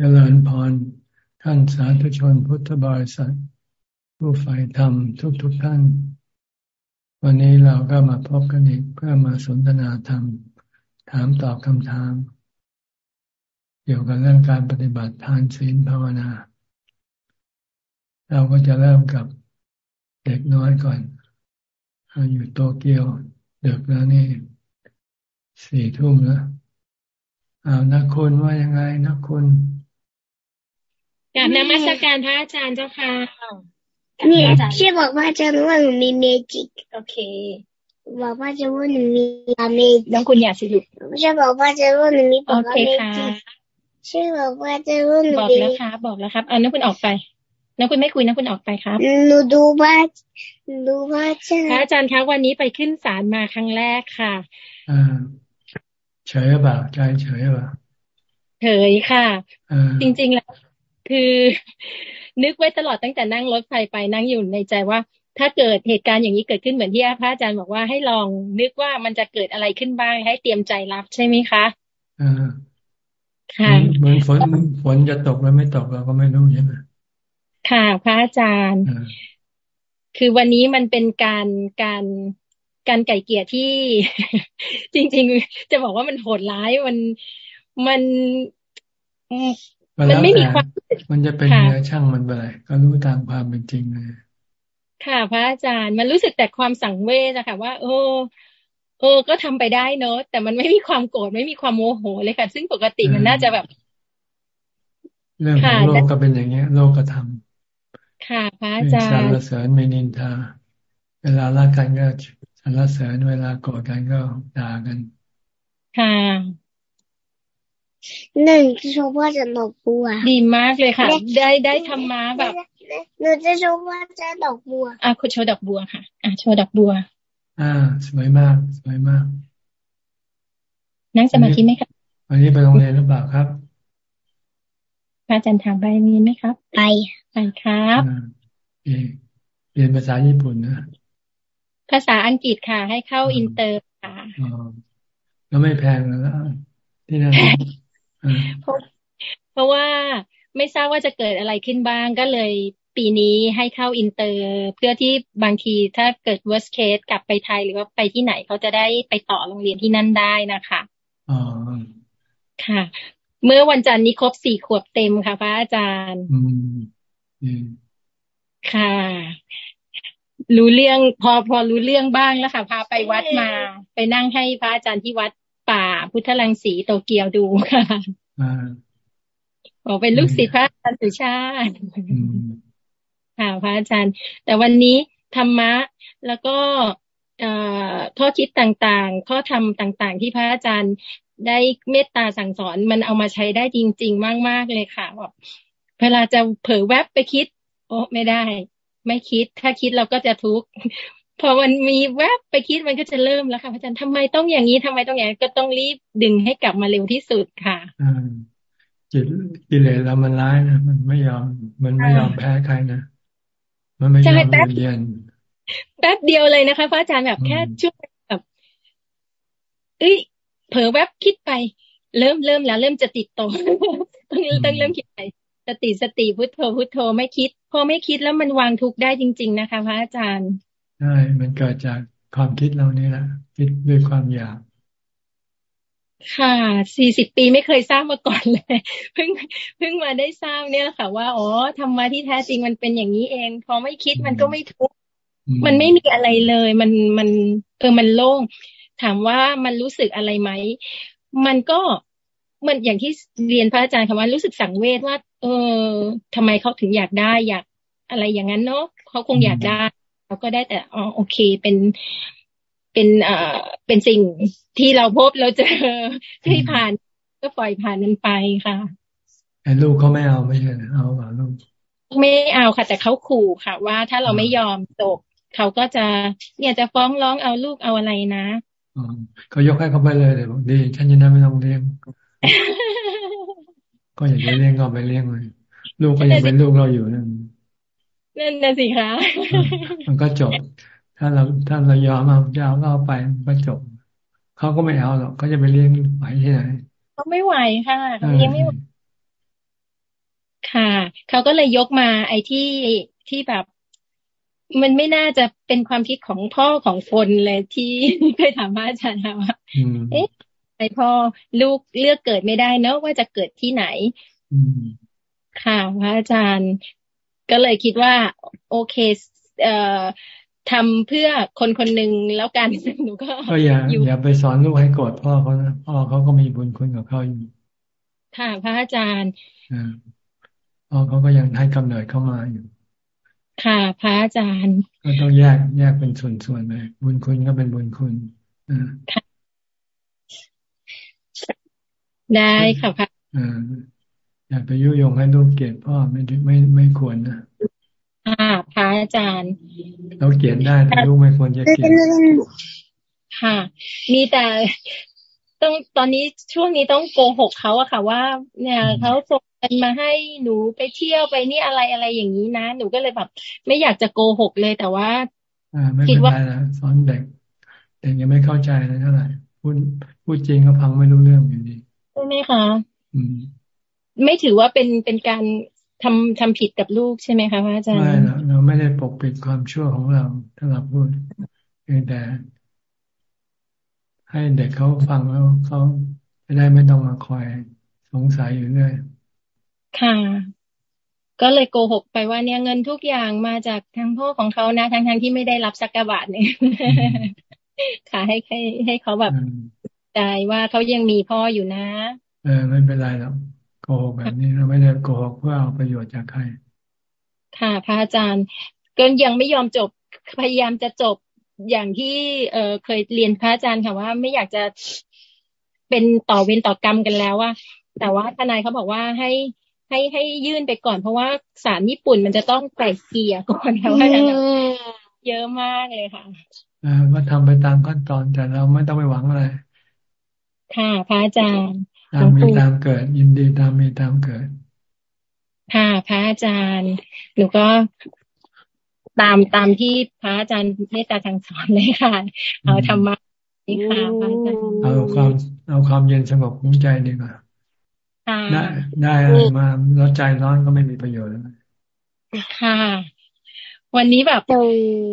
เจริญพรท่านสาธุชนพุทธบริษัทผู้ใฝ่ธรรมทุกๆทท่าน วันนี้เราก็มาพบกันอีกเพื่อมาสนทนาธรรม ถามตอบคำถาม เกี่ยวกับเรื่องการปฏิบัติทานศีลภาวนา เราก็จะเริ่มกับเด็กน้อยก่อนอยู่โตเกียวเด็กแล้วนี่สี่ทุ่มแล้วอ้าวนักคุณว่ายังไงนักคุณ กับนมัสการพระอาจารย์เจ้าค่ะนี่ชื่อบอกว่าจะรู้ว่าหนูมีเมจิก โอเค บอกว่าจะว่าหนูมีเมจิกน้องคุณอยากสิลูกชื่อบอกว่าจะรู้หนูมีบอกว่าเมจิกชื่อบอกว่าจะรู้หนูบอกแล้วครับบอกแล้วครับเอาน้องคุณออกไปน้องคุณไม่คุยน้องคุณออกไปครับหนูดูว่าดูว่าจะพระอาจารย์คะวันนี้ไปขึ้นศาลมาครั้งแรกค่ะอ่าเฉยเปล่าใจเฉยเปล่าเฉยค่ะ จริงๆแล้ว คือนึกไว้ตลอดตั้งแต่นั่งรถไฟไปนั่งอยู่ในใจว่า ถ้าเกิดเหตุการณ์อย่างนี้เกิดขึ้นเหมือนที่พระอาจารย์บอกว่าให้ลองนึกว่ามันจะเกิดอะไรขึ้นบ้างให้เตรียมใจรับใช่ไหมคะอ่าค่ะเหมือนฝนฝนจะตกแล้วไม่ตกเราก็ไม่รู้ใช่ไหมค่ะ พระอาจารย์ คือวันนี้มันเป็นการการการไก่เกี่ยที่ จริง ๆ จะบอกว่ามันโหดร้ายมันมัน มันไม่มีความมันจะเป็นเนื้อช่างมันไปก็รู้ตามความเป็นจริงเลยค่ะพระอาจารย์มันรู้สึกแต่ความสังเวชอะค่ะว่า โอ้โอ้ก็ทำไปได้เนอะแต่มันไม่มีความโกรธไม่มีความโมโหเลยค่ะ ซึ่งปกติมันน่าจะแบบ เรื่องของโลกก็เป็นอย่างเงี้ย โลกก็ทำค่ะพระอาจารย์สรรเสริญไม่นินทา เวลารักกันก็สรรเสริญเวลาโกรธกันก็ด่ากัน ค่ะ หนึ่งจะโชว์ว่าจะดอกบัว ดีมากเลยค่ะ ได้ได้ทำมาแบบหนูจะโชว์ว่าจะดอกบัว อะคุณโชว์ดอกบัวค่ะ อะโชว์ดอกบัว อ่า สวยมาก สวยมาก นั่งสมาธิไหมครับวันนี้ไปโรงเรียนหรือเปล่าครับอาจารย์ถามไปมีไหมครับ ไปไปครับเรียนภาษาญี่ปุ่นนะ ภาษาอังกฤษค่ะ ให้เข้าอินเตอร์ค่ะอ๋อแล้วไม่แพงแล้วที่นั่น เพราะว่าไม่ทราบว่าจะเกิดอะไรขึ้นบ้างก็เลยปีนี้ให้เข้าอินเตอร์ เพื่อที่บางทีถ้าเกิด worst case กลับไปไทยหรือว่าไปที่ไหนเขาจะได้ไปต่อโรงเรียนที่นั่นได้นะคะอ๋อค่ะ เมื่อวันจันทร์นี้ครบสี่ขวบเต็มค่ะพระอาจารย์อืมค่ะ รู้เรื่องพอพอรู้เรื่องบ้างแล้วค่ะ พาไปวัดมา ไปนั่งให้พระอาจารย์ที่วัด ป่า พุทธลังสีโตเกียวดูค่ะบอกเป็นลูกศิษย์พระอาจารย์สุชาติค่ะพระอาจารย์ แต่วันนี้ธรรมะแล้วก็ข้อคิดต่างๆ ข้อธรรมต่าง ๆ ที่พระอาจารย์ได้เมตตาสั่งสอนมันเอามาใช้ได้จริง ๆ มาก ๆ เลยค่ะแบบเวลาจะเผลอแวบไปคิด โอ้ไม่ได้ ไม่คิด ถ้าคิดเราก็จะทุกข์ พอมันมีแวบไปคิดมันก็จะเริ่มแล้วค่ะอาจารย์ทำไมต้องอย่างนี้ทำไมต้องอย่างนี้ก็ต้องรีบดึงให้กลับมาเร็วที่สุดค่ะจิตกิเลสเรามันร้ายนะมันไม่ยอม มันไม่ยอมแพ้ใครนะมันไม่ยอมเรียนแป๊บเดียวเลยนะคะพระอาจารย์แบบแค่ช่วงแบบเอ้ยเผลอแวบคิดไป เริ่มเริ่มแล้ว เริ่มจะติดต่อต้องต้องเริ่มคิดไปสติสติพุทโธพุทโธไม่คิด พอไม่คิดแล้วมันวางทุกได้จริง ๆ นะคะ พระอาจารย์ ใช่มันเกิดจากความคิดเรานี่แหละคิดด้วยความอยาก ค่ะสี่สิบปีไม่เคยทราบมาก่อนเลย เพิ่งเพิ่งมาได้ทราบเนี่ยค่ะ ว่าอ๋อธรรมะที่แท้จริงมันเป็นอย่างนี้เอง พอไม่คิดมันก็ไม่ทุกข์มันไม่มีอะไรเลย มันมันเออมันโล่ง ถามว่ามันรู้สึกอะไรไหม มันก็มันอย่างที่เรียนพระอาจารย์คำว่ารู้สึกสังเวชว่า เออทำไมเขาถึงอยากได้อยากอะไรอย่างนั้นเนาะเขาคงอยากได้ เราก็ได้แต่อ๋อโอเคเป็นเป็นเอ่อเป็นสิ่งที่เราพบเราเจอที่ผ่านก็ปล่อยผ่านนั้นไปค่ะแต่ลูกเขาไม่เอาไม่ใช่เอาเปล่าลูกไม่เอาค่ะ แต่เขาขู่ค่ะ ว่าถ้าเราไม่ยอมจบเขาก็จะเนี่ยจะฟ้องร้องเอาลูกเอาอะไรนะอ๋อเขายกให้เขาไปเลยเลยบอกดีฉันยังไม่ต้องเลี้ยงก็อยากจะเลี้ยงก็ไปเลี้ยงเลยลูกก็ยังเป็นลูกเราอยู่นั่น นั่นนะสิคะมันก็จบ ถ้าเราถ้าเรายอมเอาจะเอาเราไปก็จบเขาก็ไม่เอาหรอกเขาจะไปเลี้ยงไหวที่ไหนเขาไม่ไหวค่ะเขาเลี้ยงไม่ไหวค่ะเขาก็เลยยกมาไอ้ที่ที่แบบ มันไม่น่าจะเป็นความคิดของพ่อของคนเลยที่เคยถามพระอาจารย์ว่าเอ๊ะไอพ่อลูกเลือกเกิดไม่ได้เนอะว่าจะเกิดที่ไหนค่ะพระอาจารย์ ก็เลยคิดว่า โอเคเอ่อทำเพื่อคนคนหนึ่งแล้วกันหนูก็ก็อย่าอย่าไปสอนลูกให้โกรธพ่อเขานะพ่อเขาก็มีบุญคุณกับเขาอยู่ค่ะพระอาจารย์พ่อเขาก็ยังให้กำเนิดเข้ามาอยู่ ค่ะพระอาจารย์ ก็ต้องแยกแยกเป็นส่วนๆไปบุญคุณก็เป็นบุญคุณได้ค่ะพระ อย่าไปยุยงให้ลูกเกลียดพ่อไม่ไม่ไม่ควรนะค่ะพระอาจารย์ เราเกลียดได้แต่ลูกไม่ควรจะเกลียดค่ะ มีแต่ต้องตอนนี้ช่วงนี้ต้องโกหกเขาอะค่ะ ว่า เนี่ยเขาส่งเงินมาให้หนูไปเที่ยวไปนี่อะไรอะไรอย่างนี้นะ หนูก็เลยแบบไม่อยากจะโกหกเลยแต่ว่าคิดว่าสอนเด็กเด็กยังไม่เข้าใจเลยเท่าไหร่พูดพูดจริงก็พังไม่รู้เรื่องอยู่ดีใช่ไหมคะอืม ไม่ถือว่าเป็นเป็นการทำทำผิดกับลูกใช่ไหมคะพระอาจารย์ไม่เราไม่ได้ปกปิดความชั่วของเราถ้าเราพูดเพียงแต่ให้เด็กเขาฟังแล้วเขาจะได้ไม่ต้องมาคอยสงสัยอยู่เรื่อยค่ะ ก็เลยโกหกไปว่าเนี่ยเงินทุกอย่างมาจากทางพ่อของเขานะทั้งทางที่ไม่ได้รับสักกะบาทเนี่ยค่ะให้ให้ให้เขาแบบใจว่าเขายังมีพ่ออยู่นะ เออไม่เป็นไรหรอก โกหกแบบนี้เราไม่ได้โกหกเพื่อเอาประโยชน์จากใคร ค่ะ พระอาจารย์ ก็ยังไม่ยอมจบพยายามจะจบอย่างที่เออเคยเรียนพระอาจารย์ค่ะว่าไม่อยากจะเป็นต่อเวรต่อกรรมกันแล้วว่าแต่ว่าทนายเขาบอกว่าให้ให้ให้ยื่นไปก่อนเพราะว่าศาลญี่ปุ่นมันจะต้องไก่เกลี่ยก่อนค่ะว่าเยอะมากเลยค่ะอ่าว่าทำไปตามขั้นตอนแต่เราไม่ต้องไปหวังอะไร ค่ะ พระอาจารย์ ตามมีตามเกิด ยินดีตามมีตามเกิด ค่ะพระอาจารย์ หนูก็ตามตามที่พระอาจารย์เมตตาทางสอนเลยค่ะ เอาธรรมะนี่ค่ะพระอาจารย์เอาความเอาความเย็นสงบของใจดีกว่าได้ได้อะไรมาแล้วใจร้อนก็ไม่มีประโยชน์แล้วค่ะ วันนี้แบบ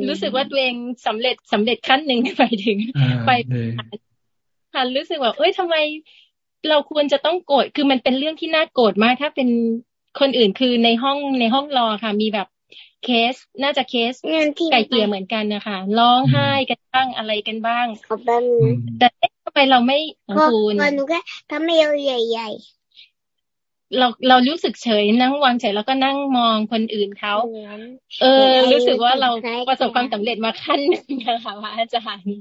รู้สึกว่าตัวเองสำเร็จสำเร็จขั้นหนึ่งไปถึงไปค่ะรู้สึกว่าเอ้ยทำไม เราควรจะต้องโกรธคือมันเป็นเรื่องที่น่าโกรธมาก ถ้าเป็นคนอื่นคือในห้องในห้องรอค่ะ มีแบบเคสน่าจะเคสไก่เกลี่ยเหมือนกันนะคะร้องไห้กันบ้างอะไรกันบ้างแต่ทำไมเราไม่คุณหนูก็ทำไม่ใหญ่ๆเราเรารู้สึกเฉยนั่งวางเฉยแล้วก็นั่งมองคนอื่นเขาเออ รู้สึกว่าเราประสบความสำเร็จมาขั้นหนึ่งนะคะพระอาจารย์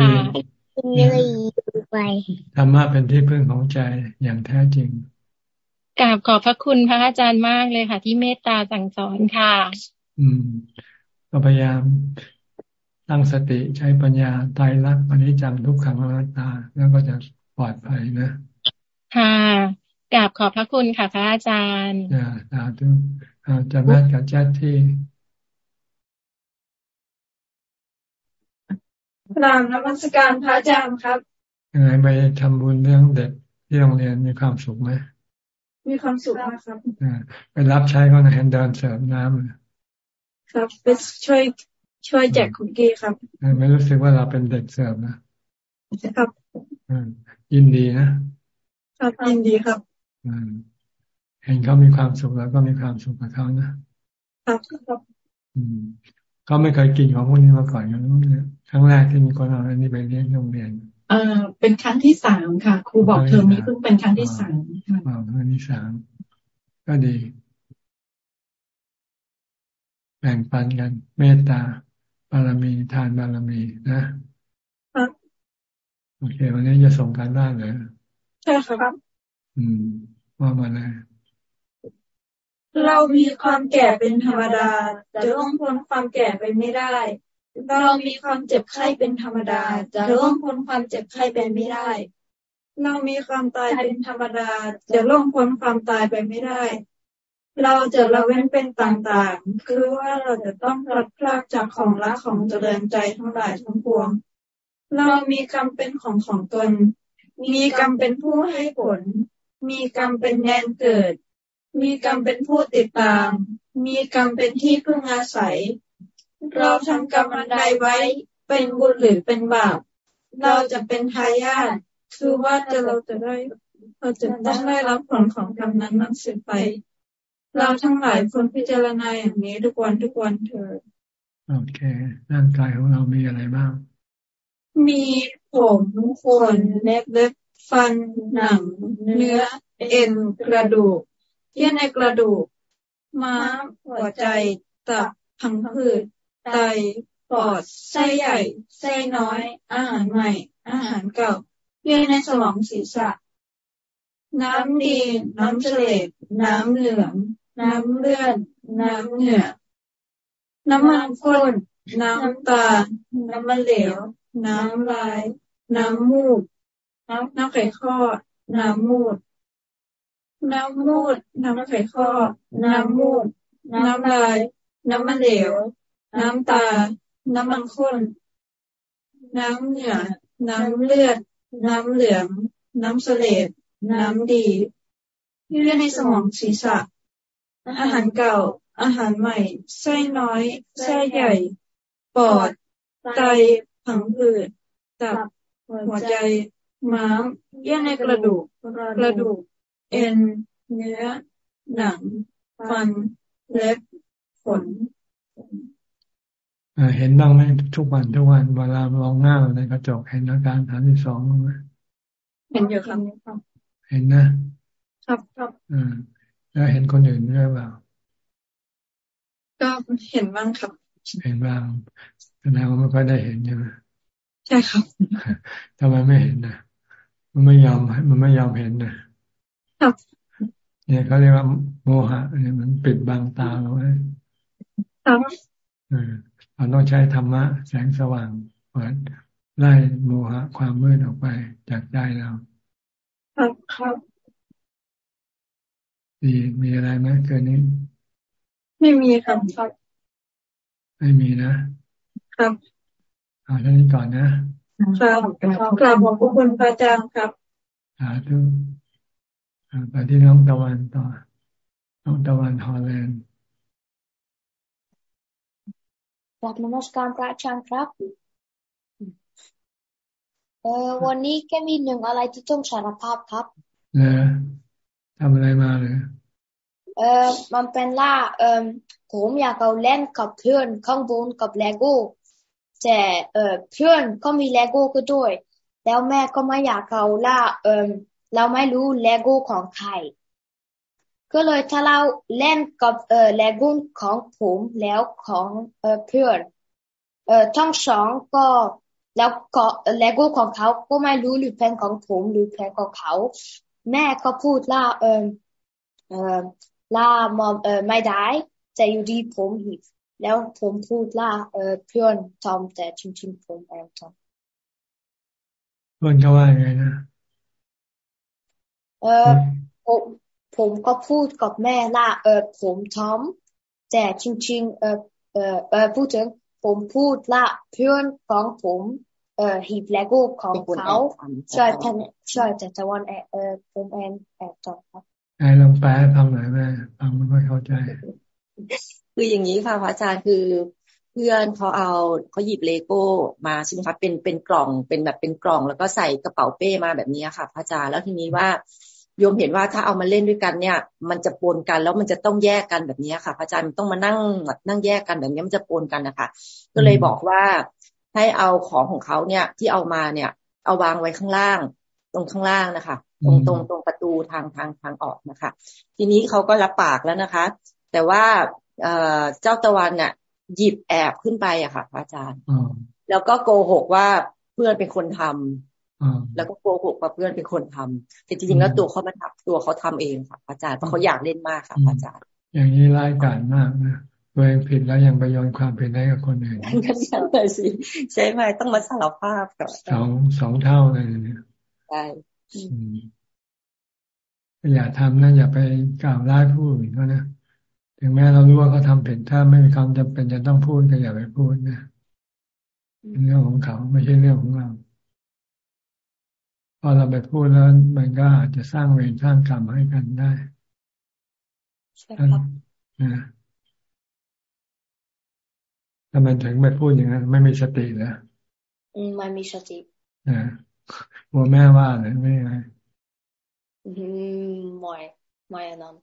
ค่ะ ธรรมะเป็นที่พึ่งของใจอย่างแท้จริงกราบขอบพระคุณพระอาจารย์มากเลยค่ะ ที่เมตตาสั่งสอนค่ะ อืมก็พยายามตั้งสติใช้ปัญญาตายรักอันนี้จำทุกขังอนัตตา แล้วก็จะปลอดภัยนะ ค่ะกราบขอบพระคุณค่ะพระอาจารย์อ่าสาธุจะแม่กับแจ๊ที่ กรามนมัสการพระอาจารย์ครับยังไงไปทำบุญเรื่องเด็กที่โรงเรียนมีความสุขไหมมีความสุขมากครับไปรับใช้เขาในแฮนเดินเสิร์ฟน้ำครับไปช่วยช่วยแจกคุกกี้ครับไม่รู้สึกว่าเราเป็นเด็กเสิร์ฟนะครับยินดีนะครับยินดีครับเห็นเขามีความสุขแล้วก็มีความสุขกับเขานะครับ เขาไม่เคยกินของพวกนี้มาก่อนกันเนี่ยครั้งแรกที่มีคนเอาอันนี้ไปเลี้ยงโรงเรียนเออเป็นครั้งที่สามค่ะ ครูบอกเทอมนี้เพิ่งเป็นครั้งที่สามค่ะอ๋อครั้งที่สามก็ดี แบ่งปันกัน เมตตาบารมีทานบารมีนะโอเค วันนี้จะส่งการบ้านเลยใช่ครับ อืมว่ามาเลย เรามีความแก่เป็นธรรมดาจะล่วงพ้นความแก่ไปไม่ได้ เรามีความเจ็บไข้เป็นธรรมดาจะล่วงพ้นความเจ็บไข้ไปไม่ได้ เรามีความตายเป็นธรรมดาจะล่วงพ้นความตายไปไม่ได้ เราจะละเว้นเป็นต่างๆ คือว่าเราจะต้องพลัดพรากจากของรักของเจริญใจทั้งหลายทั้งปวง เรามีกรรมเป็นของของตน มีกรรมเป็นผู้ให้ผล มีกรรมเป็นแดนเกิด มีกรรมเป็นผู้ติดตาม มีกรรมเป็นที่พึ่งอาศัย เราทำกรรมอันใดไว้ เป็นบุญหรือเป็นบาป เราจะเป็นทายาท คือว่าจะเราจะได้ เราจะต้องได้รับผลของกรรมนั้นนั้นสืบไป เราทั้งหลายควรพิจารณาอย่างนี้ทุกวันทุกวันเถิด โอเค ร่างกายของเรามีอะไรบ้าง มีผมขนเล็บเล็บฟันหนัง เนื้อ เอ็นกระดูก เยื่อในกระดูก ม้ามหัวใจ ตับพังผืด ไต ปอด ไส้ใหญ่ ไส้น้อย อาหารใหม่ อาหารเก่า เยื่อในสมองศีรษะ น้ำดี น้ำเสลดน้ำเหลือง น้ำเลือด น้ำเหงื่อ น้ำมันข้น น้ำตา น้ำมันเหลว น้ำลาย น้ำมูก น้ำน้ำไข่ข้อ น้ำมูด น้ำมูด น้ำไข่ข้อ น้ำมูด น้ำลาย น้ำมันเหลว น้ำตา น้ำมันข้น น้ำเหงื่อน้ำเลือด น้ำเหลือง น้ำเสลดน้ำดีเยื่อในสมองศีรษะ อาหารเก่า อาหารใหม่ไส้น้อยไส้ใหญ่ ปอด ไต ผังผืด ตับ หัวใจ ม้าม เยื่อในกระดูก กระดูก เอ็นเนื้อ หนัง ฟัน เล็บขนเห็นบ้างไหมทุกวันทุกวันเวลามองหน้าในกระจกเห็นอาการฐานที่สองไหมเห็นอยู่ครับเห็นนะครับครับอ่าแล้วเห็นคนอื่นด้วยเปล่าก็เห็นบ้างครับ เห็นบ้างแสดงว่าไม่ค่อยได้เห็นใช่ไหมใช่ครับทำไมไม่เห็นนะมันไม่ยอมมันไม่ยอมเห็นนะครับ เนี่ยเขาเรียกว่าโมหะเนี่ยมันปิดบังตาเราไว้ครับเออเราต้องใช้ธรรมะ แสงสว่างเปิดไล่โมหะ ความมืดออกไปจากใจเราครับครับมีมีอะไรไหมเกินนี้ ไม่มีครับครับไม่มีนะครับเอาท่านี้ก่อนนะครับกราบขอบคุณพระอาจารย์ครับสาธุ ไปที่น้องตะวันต่อ น้องตะวันฮอลแลนด์กลับนมัสการพระอาจารย์ครับ เออวันนี้แกมีหนึ่งอะไรที่ต้องสารภาพครับเนอทำอะไรมาเลยเออมันเป็นล่า เออผมอยากเอาเล่นกับเพื่อนข้างบนกับเลโก้แต่เออเพื่อนก็มีเลโก้ก็ด้วย แล้วแม่ก็ไม่อยากเอาล่า เออ เราไม่รู้เลโก้ของใครก็เลยถ้าเราเล่นกับเออเลโก้ของผมแล้วของเออเพื่อนเออทั้งสองก็แล้วก็เลโก้ของเขาก็ไม่รู้หรือเพลงของผมหรือเพลงของเขา แม่ก็พูดล่าเออเออล่ามอมเออไม่ได้แต่อยู่ดีผมหิบแล้วผมพูดล่าเออเพื่อนทอมแต่จริงๆผมแอบทอมเพื่อนเขาว่าไงนะ เออผมผมก็พูดกับแม่ล่าเออผมทอมแต่จริง ๆ เออเออเออพูดถึงผมพูดล่าเพื่อนของผมเออหีบเลโก้ของเขาใช่ใช่แต่ตะวันเออผมแอนแอบทอมครับไอ้ลองแปลทำหน่อยแม่ฟังไม่ค่อยเข้าใจ คืออย่างนี้ค่ะพระอาจารย์คือ เพื่อนเขาเอาเขาหยิบเลโก้มาใช่ไหมคะเป็นเป็นกล่องเป็นแบบเป็นกล่องแล้วก็ใส่กระเป๋าเป้มาแบบนี้ค่ะพระอาจารย์แล้วทีนี้ว่า โยมเห็นว่าถ้าเอามาเล่นด้วยกันเนี่ย มันจะปนกัน แล้วมันจะต้องแยกกันแบบนี้ค่ะพระอาจารย์ต้องมานั่งนั่งแยกกันแบบนี้มันจะปนกันนะคะก็เลยบอกว่าให้เอาของของเขาเนี่ยที่เอามาเนี่ย เอาวางไว้ข้างล่าง ตรงข้างล่างนะคะ ตรงตรงตรงประตูทางทางทางออกนะคะ ทีนี้เขาก็รับปากแล้วนะคะ แต่ว่าเเจ้าตะวันเนี่ยหยิบแอบขึ้นไปอะค่ะพระอาจารย์แล้วก็โกหกว่าเพื่อนเป็นคนทำ แล้วก็โกหกว่าเพื่อนเป็นคนทำแต่จริงๆแล้วตัวเขามาทำตัวเขาทำเองค่ะอาจารย์เพราะเขาอยากเล่นมากค่ะอาจารย์ อย่างนี้ร้ายกาจมากนะตัวเองผิดแล้วยังไปโยนความผิดให้กับคนอื่นนั่นก็ใช่สิใช่ไหมต้องมาสารภาพกับสองสองเท่าเลยเนี่ยใช่อย่าทำนะอย่าไปกล่าวร้ายผู้อื่นเขานะถึงแม้เรารู้ว่าเขาทาผิดถ้าไม่มีความจำเป็นจะต้องพูดก็อย่าไปพูดนะเรื่องของเขาไม่ใช่เรื่องของเรา พอเราไปพูดแล้วมันก็อาจจะสร้างเวรสร้างกรรมให้กันได้ใช่ครับนะทำไมถึงไม่พูดอย่างนั้น ไม่มีสติเหรออืมไม่มีสติอ่าหัวแม่ว่าเลยไม่ไงอืมไม่ไม่นั้น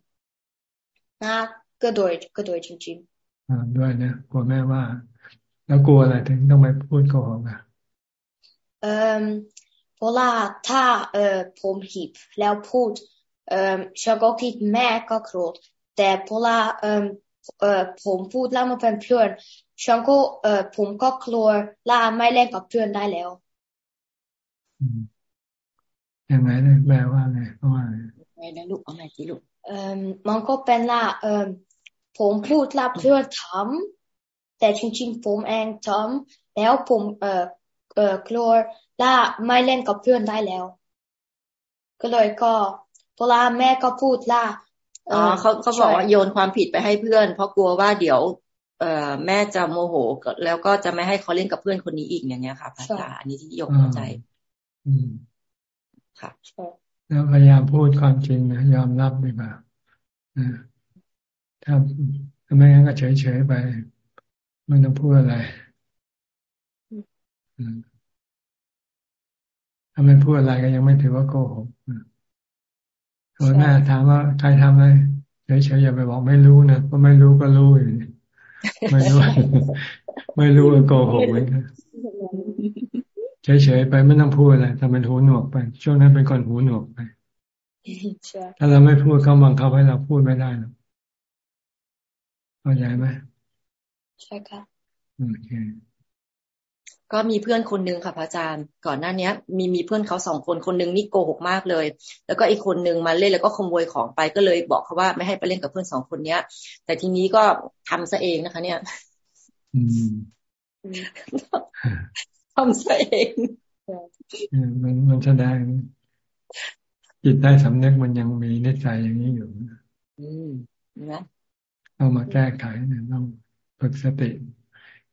นะก็โดยก็โดยจริงๆอ่าด้วยนะกลัวแม่ว่า แล้วกลัวอะไรถึงต้องไปพูดโกหกอะเอ่อ เพราะว่าถ้าเอ่อผมหิบแล้วพูดเอ่อฉันก็คิดแม่ก็โกรธแต่เพราะว่าเอ่อเอ่อผมพูดแล้วมันเป็นเพื่อนฉันก็เอ่อผมก็กลัวล่าไม่เล่นกับเพื่อนได้แล้วยังไงเลยแม่ว่าไงเพราะว่าไงนะลูกเอาไงสิลูกเอ่อมันก็เป็นล่าเอ่อผมพูดรับเพื่อนทำแต่จริงๆผมเองทำแล้วผมเอ่อเอ่อกลัว ล่าไม่เล่นกับเพื่อนได้แล้ว ก็เลยก็พอลาแม่ก็พูดล่าอ๋อเขาเขาบอกว่าโยนความผิดไปให้เพื่อน เพราะกลัวว่าเดี๋ยว เอ่อแม่จะโมโหแล้วก็จะไม่ให้เขาเล่นกับเพื่อนคนนี้อีกอย่างเงี้ยค่ะพระอาจารย์อันนี้ที่โยมเข้าใจ อืมค่ะแล้วพยายามพูดความจริงนะยอมรับดีกว่าถ้าถ้าไม่งั้นก็เฉยๆไปไม่ต้องพูดอะไร ถ้าไม่พูดอะไรก็ยังไม่ถือว่าโกหกหัวหน้าถามว่าใครทำอะไรเฉยๆอย่าไปบอกไม่รู้นะก็ไม่รู้ก็รู้อยู่ไม่รู้ ไม่รู้ก็โกหกเหมือนกันเฉยๆไปไม่ต้องพูดอะไรทำเป็นหูหนวกไป ช่วงนั้นเป็นคนหูหนวกไปถ้าเราไม่พูดเขาบังคับให้เราพูดไม่ได้หรอกเข้าใจไหมใช่ค่ะโอเค ก็มีเพื่อนคนนึงค่ะพระอาจารย์ ก่อนหน้าเนี้ย มีมีเพื่อนเขาสองคนคนนึงนี่โกหกมากเลย แล้วก็อีกคนนึงมาเล่นแล้วก็ขโมยของไปก็เลยบอกเขาว่าไม่ให้ไปเล่นกับเพื่อนสองคนเนี้ย แต่ทีนี้ก็ทำซะเองนะคะ เนี่ยอืมทำซะเองมันมันแสดงจิตใต้สำนึกมันยังมีนิสัยอย่างนี้อยู่อืมนะเอามาแก้ไขเนี่ยต้องฝึกสติ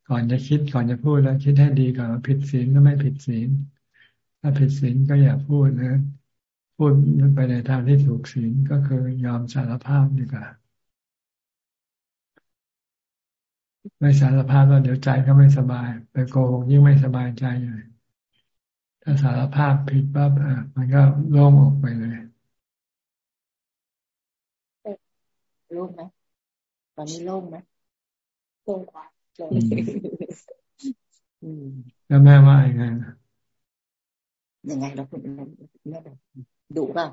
ก่อนจะคิดก่อนจะพูดแล้ว คิดให้ดีก่อนผิดศีลก็ไม่ผิดศีลถ้าผิดศีลก็อย่าพูดนะ พูดไปในทางที่ถูกศีลก็คือยอมสารภาพดีกว่าไม่สารภาพแล้วเดี๋ยวใจก็ไม่สบาย ไปโกหกยิ่งไม่สบายใจเลยถ้าสารภาพผิดปั๊บอะมันก็โล่งออกไปเลยโล่งไหมตอนนี้โล่งไหมโล่งกว่า แล้วแม่ว่ายังไงยังไงเราคุณแม่แบบดุป่ะ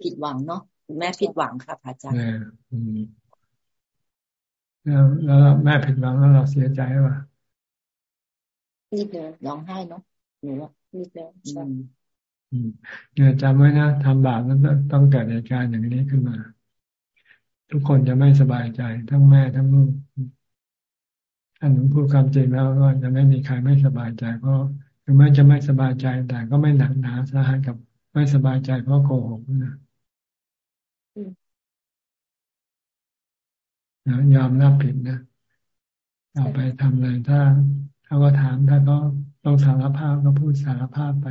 ผิดหวังเนาะแม่ผิดหวังค่ะพระอาจารย์แล้วแล้วแม่ผิดหวังแล้วเราเสียใจป่ะนิดเดียวร้องไห้เนาะหนูว่านิดเดียวใช่เนี่ยจำไว้นะทำบาปแล้วต้องเกิดเหตุการณ์อย่างนี้ขึ้นมา ทุกคนจะไม่สบายใจ ทั้งแม่ทั้งลูก ถ้าหนูพูดความจริงแล้วก็จะไม่มีใครไม่สบายใจ เพราะถึงแม้จะไม่สบายใจแต่ก็ไม่หนักหนาสาหัสกับไม่สบายใจเพราะโกหกนะนะยอมรับผิดนะเอาไปทำอะไรถ้า ถ้าก็ถามถ้าก็ต้องสารภาพก็พูดสารภาพไป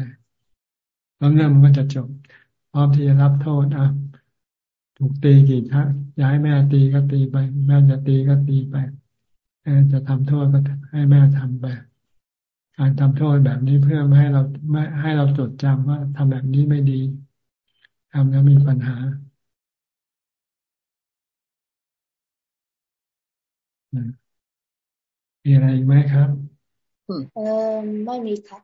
แล้วเรื่องมันก็จะจบพร้อมที่จะรับโทษอะถูกตีกี่ครั้งย้ายแม่ตีก็ตีไป แม่จะตีก็ตีไป จะทำโทษก็ให้แม่ทำไปการทำโทษแบบนี้เพื่อไม่ให้เราไม่ให้เราจดจำว่าทำแบบนี้ไม่ดีทำแล้วมีปัญหามีอะไรอีกไหมครับเออไม่มีครับ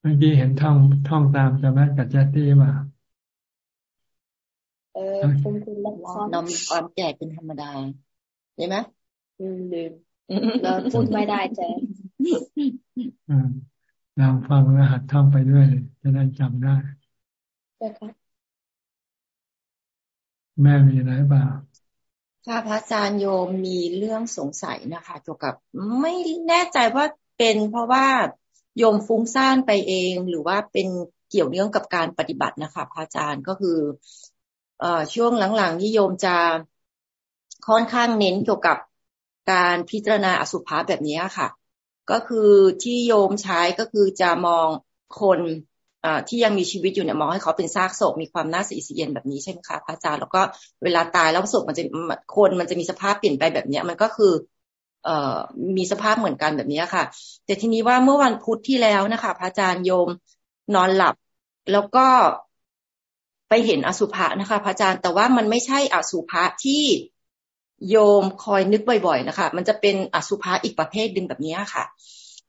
เมื่อกี้เห็นท่องท่องตามจะแม่กับเจตตี้มาเออคุณคุณรับน้อมความแก่เป็นธรรมดา ใช่ไหมลืมเราพูดไม่ได้เจ๊ลองฟังรหัสท่องไปด้วยจะได้จำได้ใช่ครับแม่มีอะไรบ้างค่ะพระอาจารย์โยมมีเรื่องสงสัยนะคะเกี่ยวกับไม่แน่ใจว่าเป็นเพราะว่าโยมฟุ้งซ่านไปเอง หรือว่าเป็นเกี่ยวเนื่องกับการปฏิบัตินะคะพระอาจารย์ก็คือเอ่อช่วงหลังๆที่โยมจะ ค่อนข้างเน้นเกี่ยวกับการพิจารณาอสุภะแบบนี้ค่ะ ก็คือที่โยมใช้ก็คือจะมองคนที่ยังมีชีวิตอยู่เนี่ยมองให้เขาเป็นซากศพมีความน่าสีสีเย็นแบบนี้ใช่ไหมคะพระอาจารย์แล้วก็เวลาตายแล้วศพมันจะคนมันจะมีสภาพเปลี่ยนไปแบบเนี้ย มันก็คือ เออมีสภาพเหมือนกันแบบนี้ค่ะ แต่ทีนี้ว่าเมื่อวันพุธที่แล้วนะคะ พระอาจารย์โยมนอนหลับ แล้วก็ไปเห็นอสุภะนะคะ พระอาจารย์แต่ว่ามันไม่ใช่อสุภะที่ โยมคอยนึกบ่อยๆนะคะ มันจะเป็นอสุภะอีกประเภทดึงแบบนี้ค่ะ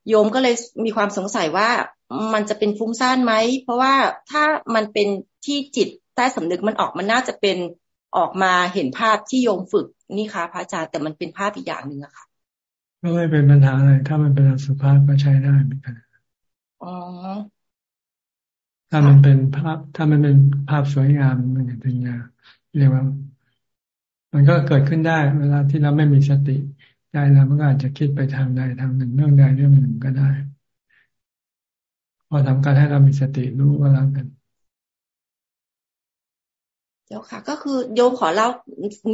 โยมก็เลยมีความสงสัยว่ามันจะเป็นฟุ้งซ่านไหม เพราะว่าถ้ามันเป็นที่จิตใต้สำนึกมันออกมันน่าจะเป็นออกมาเห็นภาพที่โยมฝึกนี่ค่ะ พระอาจารย์แต่มันเป็นภาพอีกอย่างหนึ่งอะค่ะ ก็ไม่เป็นปัญหาอะไร ถ้ามันเป็นอสุภาพก็ใช้ได้เหมือนกันอ๋อถ้ามันเป็นภาพ ถ้ามันเป็นภาพสวยงามมันเป็นยาเรียกว่า มันก็เกิดขึ้นได้ เวลาที่เราไม่มีสติใจเรามันก็อาจจะคิดไปทางใดทางหนึ่งเรื่องใดเรื่องหนึ่งก็ได้ พอทำการให้เรามีสติรู้ว่าแล้วกันเดี๋ยวค่ะ ก็คือโยมขอเล่า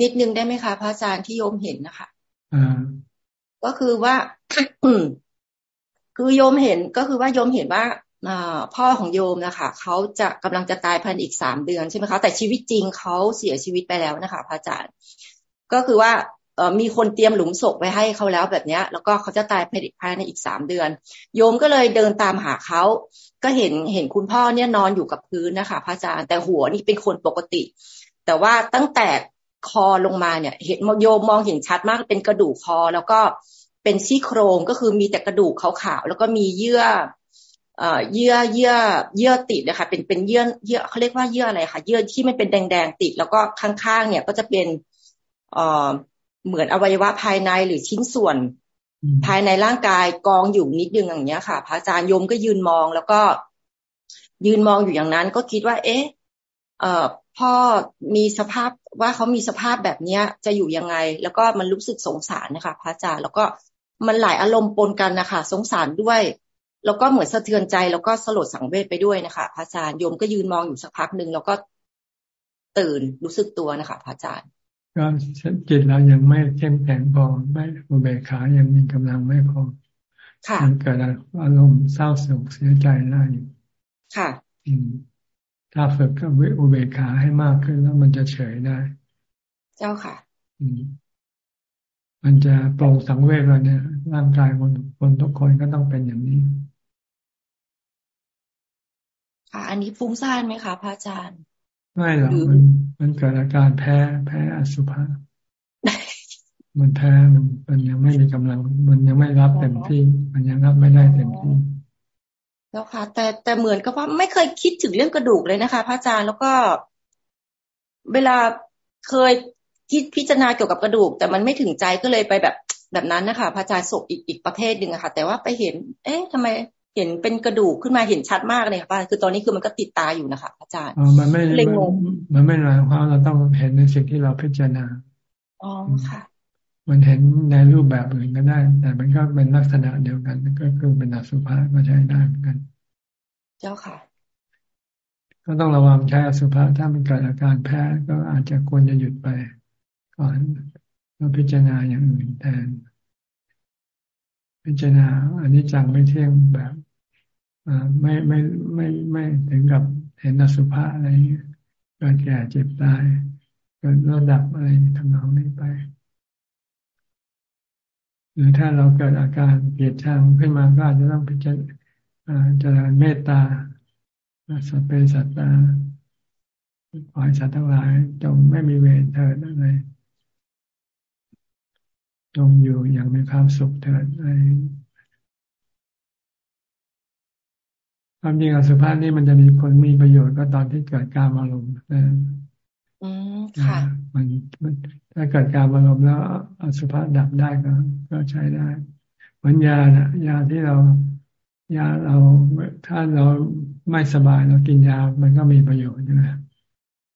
นิดนึงได้ไหมคะพระอาจารย์ที่โยมเห็นนะคะอ่าก็คือว่าคือโยมเห็นก็คือว่าโยมเห็นว่า พ่อของโยมนะคะเขาจะกำลังจะตายภายในอีกสามเดือนใช่ไหมคะแต่ชีวิตจริงเขาเสียชีวิตไปแล้วนะคะพระอาจารย์ ก็คือว่ามีคนเตรียมหลุมศพไว้ให้เขาแล้วแบบเนี้ยแล้วก็เขาจะตายภายในอีกสามเดือน โยมก็เลยเดินตามหาเขาก็เห็นเห็นคุณพ่อเนี่ยนอนอยู่กับพื้นนะคะพระอาจารย์แต่หัวนี่เป็นคนปกติ แต่ว่าตั้งแต่คอลงมาเนี่ยเห็นโยมมองเห็นชัดมากเป็นกระดูกคอแล้วก็เป็นซี่โครงก็คือมีแต่กระดูกขาวๆแล้วก็มีเยื่อ เอ่อเยื่อเยื่อเยื่อติดนะคะเป็นเป็นเยื่อเยื่อเขาเรียกว่าเยื่ออะไรคะเยื่อที่มันเป็นแดงๆติด แล้วก็ข้างๆเนี่ยก็จะเป็นเอ่อเหมือนอวัยวะภายในหรือชิ้นส่วน ภายในร่างกายกองอยู่นิดนึงอย่างเงี้ยค่ะ พระอาจารย์โยมก็ยืนมองแล้วก็ ยืนมองอยู่อย่างนั้น ก็คิดว่า เอ๊ะเอ่อพ่อมีสภาพว่าเขามีสภาพแบบเนี้ย จะอยู่ยังไง แล้วก็มันรู้สึกสงสารนะคะ พระอาจารย์แล้วก็มันหลายอารมณ์ปนกันนะคะสงสารด้วย แล้วก็เหมือนสะเทือนใจแล้วก็สลดสังเวชไปด้วยนะคะพระอาจารย์โยมก็ยืนมองอยู่สักพักหนึ่งแล้วก็ตื่นรู้สึกตัวนะคะพระอาจารย์ก็จิตเรายังไม่เข้มแข็งพอไม่อุเบกขายังมีกำลังไม่พอยังเกิดอารมณ์เศร้าโศกเสียใจได้อยู่ค่ะอืมถ้าฝึกกับอุเบกขาให้มากขึ้นแล้วมันจะเฉยได้ เจ้าค่ะอืมมันจะโปร่งสังเวชแล้วเนี่ยร่างกายคนคนทุกคนก็ต้องเป็นอย่างนี้ ค่ะ อันนี้ฟุ้งซ่านไหมคะพระอาจารย์ ไม่หรอกมันมันเกิดอาการแพ้แพ้อสุภะมันแพ้มันมันยังไม่มีกำลัง มันยังไม่รับเต็มที่ มันยังรับไม่ได้เต็มที่แล้วค่ะ แต่แต่เหมือนกับว่าไม่เคยคิดถึงเรื่องกระดูกเลยนะคะพระอาจารย์แล้วก็ เวลาเคยคิดพิจารณาเกี่ยวกับกระดูก แต่มันไม่ถึงใจก็เลยไปแบบแบบนั้นนะคะพระอาจารย์ศพอีกอีกประเภทหนึ่งอะค่ะ แต่ว่าไปเห็น เอ๊ะทำไม เห็นเป็นกระดูกขึ้นมาเห็นชัดมากเลยค่ะคือตอนนี้คือมันก็ติดตาอยู่นะคะอาจารย์มันไม่เลยงงมันไม่หมายความเราต้องเห็นในสิ่งที่เราพิจารณาอ๋อค่ะ มันเห็นในรูปแบบอื่นก็ได้ แต่มันก็เป็นลักษณะเดียวกันก็คือเป็นอสุภะก็ใช้ได้เหมือนกัน เจ้าค่ะ ก็ต้องระวังใช้อสุภะถ้ามันเกิดอาการแพ้ก็อาจจะควรจะหยุดไป ก่อนแล้วพิจารณาอย่างอื่นแทนพิจารณาอันนี้จังไม่เที่ยงแบบ ไม่ไม่ไม่ไม่ถึงกับเห็นอสุภะอะไรเกิดแก่เจ็บตายเกิดระดับอะไรทำนองนี้ไป หรือถ้าเราเกิดอาการเกลียดชังขึ้นมาก็อาจจะต้องพิจารณาเมตตาสัพเพสัตตาขอให้สัตว์ทั้งหลายจงไม่มีเวรเถิดอะไรจงอยู่อย่างมีความสุขเถิดอะไร ความจริงอสุภะนี่มันจะมีผลมีประโยชน์ก็ตอนที่เกิดการอารมณ์นะอืมค่ะ มันถ้าเกิดการอารมณ์แล้ว อสุภะดับได้ก็ ก็ใช้ได้เหมือนยานะยาที่เรายาเราถ้าเราไม่สบายเรากินยา มันก็มีประโยชน์นะ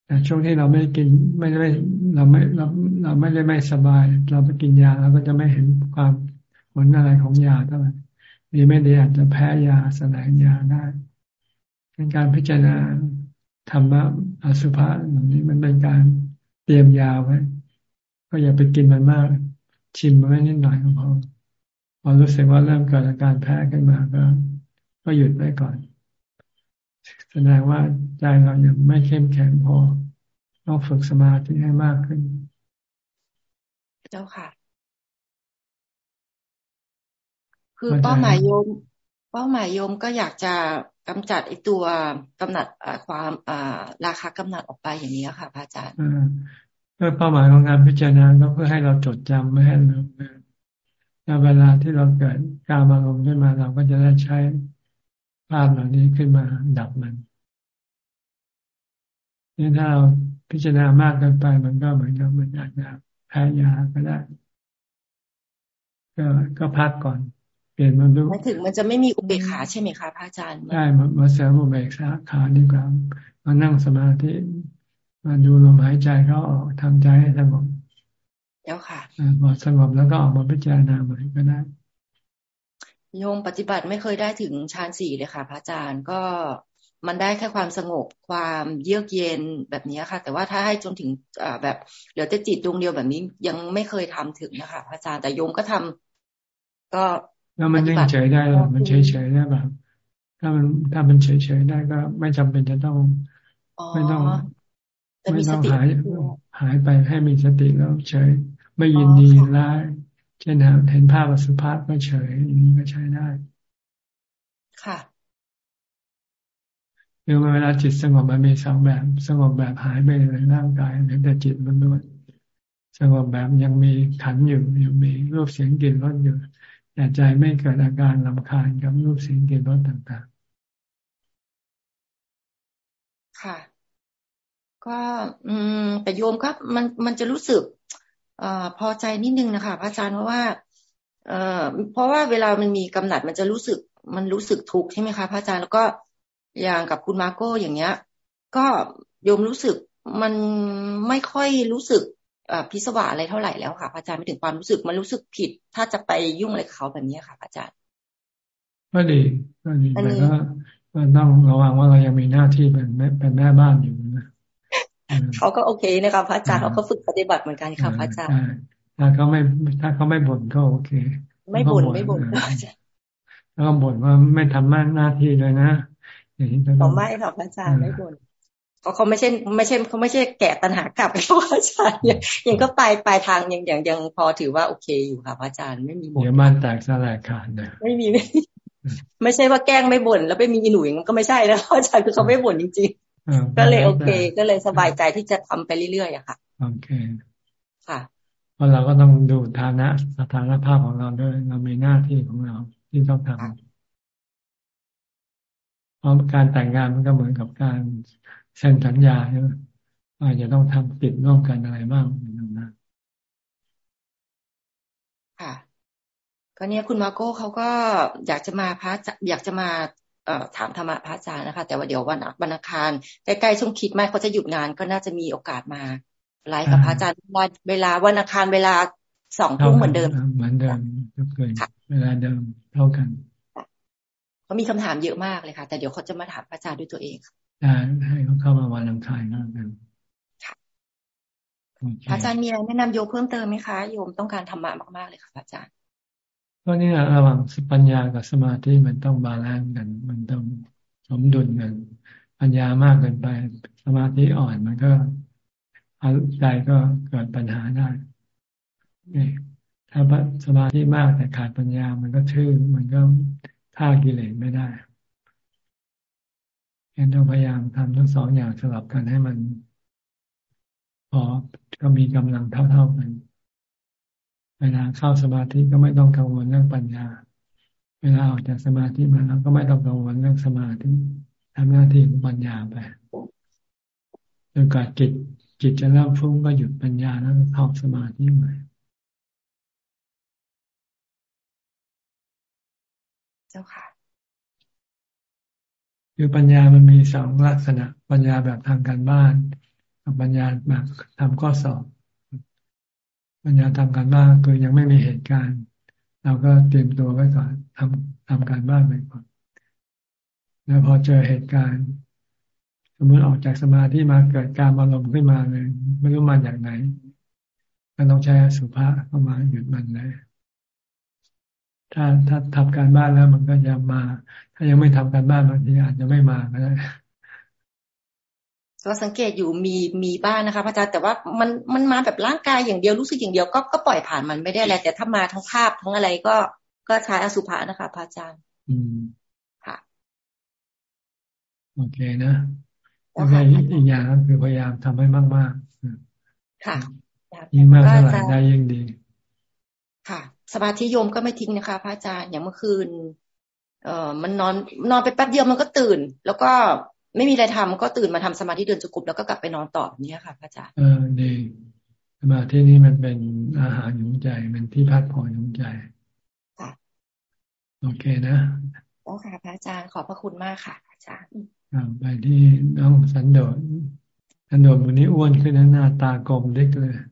แต่ช่วงที่เราไม่กินไม่ได้เราไม่เราเราไม่ได้ไม่สบาย เราไปกินยาเราก็จะไม่เห็นความผลอะไรของยาเท่าไหร่ ดีไม่ดีอาจจะแพ้ยาสลายยาได้เป็นการพิจารณาธรรมะอสุภะแบบนี้มันเป็นการเตรียมยาไว้ ก็อย่าไปกินมันมาก ชิมมันไม่นิดหน่อยก็พอพอรู้สึกว่าเริ่มเกิดอาการแพ้ขึ้นมาก็ ก็หยุดไว้ก่อน แสดงว่าใจเรายังไม่เข้มแข็งพอ ต้องฝึกสมาธิให้มากขึ้น เจ้าค่ะ คือเป้าหมายโยม เป้าหมายโยมก็อยากจะกำจัดไอ้ตัวกำหนัดความราคากำหนัดออกไปอย่างนี้ค่ะพระอาจารย์เพื่อเป้าหมายของการพิจารณาก็เพื่อให้เราจดจำไม่ให้เราเวลาที่เราเกิดการอารมณ์ขึ้นมาเราก็จะได้ใช้ภาพเหล่านี้ขึ้นมาดับมันนี่ถ้าเราพิจารณามากเกินไป มันก็เหมือนกับมันอาจจะแพ้ยาก็ได้ ก็ก็พักก่อน เปลี่ยนมันดูไม่ถึงมันจะไม่มีอุเบกขาใช่ไหมคะพระอาจารย์ได้มามาเสริมอุเบกขาขาดีกว่ามานั่งสมาธิมาดูลมหายใจเขาออกทำใจให้สงบแล้วค่ะพอสงบแล้วก็ออกมาพิจารณาใหม่ก็ได้โยมปฏิบัติไม่เคยได้ถึงฌานสี่เลยค่ะ พระอาจารย์ก็มันได้แค่ความสงบความเยือกเย็นแบบนี้ค่ะ แต่ว่าถ้าให้จนถึงแบบเหลือแต่จิตดวงเดียวแบบนี้ยังไม่เคยทำถึงนะคะพระอาจารย์แต่โยมก็ทำก็ แล้วมันยังเฉยได้หรอมันเฉยเฉยได้แบบถ้ามันถ้ามันเฉยเฉยได้ก็ ไม่จำเป็นจะต้องไม่ต้องไม่ต้องหายหายไปให้มีสติแล้วเฉย ไม่ยินดีร้ายเช่นเห็นภาพสุภาพก็เฉยอย่างนี้ก็ใช้ได้ ค่ะคือเวลาจิตสงบมันมีสองแบบ สงบแบบหายไปในร่างกายเหลือแต่จิตมันด้วยสงบแบบยังมีขันอยู่ยังมีรูปเสียงกลิ่นรสอยู่ แต่ใจไม่เกิดอาการลำคาญกับรูปเสียงกลิ่นรสต่างๆ ค่ะ ก็อืมแต่โยมครับ มันมันจะรู้สึกอพอใจนิดนึงนะคะพระอาจารย์เพราะว่าเอ่อเพราะว่าเวลามันมีกำหนัดมันจะรู้สึก มันรู้สึกทุกข์ใช่ไหมคะพระอาจารย์แล้วก็อย่างกับคุณมาโก้อย่างเงี้ย ก็โยมรู้สึกมันไม่ค่อยรู้สึก พิศวาอะไรเท่าไหร่แล้วค่ะอาจารย์ไม่ถึงความรู้สึกมันรู้สึกผิด ถ้าจะไปยุ่งอะไรกับเขาแบบนี้ค่ะอาจารย์ก็ดีก็ดีแต่ก็ต้องระวังว่าเรายังมีหน้าที่เป็นแม่เป็นแม่บ้านอยู่นะเขาก็โอเคนะครับพระอาจารย์เขาก็ฝึกปฏิบัติเหมือนกันค่ะพระอาจารย์ถ้าเขาไม่ถ้าเขาไม่บ่นก็โอเค ไม่บ่นไม่บ่นแล้วก็บ่นว่าไม่ทำหน้าที่เลยนะเขาไม่ค่ะพระอาจารย์ไม่บ่น เขาเขาไม่ใช่ไม่ใช่เขาไม่ใช่แกะตัณหากลับพระอาจารย์ยังก็ปลายปลายทางยังยังยังพอถือว่าโอเคอยู่ค่ะพระอาจารย์ไม่มีบ่นเดี๋ยวมันแตกสลายขาดนะไม่มีไม่ไม่ใช่ว่าแกล้งไม่บ่นแล้วไปมีหนุ่ยก็ไม่ใช่นะพระอาจารย์คือเขาไม่บ่นจริงๆก็เลยโอเค ก็เลยสบายใจที่จะทำไปเรื่อยๆอะค่ะโอเคค่ะเพราะเราก็ต้องดูฐานะสถานภาพของเราด้วย เรามีหน้าที่ของเราที่ต้องทำเพราะการแต่งงานมันก็เหมือนกับการ เซ็นสัญญาใช่ไหมอาจจะต้องทำติดร่วมกันอะไรบ้างนะค่ะ ก็เนี้ยคุณมาโก้เขาก็อยากจะมาพระอยากจะมาเอ่อถามธรรมะพระอาจารย์นะคะ แต่ว่าเดี๋ยววันวันอังคารใกล้ๆช่วงคิดไม่เขาจะหยุดงานก็น่าจะมีโอกาสมาไลฟ์กับพระอาจารย์เวลาวันอังคารเวลาสองทุ่มเหมือนเดิมเหมือนเดิมทุกคืนเวลาเดิมเท่ากันเขามีคำถามเยอะมากเลยค่ะ แต่เดี๋ยวเขาจะมาถามพระอาจารย์ด้วยตัวเองค่ะ ให้เขาเข้ามาวันลังคายนะกันพระอาจารย์มีอะไรแนะนำโยมเพิ่มเติมไหมคะโยมต้องการธรรมะมากๆเลยค่ะพระอาจารย์ก็นี่ระหว่างปัญญากับสมาธิมันต้อง balance กัน มันต้องสมดุลกัน ปัญญามากเกินไป สมาธิอ่อนมันก็ใจก็เกิดปัญหาได้ถ้าสมาธิมากแต่ขาดปัญญามันก็ทื่อมันก็ฆ่ากิเลสไม่ได้ ยังต้องพยายามทำทั้งสองอย่างสลับกันให้มัน พอก็มีกำลังเท่าๆกัน เวลาเข้าสมาธิก็ไม่ต้องกังวลเรื่องปัญญา เวลาออกจากสมาธิมาแล้วก็ไม่ต้องกังวลเรื่องสมาธิทำหน้าที่ของปัญญาไปจนกว่าจิตจิตจะเริ่มฟุ้งก็หยุดปัญญาแล้วเข้าสมาธิใหม่เจ้าค่ะ คือปัญญามันมีสองลักษณะ ปัญญาแบบทางการบ้านกับปัญญาแบบทำข้อสอบ ปัญญาทำการบ้านคือยังไม่มีเหตุการณ์ เราก็เตรียมตัวไว้ก่อนทำทำการบ้านไปก่อนแล้วพอเจอเหตุการณ์ สมมติออกจากสมาธิมาเกิดการอารมณ์ขึ้นมาเลย ไม่รู้มาจากไหนก็ต้องใช้สุภาษเข้ามาหยุดมันเลย ถ้าถ้าทำการบ้านแล้วมันก็จะมา ถ้ายังไม่ทำการบ้านบางทีอาจจะไม่มาก็ได้ก็สังเกตอยู่มีมีบ้านนะคะพระอาจารย์แต่ว่ามันมันมาแบบร่างกายอย่างเดียวรู้สึกอย่างเดียวก็ก็ปล่อยผ่านมันไม่ได้อะไรแต่ถ้ามาทั้งภาพทั้งอะไรก็ก็ใช้อสุภะนะคะพระอาจารย์ อืมค่ะโอเคนะแล้วก็อีกอย่างก็คือพยายามทำให้มากๆค่ะยิ่งมากเท่าไหร่ได้ยิ่งดีค่ะ สมาธิโยมก็ไม่ทิ้งนะคะ พระอาจารย์อย่างเมื่อคืน เอ่อมันนอนนอนไปแป๊บเดียวมันก็ตื่น แล้วก็ไม่มีอะไรทำก็ตื่นมาทำสมาธิเดินจุกุบแล้วก็กลับไปนอนต่อเนี้ยค่ะพระอาจารย์เออดีสมาธินี้มันเป็นอาหารหนุนใจเป็นที่พักผ่อนหนุนใจค่ะโอเคนะโอ้ค่ะพระอาจารย์ขอบพระคุณมากค่ะอาจารย์ไปที่น้องสันโดษสันโดษวันนี้อ้วนขึ้นนะหน้าตากลมเล็กเลยฮะ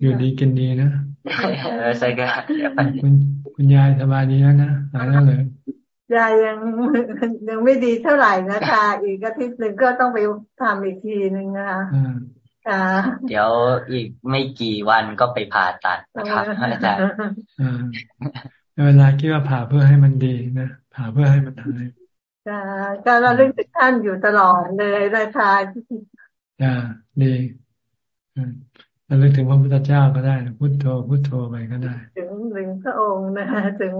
อยู่ดีกินดีนะใช่ครับคุณคุณยายสบายดีแล้วนะหายแล้วเลยยายยังยังไม่ดีเท่าไหร่นะคะอีกอาทิตย์หนึ่งก็ต้องไปทำอีกทีหนึ่งนะคะค่ะเดี๋ยวอีกไม่กี่วันก็ไปผ่าตัดนะครับอาจารย์เวลาคิดว่าผ่าเพื่อให้มันดีนะผ่าเพื่อให้มันหายค่ะก็เราเรื่องถึงท่านอยู่ตลอดเลยนะคะจ้าดีเราเลือกถึงพระพุทธเจ้าก็ได้พุทโธพุทโธไปก็ได้ ถึงถึงพระองค์นะถึง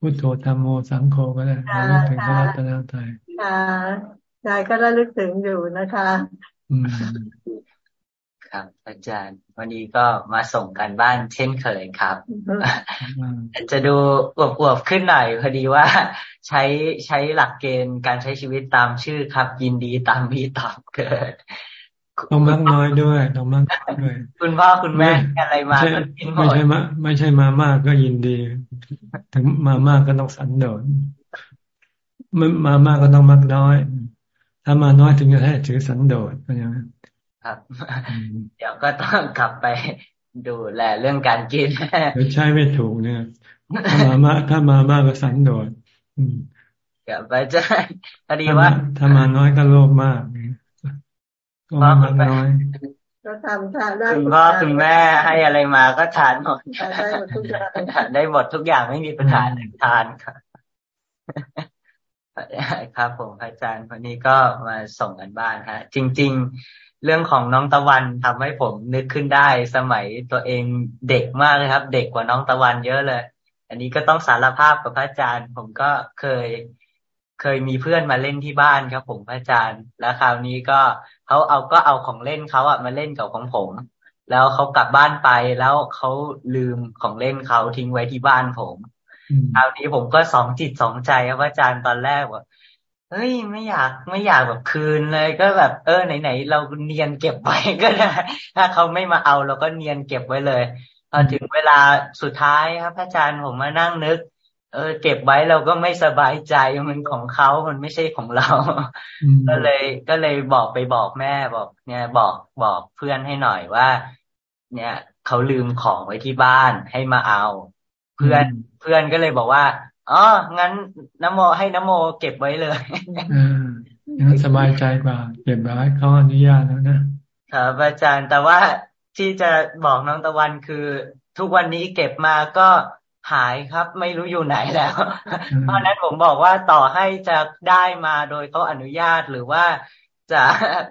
พุทโธธรรมโมสังโฆก็ได้ระลึกถึงพระรัตนตรัยค่ะใจก็ระลึกถึงอยู่นะคะอืมครับ อาจารย์ วันนี้ก็มาส่งกันบ้านเช่นเคยครับ จะดูอวบๆขึ้นหน่อยพอดีว่า ใช้ใช้หลักเกณฑ์การใช้ชีวิตตามชื่อครับ ยินดีตามมีตามเกิด ต้องมากน้อยด้วยต้องมากน้อยด้วย คุณพ่อคุณแม่อะไรมาก็กินหมดไม่ใช่มาไม่ใช่มามากก็ยินดี ถึงมามากก็ต้องสันโดษมันมามากก็ต้องมากน้อย ถ้ามาน้อยถึงจะให้ถือสันโดษก็อย่างนั้นครับ เดี๋ยวก็ต้องกลับไปดูแลเรื่องการกินใช่ไม่ถูกเนี่ยถ้ามามากถ้ามามากก็สันโดษกลับไปจะพอดีว่าถ้ามาน้อยก็โลภมาก ก็มาน้อยก็ทำทานได้คุณพ่อคุณแม่ให้อะไรมาก็ทานหมดทานได้หมดทุกอย่างได้หมดทุกอย่างไม่มีปัญหาทานครับครับผมอาจารย์วันนี้ก็มาส่งกันบ้านฮะ จริง ๆ เรื่องของน้องตะวันทำให้ผมนึกขึ้นได้สมัยตัวเองเด็กมากเลยครับ เด็กกว่าน้องตะวันเยอะเลย อันนี้ก็ต้องสารภาพกับพระอาจารย์ ผมก็เคยเคยมีเพื่อนมาเล่นที่บ้านครับ ผมพระอาจารย์ แล้วคราวนี้ก็ เขาเอาก็เอาของเล่นเขาอะมาเล่นกับของผม แล้วเขากลับบ้านไปแล้วเขาลืมของเล่นเขาทิ้งไว้ที่บ้านผมคราวนี้ผมก็สองจิตสองใจครับอาจารย์ตอนแรกว่าเฮ้ยไม่อยากไม่อยากแบบคืนเลย ก็แบบเออไหนๆเราเนียนเก็บไว้ก็ได้ถ้าเขาไม่มาเอาเราก็เนียนเก็บไว้เลยพอถึงเวลาสุดท้ายครับอาจารย์ผมมานั่งนึก เออ เก็บไว้เราก็ไม่สบายใจมันของเขามันไม่ใช่ของเรา ก็เลยก็เลยบอกไปบอกแม่บอก เนี่ย บอกบอกเพื่อนให้หน่อยว่า เนี่ยเขาลืมของไว้ที่บ้านให้มาเอา เพื่อนเพื่อนก็เลยบอกว่าอ๋องั้นนโมให้นโมเก็บไว้เลยอ่าสบายใจกว่า เก็บไว้เขาอนุญาตแล้วนะครับอาจารย์แต่ว่าที่จะบอกน้องตะวันคือ ทุกวันนี้เก็บมาก็ หายครับ ไม่รู้อยู่ไหนแล้ว เพราะนั้นผมบอกว่าต่อให้จะได้มาโดยเขาอนุญาตหรือว่าจะ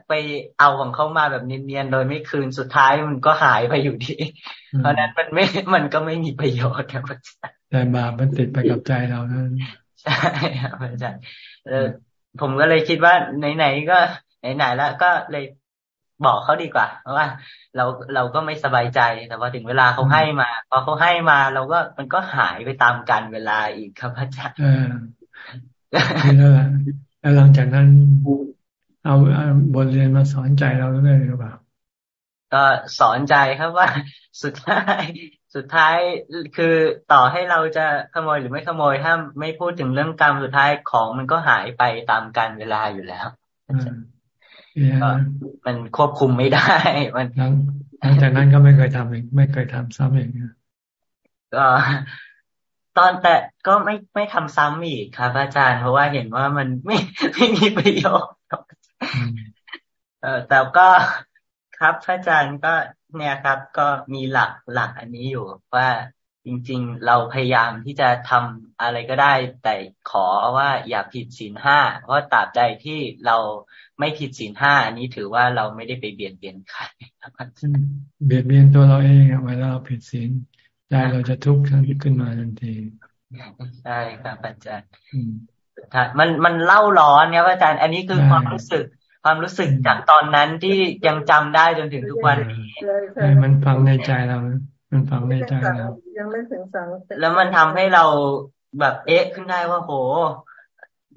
ไปเอาของเขามาแบบเนียนๆโดยไม่คืนสุดท้ายมันก็หายไปอยู่ดี เพราะนั้นมันไม่มันก็ไม่มีประโยชน์ครับอาจารย์แต่บาปมันติดไปกับใจเรานั่นใช่ครับอาจารย์เออผมก็เลยคิดว่าไหนๆก็ไหนๆแล้วก็เลย บอกเขาดีกว่า เพราะว่า เราเราก็ไม่สบายใจแต่พอถึงเวลาเขาให้มาพอเขาให้มา เราก็มันก็หายไปตามกันเวลาอีกครับอาจารย์แล้วหลังจากนั้นเอาบทเรียนมาสอนใจเราเรื่อยหรือเปล่าก็สอนใจครับว่าสุดท้ายสุดท้ายคือต่อให้เราจะขโมยหรือไม่ขโมยถ้าไม่พูดถึงเรื่องกรรมสุดท้ายของมันก็หายไปตามกันเวลาอยู่แล้ว มันควบคุมไม่ได้ มันหลังจากนั้นก็ไม่เคยทำอีกไม่เคยทำซ้ำอีกก็ตอนแต่ก็ไม่ไม่ทำซ้ำอีกครับอาจารย์เพราะว่าเห็นว่ามันไม่ไม่มีประโยชน์เออแต่ก็ครับอาจารย์ก็เนี่ยครับ ก็มีหลักหลักอันนี้อยู่ว่า จริง ๆ เราพยายามที่จะทำอะไรก็ได้ แต่ขอว่าอย่าผิดศีลห้าเพราะตราบใดที่เราไม่ผิดศีลห้าอันนี้ถือว่าเราไม่ได้ไปเบียดเบียนใครเบียดเบียนตัวเราเองเวลาเราผิดศีลใจเราจะทุกข์ขึ้นมาทันทีใช่ครับอาจารย์มันมันเล่าร้อนเนี่ยอาจารย์ อันนี้คือความรู้สึกความรู้สึกจากตอนนั้นที่ยังจำได้จนถึงทุกวันนี้มันฟังในใจเรา มันฟังในใจเรายังไม่ถึงสังแล้วมันทำให้เราแบบเอ๊ะขึ้นได้ว่าโห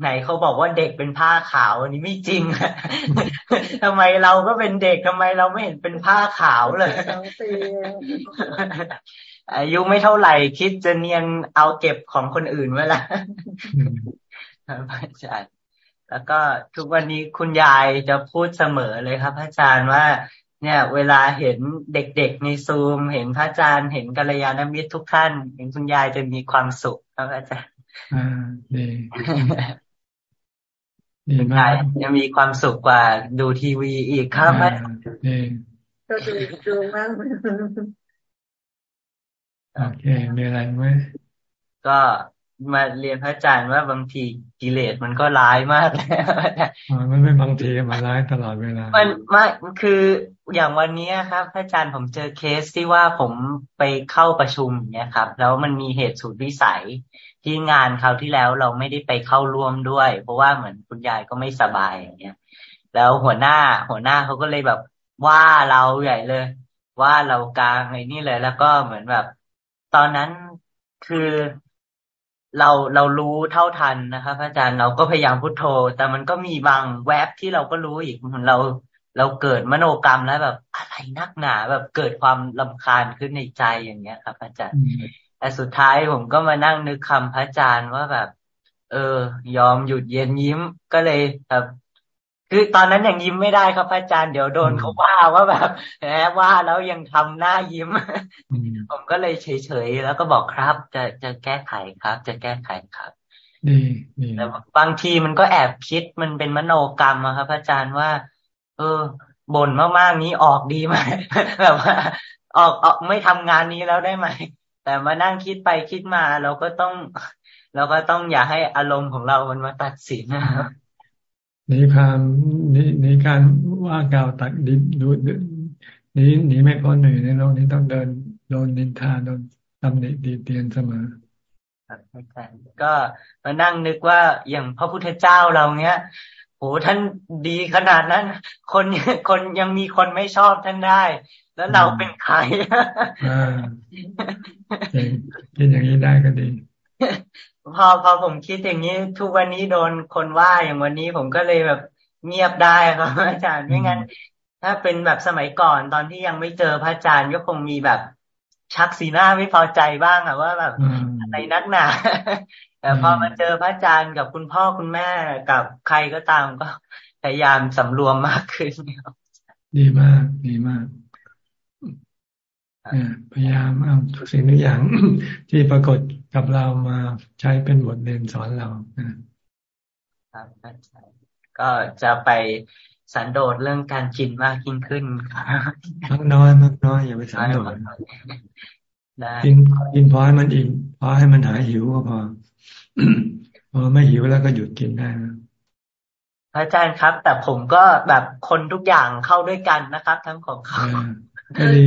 ไหนเขาบอกว่าเด็กเป็นผ้าขาวอันนี้ไม่จริงทำไมเราก็เป็นเด็กทำไมเราไม่เห็นเป็นผ้าขาวเลยอายุไม่เท่าไหร่คิดจะเนียนเอาเก็บของคนอื่นไว้ละอาจารย์แล้วก็ทุกวันนี้คุณยายจะพูดเสมอเลยครับอาจารย์ว่า เนี่ย เวลาเห็นเด็กๆในซูม เห็นพระอาจารย์ เห็นกัลยาณมิตรทุกท่าน เห็นคุณยายจะมีความสุขครับอาจารย์อ่าดีดีมากจะมีความสุขกว่าดูทีวีอีกครับอาจารย์ก็ดูดูมากโอเคมีอะไรไหมก็มาเรียนพระอาจารย์ว่าบางที กิเลสมันก็ร้ายมากแล้วมันไม่บางทีมันร้ายตลอดเวลา มันไม่คืออย่างวันนี้ครับพระอาจารย์ผมเจอเคสที่ว่าผมไปเข้าประชุมเนี่ยครับ แล้วมันมีเหตุสูตรวิสัยที่งานคราวที่แล้วเราไม่ได้ไปเข้าร่วมด้วย เพราะว่าเหมือนคุณยายก็ไม่สบายอย่างเงี้ย แล้วหัวหน้าหัวหน้าเขาก็เลยแบบว่าเราใหญ่เลย ว่าเรากลางไอ้นี่เลย แล้วก็เหมือนแบบ ตอนนั้นคือ เราเรารู้เท่าทันนะครับอาจารย์เราก็พยายามพุโทโธ แต่มันก็มีบางแวบที่เราก็รู้อีกเหมือนเราเราเกิดมโนกรรมแล้วแบบอะไรนักหนาแบบเกิดความลำคาญขึ้นในใจอย่างเงี้ยครับ อาจารย์แต่สุดท้ายผมก็มานั่งนึกคำพระอาจารย์ว่าแบบ เออ ยอมหยุดเย็นยิ้มก็เลยแบบ คือตอนนั้นยังยิ้มไม่ได้ครับอาจารย์เดี๋ยวโดนเขาว่าว่าแบบแหมว่าแล้วยังทำหน้ายิ้ม ผมก็เลยเฉยๆแล้วก็บอกครับ จะจะแก้ไขครับ จะแก้ไขครับดีดีแต่บางทีมันก็แอบคิดมันเป็นมโนกรรมครับอาจารย์ว่า เออบ่นมากๆนี้ออกดีไหมแบบว่า ออกออกไม่ทำงานนี้แล้วได้ไหมแต่มานั่งคิดไปคิดมาเราก็ต้อง เราก็ต้องอย่าให้อารมณ์ของเรามันมาตัดสินนะครับ หนีความหนีหนีการว่ากล่าวตักดิบดูหนีหนีไม่พ้นหนึ่งในโลกนี้ต้องเดินโดนนินทาโดนตำหนิดีเตียนเสมอก็มานั่งนึกว่าอย่างพระพุทธเจ้าเราเนี้ยโหท่านดีขนาดนั้น คนคนยังมีคนไม่ชอบท่านได้ แล้วเราเป็นใครอ่าคิดอย่างนี้ได้ก็ดี พอพอผมคิดอย่างนี้ทุกวันนี้โดนคนว่าอย่างวันนี้ผมก็เลยแบบเงียบได้ครับอาจารย์ไม่งั้น ถ้าเป็นแบบสมัยก่อนตอนที่ยังไม่เจอพระอาจารย์ก็คงมีแบบชักสีหน้าไม่พอใจบ้างอะว่าแบบอะไรนักหนาแต่พอมาเจอพระอาจารย์กับคุณพ่อคุณแม่กับใครก็ตามก็พยายามสำรวมมากขึ้นดีมาก ดีมาก พยายามเอาทุกสิ่งทุกอย่างที่ปรากฏกับเรามาใช้เป็นบทเรียนสอนเราครับก็จะไปสันโดษเรื่องการกินมากยิ่งขึ้นมากน้อยมากน้อยอย่าไปสันโดษกินกินพอให้มันอิ่มพอให้มันหายหิวก็พอพอไม่หิวแล้วก็หยุดกินได้อาจารย์ครับ แต่ผมก็แบบคนทุกอย่างเข้าด้วยกันนะครับ ทั้งของเขาก็ดี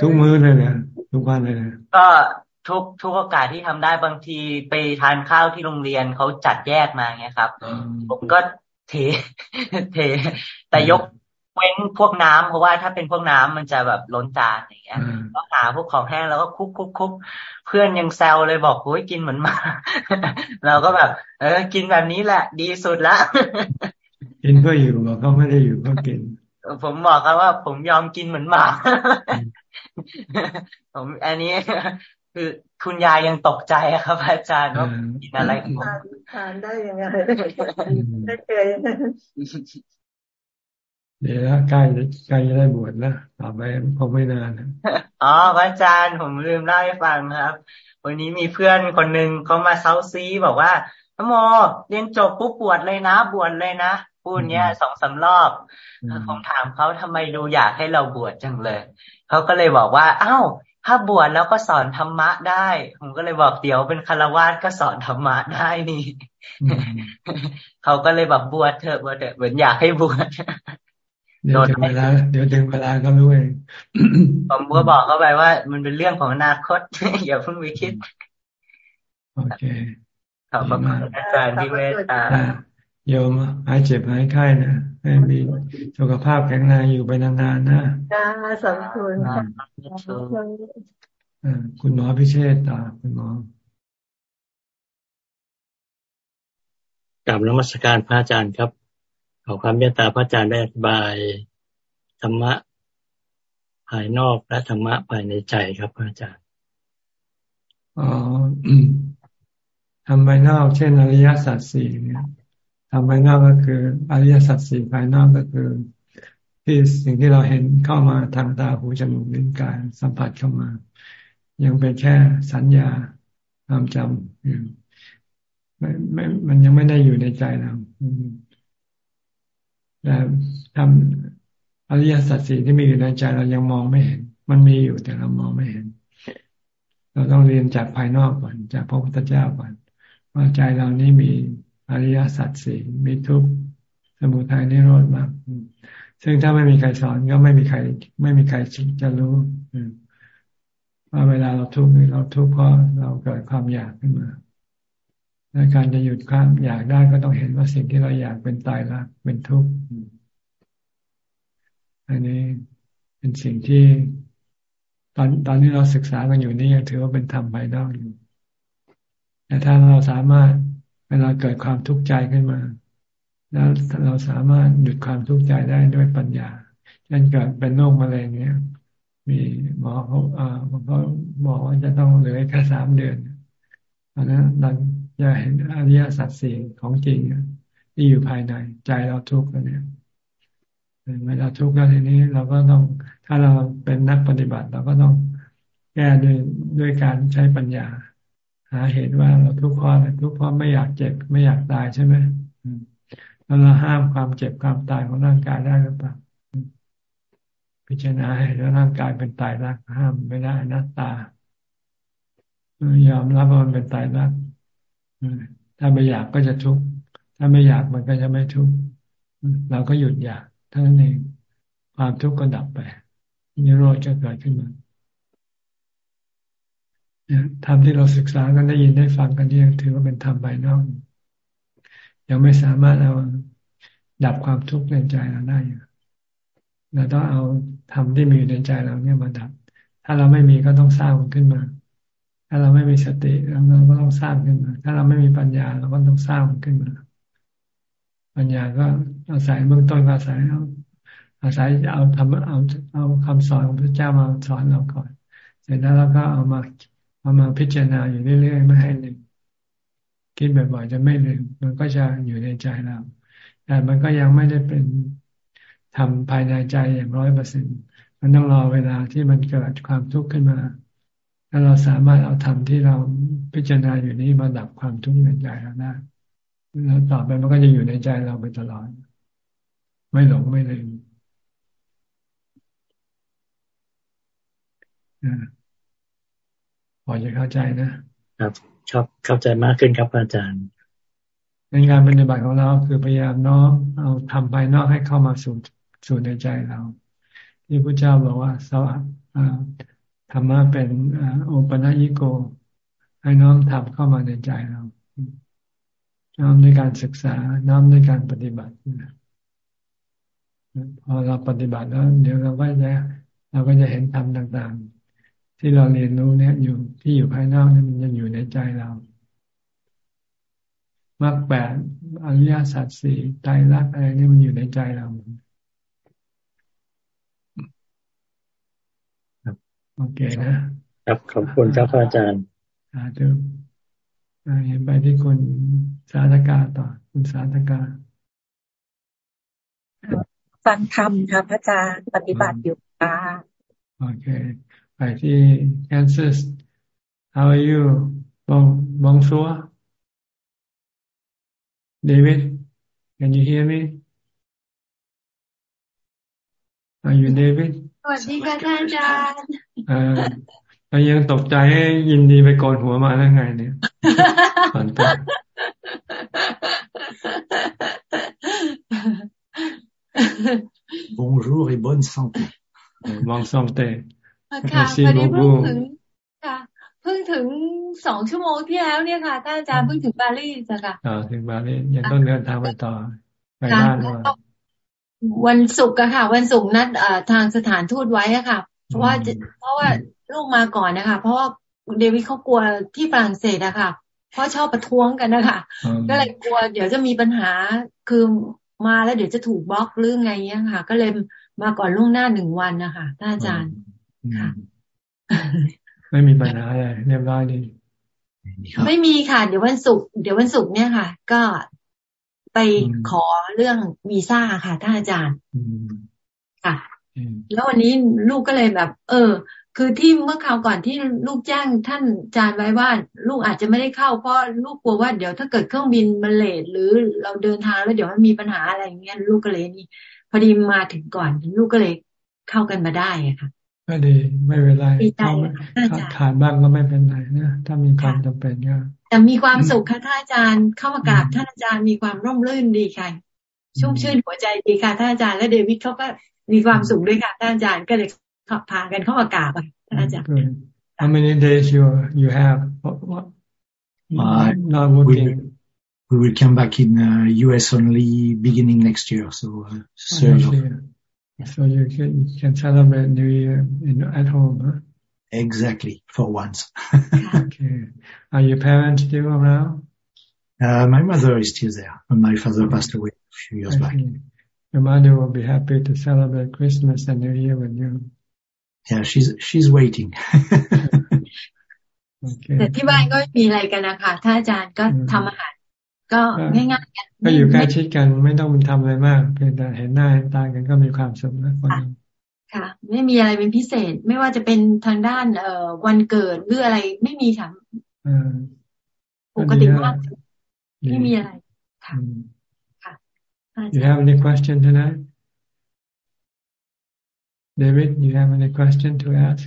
ทุกมื้อเลยนะทุกวันเลยนะก็ทุกทุกโอกาสที่ทำได้บางทีไปทานข้าวที่โรงเรียนเขาจัดแยกมาไงครับ ผมก็เทเท แต่ยกเว้นพวกน้ำเพราะว่าถ้าเป็นพวกน้ำมันจะแบบล้นจานอย่างเงี้ยก็หาพวกของแห้งแล้วก็คุกคุกคุกเพื่อนยังแซวเลยบอกโอ้ยกินเหมือนมาเราก็แบบ เออ กินแบบนี้แหละ ดีสุดละกินเพื่ออยู่บอกเขาไม่ได้อยู่เพื่อกิน ผมบอกครับว่า ผมยอมกินเหมือนหมาผมอันนี้คือคุณยายยังตกใจครับ อาจารย์ว่ากินอะไรทานได้ยังไงไม่เคยเดี๋ยวใกล้ใกล้จะได้บวชแล้วต่อไปคงไม่นานอ๋อพระอาจารย์ผมลืมเล่าให้ฟังครับ วันนี้มีเพื่อนคนหนึ่งเขามาเซาซีบอกว่าพโมเรียนจบปุ๊บบวชเลยนะ บวชเลยนะ พูดเนี้ยสองสารอบผมถามเขาทำไมดูอยากให้เราบวชจังเลยเขาก็เลยบอกว่า อ้าวถ้าบวชแล้วก็สอนธรรมะได้ ผมก็เลยบอกเดี๋ยวเป็นคารวาสก็สอนธรรมะได้นี่เขาก็เลยแบบบวชเถอะบวชเถอะเหมือนอยากให้บวชเดี๋ยวถึงเวลาเดี๋ยวถึงเวลาก็รู้เองผมก็บอกเขาไปว่า มันเป็นเรื่องของอนาคตอย่าเพิ่งไปคิดโอเคขอบคุณอาจารย์ที่เมตตา โยมหายเจ็บหายไข้นะให้มีสุขภาพแข็งแรงอยู่ไปนานๆนะจ้าสาธุคุณหมอพิเชษตาคุณหมอกับนมัสการพระอาจารย์ครับขอความเมตตาพระอาจารย์ได้อธิบายธรรมะภายนอกและธรรมะภายในใจครับพระอาจารย์อ๋อทำภายนอกเช่นอริยสัจสี่เนี่ย ทำภายนอกก็คืออริยสัจสี่ภายนอกก็คือ ที่สิ่งที่เราเห็นเข้ามาทางตาหูจมูกลิ้นกายสัมผัสเข้ามา ยังเป็นแค่สัญญาความจำไม่ไม่มันยังไม่ได้อยู่ในใจเราแต่ทำอริยสัจสี่ที่มีอยู่ในใจเรายังมองไม่เห็น มันมีอยู่แต่เรามองไม่เห็น เราต้องเรียนจากภายนอกก่อนจากพระพุทธเจ้าก่อนว่าใจเรานี้มี อริยสัจสี่มีทุกข์สมุทัยนิโรธมากซึ่งถ้าไม่มีใครสอนก็ไม่มีใคร ไม่มีใครจะรู้ว่าเวลาเราทุกข์เราทุกข์เพราะเราเกิดความอยากขึ้นมาและการจะหยุดความอยากได้ก็ต้องเห็นว่าสิ่งที่เราอยากเป็นตายรักเป็นทุกข์อันนี้เป็นสิ่งที่ ตอนตอนนี้เราศึกษากันอยู่นี่ยังถือว่าเป็นธรรมภายนอกอยู่แต่ถ้าเราสามารถ เวลาเกิดความทุกข์ใจขึ้นมา แล้วเราสามารถหยุดความทุกข์ใจได้ด้วยปัญญาเช่นเกิดเป็นโรคมะเร็งเนี้ยมีหมอเขาอ่าเขาบอกว่าจะต้องเหลือแค่สามเดือนตอนนั้นเราจะเห็นอริยสัจสี่ของจริงที่อยู่ภายในใจเราทุกข์แล้วเนี่ยเวลาทุกข์แล้วทีนี้เราก็ต้องถ้าเราเป็นนักปฏิบัติ เราก็ต้องแก้ด้วยด้วยการใช้ปัญญา หาเหตุว่าเราทุกข์เพราะอะไรทุกข์เพราะไม่อยากเจ็บไม่อยากตายใช่ไหมแล้วเราห้ามความเจ็บความตายของร่างกายได้หรือเปล่าพิจารณาให้แล้วร่างกายเป็นตายรักห้ามไม่ได้นัตตายอมรับว่ามันเป็นตายรักถ้าไม่อยากก็จะทุกข์ถ้าไม่อยากมันก็จะไม่ทุกข์เราก็หยุดอยากเท่านั้นเองความทุกข์ก็ดับไปนิโรธจะเกิดขึ้นมา ธรรมที่เราศึกษากันได้ยินได้ฟังกันที่ยังถือว่าเป็นธรรมภายนอกยังไม่สามารถเอาดับความทุกข์ในใจเราได้อยู่เราต้องเอาธรรมที่มีอยู่ในใจเราเนี่ยมาดับ ถ้าเราไม่มีก็ต้องสร้างมันขึ้นมา ถ้าเราไม่มีสติเราก็ต้องสร้างขึ้นมา ถ้าเราไม่มีปัญญาเราก็ต้องสร้างมันขึ้นมา ปัญญาก็อาศัยเบื้องต้นอาศัยเอาอาศัยเอาทำเอาเอาคำสอนของพระเจ้ามาสอนเราก่อน เสร็จแล้วเราก็เอามา เอามาพิจารณาอยู่เรื่อยๆไม่ให้ลืมคิดบ่อยๆจะไม่ลืมมันก็จะอยู่ในใจเรา แต่มันก็ยังไม่ได้เป็นทำภายในใจอย่างร้อยเปอร์เซ็นต์มันต้องรอเวลาที่มันเกิดความทุกข์ขึ้นมาแล้วเราสามารถเอาธรรมที่เราพิจารณาอยู่นี้มาดับความทุกข์ในใจเราได้แล้วต่อไปมันก็จะอยู่ในใจเราไปตลอด ไม่หลงไม่ลืมอ่า พอจะเข้าใจนะครับชอบเข้าใจมากขึ้นครับอาจารย์ในงานปฏิบัติของเราคือพยายามน้อมเอาทำภายนอกให้เข้ามาสู่สู่ในใจเรา ที่พระเจ้าบอกว่าสวัสดิ์ธรรมะเป็นโอปัญญิโก ให้น้อมทำเข้ามาในใจเรา น้อมในการศึกษา น้อมในการปฏิบัติพอเราปฏิบัติแล้ว เดี๋ยวเราก็จะเราก็จะเห็นธรรมต่างๆ ที่เราเรียนรู้เนี่ยอยู่ที่อยู่ภายนอกเนี่ยมันยังอยู่ในใจเรามรรคแปดอริยสัจสี่ไตรลักษณ์อะไรนี่มันอยู่ในใจเราโอเคนะครับขอบคุณครับอาจารย์สาธุเห็นไปที่คุณสาธกาต่อ คุณสาธกาฟังธรรมครับอาจารย์ปฏิบัติอยู่ค่ะโอเค ไปที่ Kansas How are you Bon Bonsoir David Can you hear me Are you David สวัสดีค่ะท่านอาจารย์แล้วยังตกใจให้ยินดีไปโกนหัวมาได้ไงเนี่ยฝันตัว Bonjour et bonne santé มองซ่องเต ค่ะพอดีเพิ่งถึงค่ะเพิ่งถึงสองชั่วโมงที่แล้วเนี่ยค่ะท่านอาจารย์เพิ่งถึงปารีสค่ะอ่าถึงปารีสยังต้องเดินทางไปต่อไปบ้านว่าวันศุกร์อะค่ะ วันศุกร์นัดทางสถานทูตไว้อะค่ะ เพราะว่าเพราะว่าลูกมาก่อนนะคะ เพราะว่าเดวิดเขากลัวที่ฝรั่งเศสอะค่ะเพราะชอบประท้วงกันนะคะก็เลยกลัว เดี๋ยวจะมีปัญหาคือมาแล้วเดี๋ยวจะถูกบล็อกหรือไงเงี้ยค่ะ ก็เลยมาก่อนล่วงหน้าหนึ่งวันนะคะท่านอาจารย์ค่ะ ไม่มีปัญหาอะไรเรียบร้อยดีไม่มีค่ะ เดี๋ยววันศุกร์เดี๋ยววันศุกร์เนี่ยค่ะ ก็ไปขอเรื่องวีซ่าค่ะท่านอาจารย์ค่ะแล้ววันนี้ลูกก็เลยแบบ เออ คือที่เมื่อคราวก่อนที่ลูกแจ้งท่านอาจารย์ไว้ว่า ลูกอาจจะไม่ได้เข้าเพราะลูกกลัวว่าเดี๋ยวถ้าเกิดเครื่องบินมันเลทหรือเราเดินทางแล้วเดี๋ยวมันมีปัญหาอะไรอย่างเงี้ยลูกก็เลยนี่ พอดีมาถึงก่อนลูกก็เลยเข้ากันมาได้อะค่ะ ก็ดีไม่เป็นไรขาดบ้างก็ไม่เป็นไรนะถ้ามีความจำเป็นก็แต่มีความสุขค่ะท่านอาจารย์เข้ามากราบท่านอาจารย์มีความร่มรื่นดีค่ะชุ่มชื่นหัวใจดีค่ะท่านอาจารย์และเดวิดเขาก็มีความสุขด้วยค่ะท่านอาจารย์ก็เลยขับพากันเข้ามากราบท่านอาจารย์ How many days you you have uh, not working? We, we will come back in uh, US only beginning next year, so uh, third of, So you can, you can celebrate New Year in, at home, huh? Exactly, for once. okay. Are your parents still around? Uh, my mother is still there, and my father passed away a few years back. Your mother will be happy to celebrate Christmas and New Year with you. Yeah, she's she's waiting. แต่ที่บ้านก็มีอะไรกันนะคะถ้าอาจารย์ก็ทำอาหาร ก็ง่ายๆกันก็อยู่ใกล้ชิดกันไม่ต้องมันทำอะไรมาก เพียงแต่เห็นหน้าเห็นตากันก็มีความสุขแล้วคนค่ะ ไม่มีอะไรเป็นพิเศษ ไม่ว่าจะเป็นทางด้าน เอ่อวันเกิดหรืออะไรไม่มีค่ะปกติมากไม่มีอะไรค่ะค่ะ You have any question tonight David you have any question to ask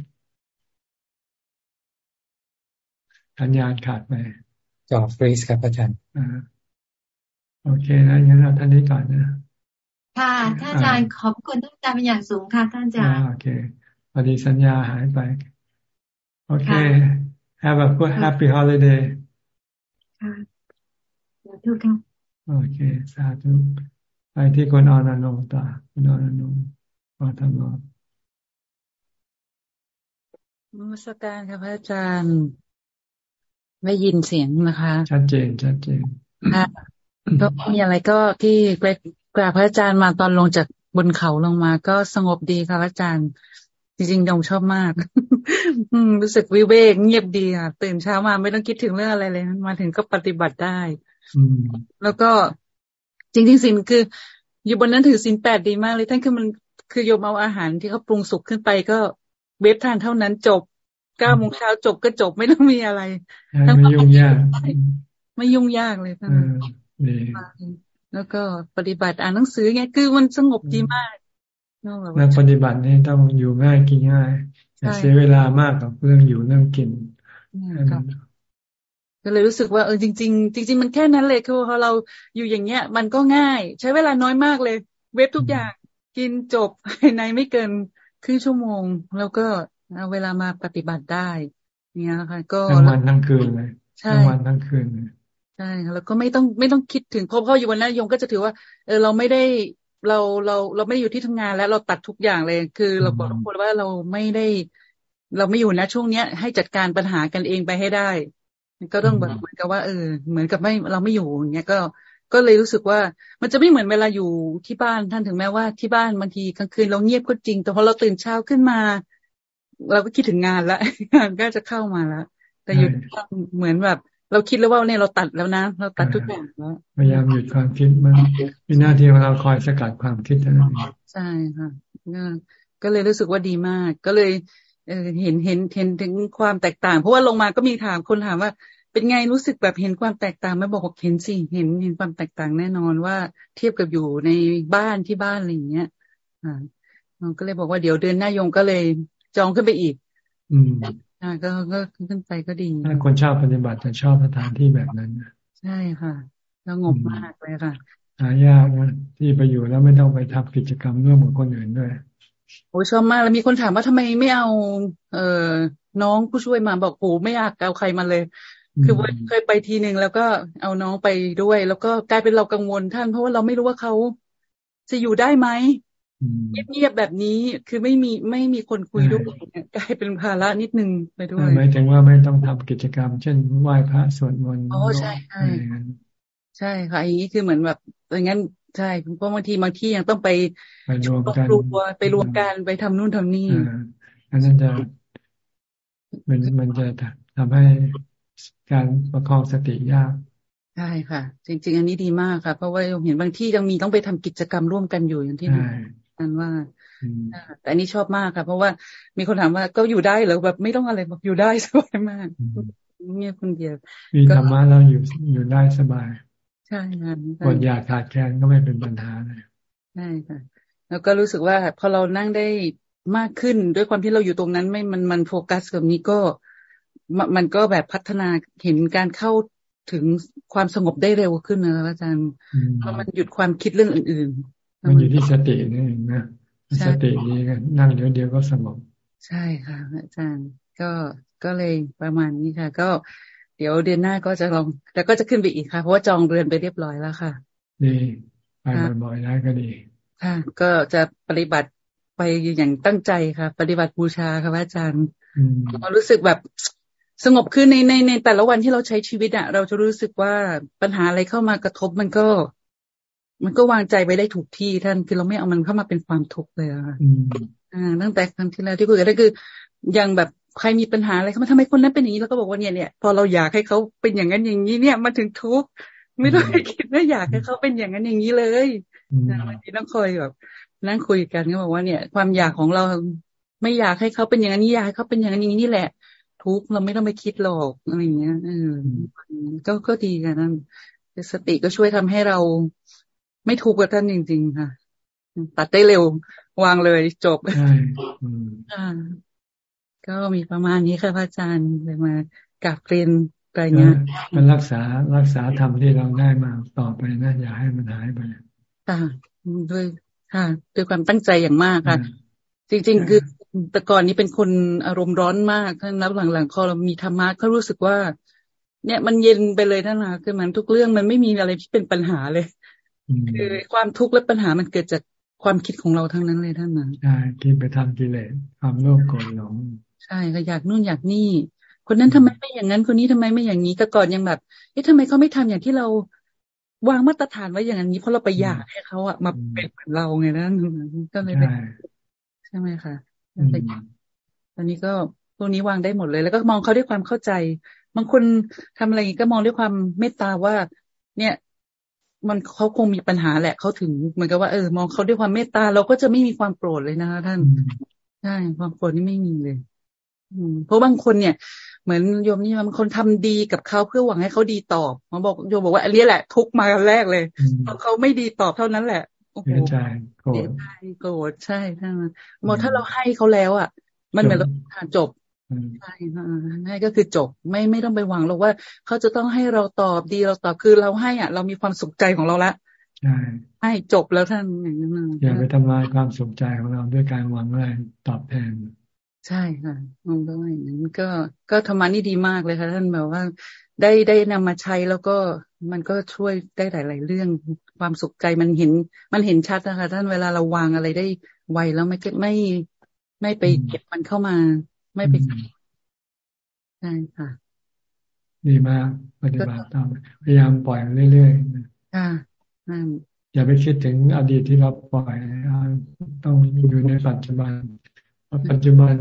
สัญญาณขาดไปจอฟรีสครับอาจารย์ โอเคนะงั้นเราท่านนี้ก่อนนะค่ะท่านอาจารย์ขอบคุณท่านอาจารย์เป็นอย่างสูงค่ะท่านอาจารย์โอเคพอดีสัญญาหายไป โอเค have a good happy holiday ค่ะสาธุค่ะโอเค สาธุไปที่คนอนันต์ตาคนอนันต์มาทำงานมรสการค่ะพระอาจารย์ ไม่ยินเสียงนะคะ ชัดเจน ชัดเจนค่ะ ก็มีอะไรก็ที่กราบพระอาจารย์มาตอนลงจากบนเขาลงมา ก็สงบดีค่ะพระอาจารย์ จริงๆดงชอบมาก อืรู้สึกวิเวกเงียบดีค่ะตื่นเช้ามาไม่ต้องคิดถึงเรื่องอะไรเลย มาถึงก็ปฏิบัติได้แล้วก็จริงๆสินคือ อยู่บนนั้นถือสินแปดดีมากเลยท่านคือมันคือโยมเอาอาหารที่เขาปรุงสุกขึ้นไปก็เวฟทานเท่านั้นจบเก้าโมงเช้าจบก็จบไม่ต้องมีอะไรไม่ยุ่งยาก ไม่ยุ่งยากเลยท่าน แล้วก็ปฏิบัติอ่านหนังสือไงคือมันสงบดีมากนักปฏิบัตินี่ต้องอยู่ง่ายกินง่ายอย่าเสียเวลามากกับเรื่องอยู่เรื่องกินก็เลยรู้สึกว่าเออจริง ๆ จริง ๆ มันแค่นั้นเลยคือพอเราอยู่อย่างเงี้ย มันก็ง่าย ใช้เวลาน้อยมากเลย เว็บทุกอย่างกินจบในไม่เกินครึ่งชั่วโมง แล้วก็เอาเวลามาปฏิบัติได้ เนี่ยค่ะ ก็ทั้งวันทั้งคืนเลยทั้งวันทั้งคืนเลยใช่แล้วก็ไม่ต้องไม่ต้องคิดถึงพอพ่ออยู่วันนั้นยงก็จะถือว่าเออเราไม่ได้เราเราเราไม่ได้อยู่ที่ทำงานแล้วเราตัดทุกอย่างเลย คือเราบอกทุกคนว่าเราไม่ได้ เราไม่อยู่นะช่วงเนี้ย ให้จัดการปัญหากันเองไปให้ได้ ก็ต้องแบบเหมือนกับว่าเออ เหมือนกับไม่เราไม่อยู่อย่างเงี้ยก็ก็เลยรู้สึกว่า มันจะไม่เหมือนเวลาอยู่ที่บ้านท่านถึงแม้ว่าที่บ้านบางทีกลางคืนเราเงียบก็จริง แต่พอเราตื่นเช้าขึ้นมา เราก็คิดถึงงานละงานก็จะเข้ามาแล้วแต่อยู่เหมือนแบบ เราคิดแล้วว่าเนี่ยเราตัดแล้วนะเราตัดทุกอย่างแล้วพยายามหยุดความคิดมันมีหน้าที่ของเราคอยสกัดความคิดเท่านั้นใช่ค่ะก็เลยรู้สึกว่าดีมาก ก็เลยเเห็นเห็นเห็นถึงความแตกต่าง เพราะว่าลงมาก็มีถามคนถามว่า เป็นไงรู้สึกแบบเห็นความแตกต่างไม่บอกว่าเห็นสิเห็นเห็นความแตกต่างแน่นอนว่าเทียบกับอยู่ในบ้านที่บ้านอะไรอย่างเงี้ยอ่าก็เลยบอกว่าเดี๋ยวเดือนหน้ายงก็เลยจองขึ้นไปอีกอืมอ่า ก็ก็ขึ้นไปก็ดีถ้าคนชอบปฏิบัติจะชอบสถานที่แบบนั้นใช่ค่ะสงบมากเลยค่ะหายากนะที่ไปอยู่แล้วไม่ต้องไปทำกิจกรรมร่วมกับคนอื่นด้วยโอ้ชอบมากแล้วมีคนถามว่าทำไมไม่เอา เอ่อน้องผู้ช่วยมาบอกโอ้ไม่อยากเอาใครมาเลย คือว่าเคยไปทีหนึ่งแล้วก็เอาน้องไปด้วย แล้วก็กลายเป็นเรากังวลท่าน เพราะว่าเราไม่รู้ว่าเขาจะอยู่ได้ไหม เงียบๆแบบนี้คือไม่มีไม่มีคนคุยด้วยกลายเป็นภาระนิดนึงไปด้วยหมายถึงว่าไม่ต้องทำกิจกรรม เช่นไหว้พระสวดมนต์อ๋อใช่ใช่ใช่ค่ะอย่างนี้คือเหมือนแบบอย่างนั้นใช่เพราะบางทีบางที่ยังต้องไปไปรวมกันไปรวมกันไปทำนู่นทำนี่อันนั้นจะมันมันจะทำให้การประคองสติยากใช่ค่ะ จริง ๆ อันนี้ดีมากค่ะ เพราะว่าเห็นบางที่ยังมีต้องไปทำกิจกรรมร่วมกันอยู่อย่างที่ นั่นว่าแต่อันนี้ชอบมากค่ะ เพราะว่ามีคนถามว่าก็อยู่ได้หรือแบบไม่ต้องอะไรบอกอยู่ได้สบายมากเงียบคนเดียวมีธรรมะเราอยู่อยู่ได้สบาย ใช่ค่ะอดอยากขาดแคลนก็ไม่เป็นปัญหาเลยใช่ค่ะ แล้วก็รู้สึกว่าพอเรานั่งได้มากขึ้นด้วยความที่เราอยู่ตรงนั้นไม่มันมันโฟกัสกับนี้ก็มันก็แบบพัฒนาเห็นการเข้าถึงความสงบได้เร็วขึ้นนะอาจารย์เพราะมันหยุดความคิดเรื่องอื่นๆ มันอยู่ที่สตินี่เองนะสติดีกันนั่งเดียวเดียวก็สงบใช่ค่ะ อาจารย์ ก็ก็เลยประมาณนี้ค่ะ ก็เดี๋ยวเดือนหน้าก็จะลอง แล้วก็จะขึ้นไปอีกค่ะ เพราะว่าจองเรือนไปเรียบร้อยแล้วค่ะดีไปบ่อยๆได้ก็ดีค่ะ ก็จะปฏิบัติไปอย่างตั้งใจค่ะ ปฏิบัติบูชาค่ะอาจารย์รู้สึกแบบสงบขึ้นในในในแต่ละวันที่เราใช้ชีวิตอะเราจะรู้สึกว่าปัญหาอะไรเข้ามากระทบมันก็ มันก็วางใจไปได้ถูกที่ท่านคือเราไม่เอามันเข้ามาเป็นความทุกข์เลยอะค่ะอ่าตั้งแต่ครั้งที่แล้วที่คุยกันก็คืออย่างแบบใครมีปัญหาอะไรเขามาทำไมคนนั้นเป็นอย่างนี้แล้วก็บอกว่าเนี่ยเนี่ยพอเราอยากให้เขาเป็นอย่างนั้นอย่างนี้เนี่ยมาถึงทุกข์ไม่ต้องคิดว่าอยากให้เขาเป็นอย่างนั้นอย่างนี้เลยบางทีต้องคอยแบบนั่งคุยกันก็บอกว่าเนี่ย ความอยากของเราไม่อยากให้เขาเป็นอย่างนี้อยากให้เขาเป็นอย่างนั้นอย่างนี้แหละ ทุกเราไม่ต้องไปคิดหรอกอะไรเงี้ยเออก็ก็ดีกันนั่นสติก็ช่วยทำให้เรา ไม่ทุกข์กับท่านจริง ๆ ค่ะ ตัดได้เร็ว วางเลยจบใช่ก็มีประมาณนี้ค่ะพระอาจารย์เลยมากับเรียนอะไรเงี้ยมันรักษารักษาธรรมที่เราได้มาต่อไปนะอย่าให้มันหายไปค่ะด้วยค่ะด้วยความตั้งใจอย่างมากค่ะ จริง ๆ คือแต่ก่อนนี้เป็นคนอารมณ์ร้อนมากท่านรับหลังๆพอเรามีธรรมะก็รู้สึกว่า เนี่ยมันเย็นไปเลยท่านนะคือมันทุกเรื่องมันไม่มีอะไรที่เป็นปัญหาเลย คือความทุกข์และปัญหามันเกิดจากความคิดของเราทั้งนั้นเลยท่านนะใช่คิดไปทำกิเลสความโลภโกรธหลงใช่ก็อยากนู่นอยากนี่ คนนั้นทำไมไม่อย่างนั้นคนนี้ทำไมไม่อย่างนี้แต่ก่อนยังแบบเอ๊ะทำไมเขาไม่ทำอย่างที่เราวางมาตรฐานไว้อย่างนี้เพราะเราไปอยากให้เขาอะมาเป็นเหมือนเราไงนั่นก็เลยเป็นใช่ไหมคะตอนนี้ก็พวกนี้วางได้หมดเลย แล้วก็มองเขาด้วยความเข้าใจ บางคนทำอะไรก็มองด้วยความเมตตาว่า เนี่ย มันเขาคงมีปัญหาแหละเขาถึงเหมือนกับว่าเออมองเขาด้วยความเมตตาเราก็จะไม่มีความโกรธเลยนะคะท่านใช่ความโกรธนี่ไม่มีเลย อืมเพราะบางคนเนี่ย เหมือนโยมนี่บางคนทำดีกับเขาเพื่อหวังให้เขาดีตอบมาบอกโยมบอกว่าอันนี้แหละ ทุกมาแรกเลยพอเขาไม่ดีตอบเท่านั้นแหละเสียใจโกรธโกรธใช่ใช่หมดถ้าเราให้เขาแล้วอะ มันเหมือนเราจบ ใช่ให้ก็คือจบไม่ไม่ต้องไปหวังหรอกว่าเขาจะต้องให้เราตอบดีเราตอบคือเราให้อะ เรามีความสุขใจของเราละใช่ให้จบแล้วท่านอย่างนั้นอย่าไปทำลายความสุขใจของเราด้วยการหวังอะไรตอบแทน ใช่ค่ะมองด้วยอย่างนั้นก็ก็ธรรมานี่ดีมากเลยค่ะท่านแบบว่า ได้ได้นำมาใช้แล้วก็มันก็ช่วยได้หลาย ๆ เรื่องความสุขใจมันเห็น มันเห็นชัดนะคะท่านเวลาเราวางอะไรได้ไวแล้วไม่ไม่ไม่ไปเก็บมันเข้ามา ไม่ไปใช่ค่ะ ดีมากปฏิบัติตามพยายามปล่อยเรื่อยๆค่ะอย่าไปคิดถึงอดีตที่เราปล่อยต้องอยู่ในปัจจุบันปัจจุบัน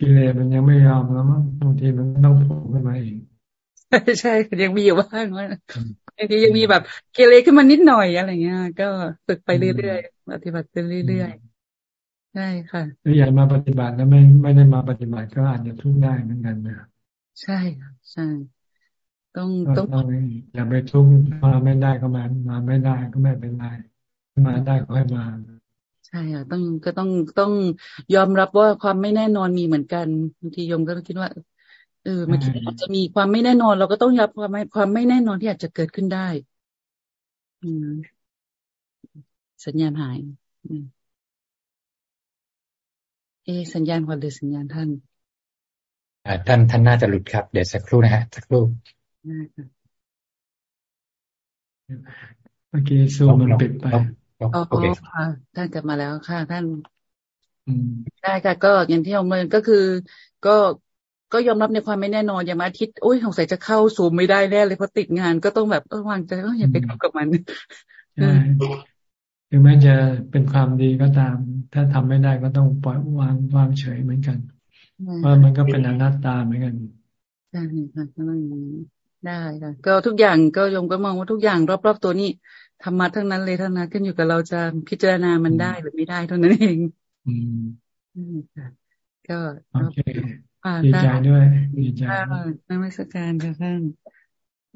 กิเลสมันยังไม่ยอมแล้วมั้งบางทีมันต้องโผล่ขึ้นมาเองใช่ยังมีอยู่บ้างว่าบางทียังมีแบบเกเรขึ้นมานิดหน่อยอะไรเงี้ย ก็ฝึกไปเรื่อยๆปฏิบัติไปเรื่อยๆ ใช่ค่ะหรืออยากมาปฏิบัติแล้วไม่ไม่ได้มาปฏิบัติก็อาจจะทุกข์ได้เหมือนกันนะใช่ค่ะใช่ต้องต้องอย่าไปทุกข์มาไม่ได้ก็มามาไม่ได้ก็ไม่เป็นไรมาได้ก็ให้มาใช่ค่ะต้องก็ต้องต้องยอมรับว่าความไม่แน่นอนมีเหมือนกันบางทีโยมก็คิดว่าเออมันอาจจะมีความไม่แน่นอน เราก็ต้องรับความไม่ความไม่แน่นอนที่อาจจะเกิดขึ้นได้ อืมสัญญาณหาย เอสัญญาณพอหรือสัญญาณท่านท่านท่านน่าจะหลุดครับ เดี๋ยวสักครู่นะฮะสักครู่เมื่อกี้ซูมันปิดไปโอเคค่ะท่านกลับมาแล้วค่ะ ท่านได้ค่ะ ก็อย่างที่เอาเมื่อก็คือ ก็ก็ยอมรับในความไม่แน่นอนอย่างมาอาทิตย์โอ้ยสงสัยจะเข้าซูมไม่ได้แน่เลยเพราะติดงานก็ต้องแบบเออวางใจก็อย่าไปทุกข์กับมันใช่ ถึงแม้จะเป็นความดีก็ตาม ถ้าทำไม่ได้ก็ต้องปล่อยวางวางเฉยเหมือนกันเพราะมันก็เป็นอนัตตาเหมือนกันใช่ค่ะได้ค่ะก็ทุกอย่างก็ยมก็มองว่าทุกอย่างรอบๆตัวนี้ธรรมะทั้งนั้นเลยทั้งนั้นขึ้นอยู่กับเราจะพิจารณามันได้หรือไม่ได้เท่านั้นเอง อืมค่ะก็โอเคดีใจด้วยดีใจนักวิชาการค่ะท่าน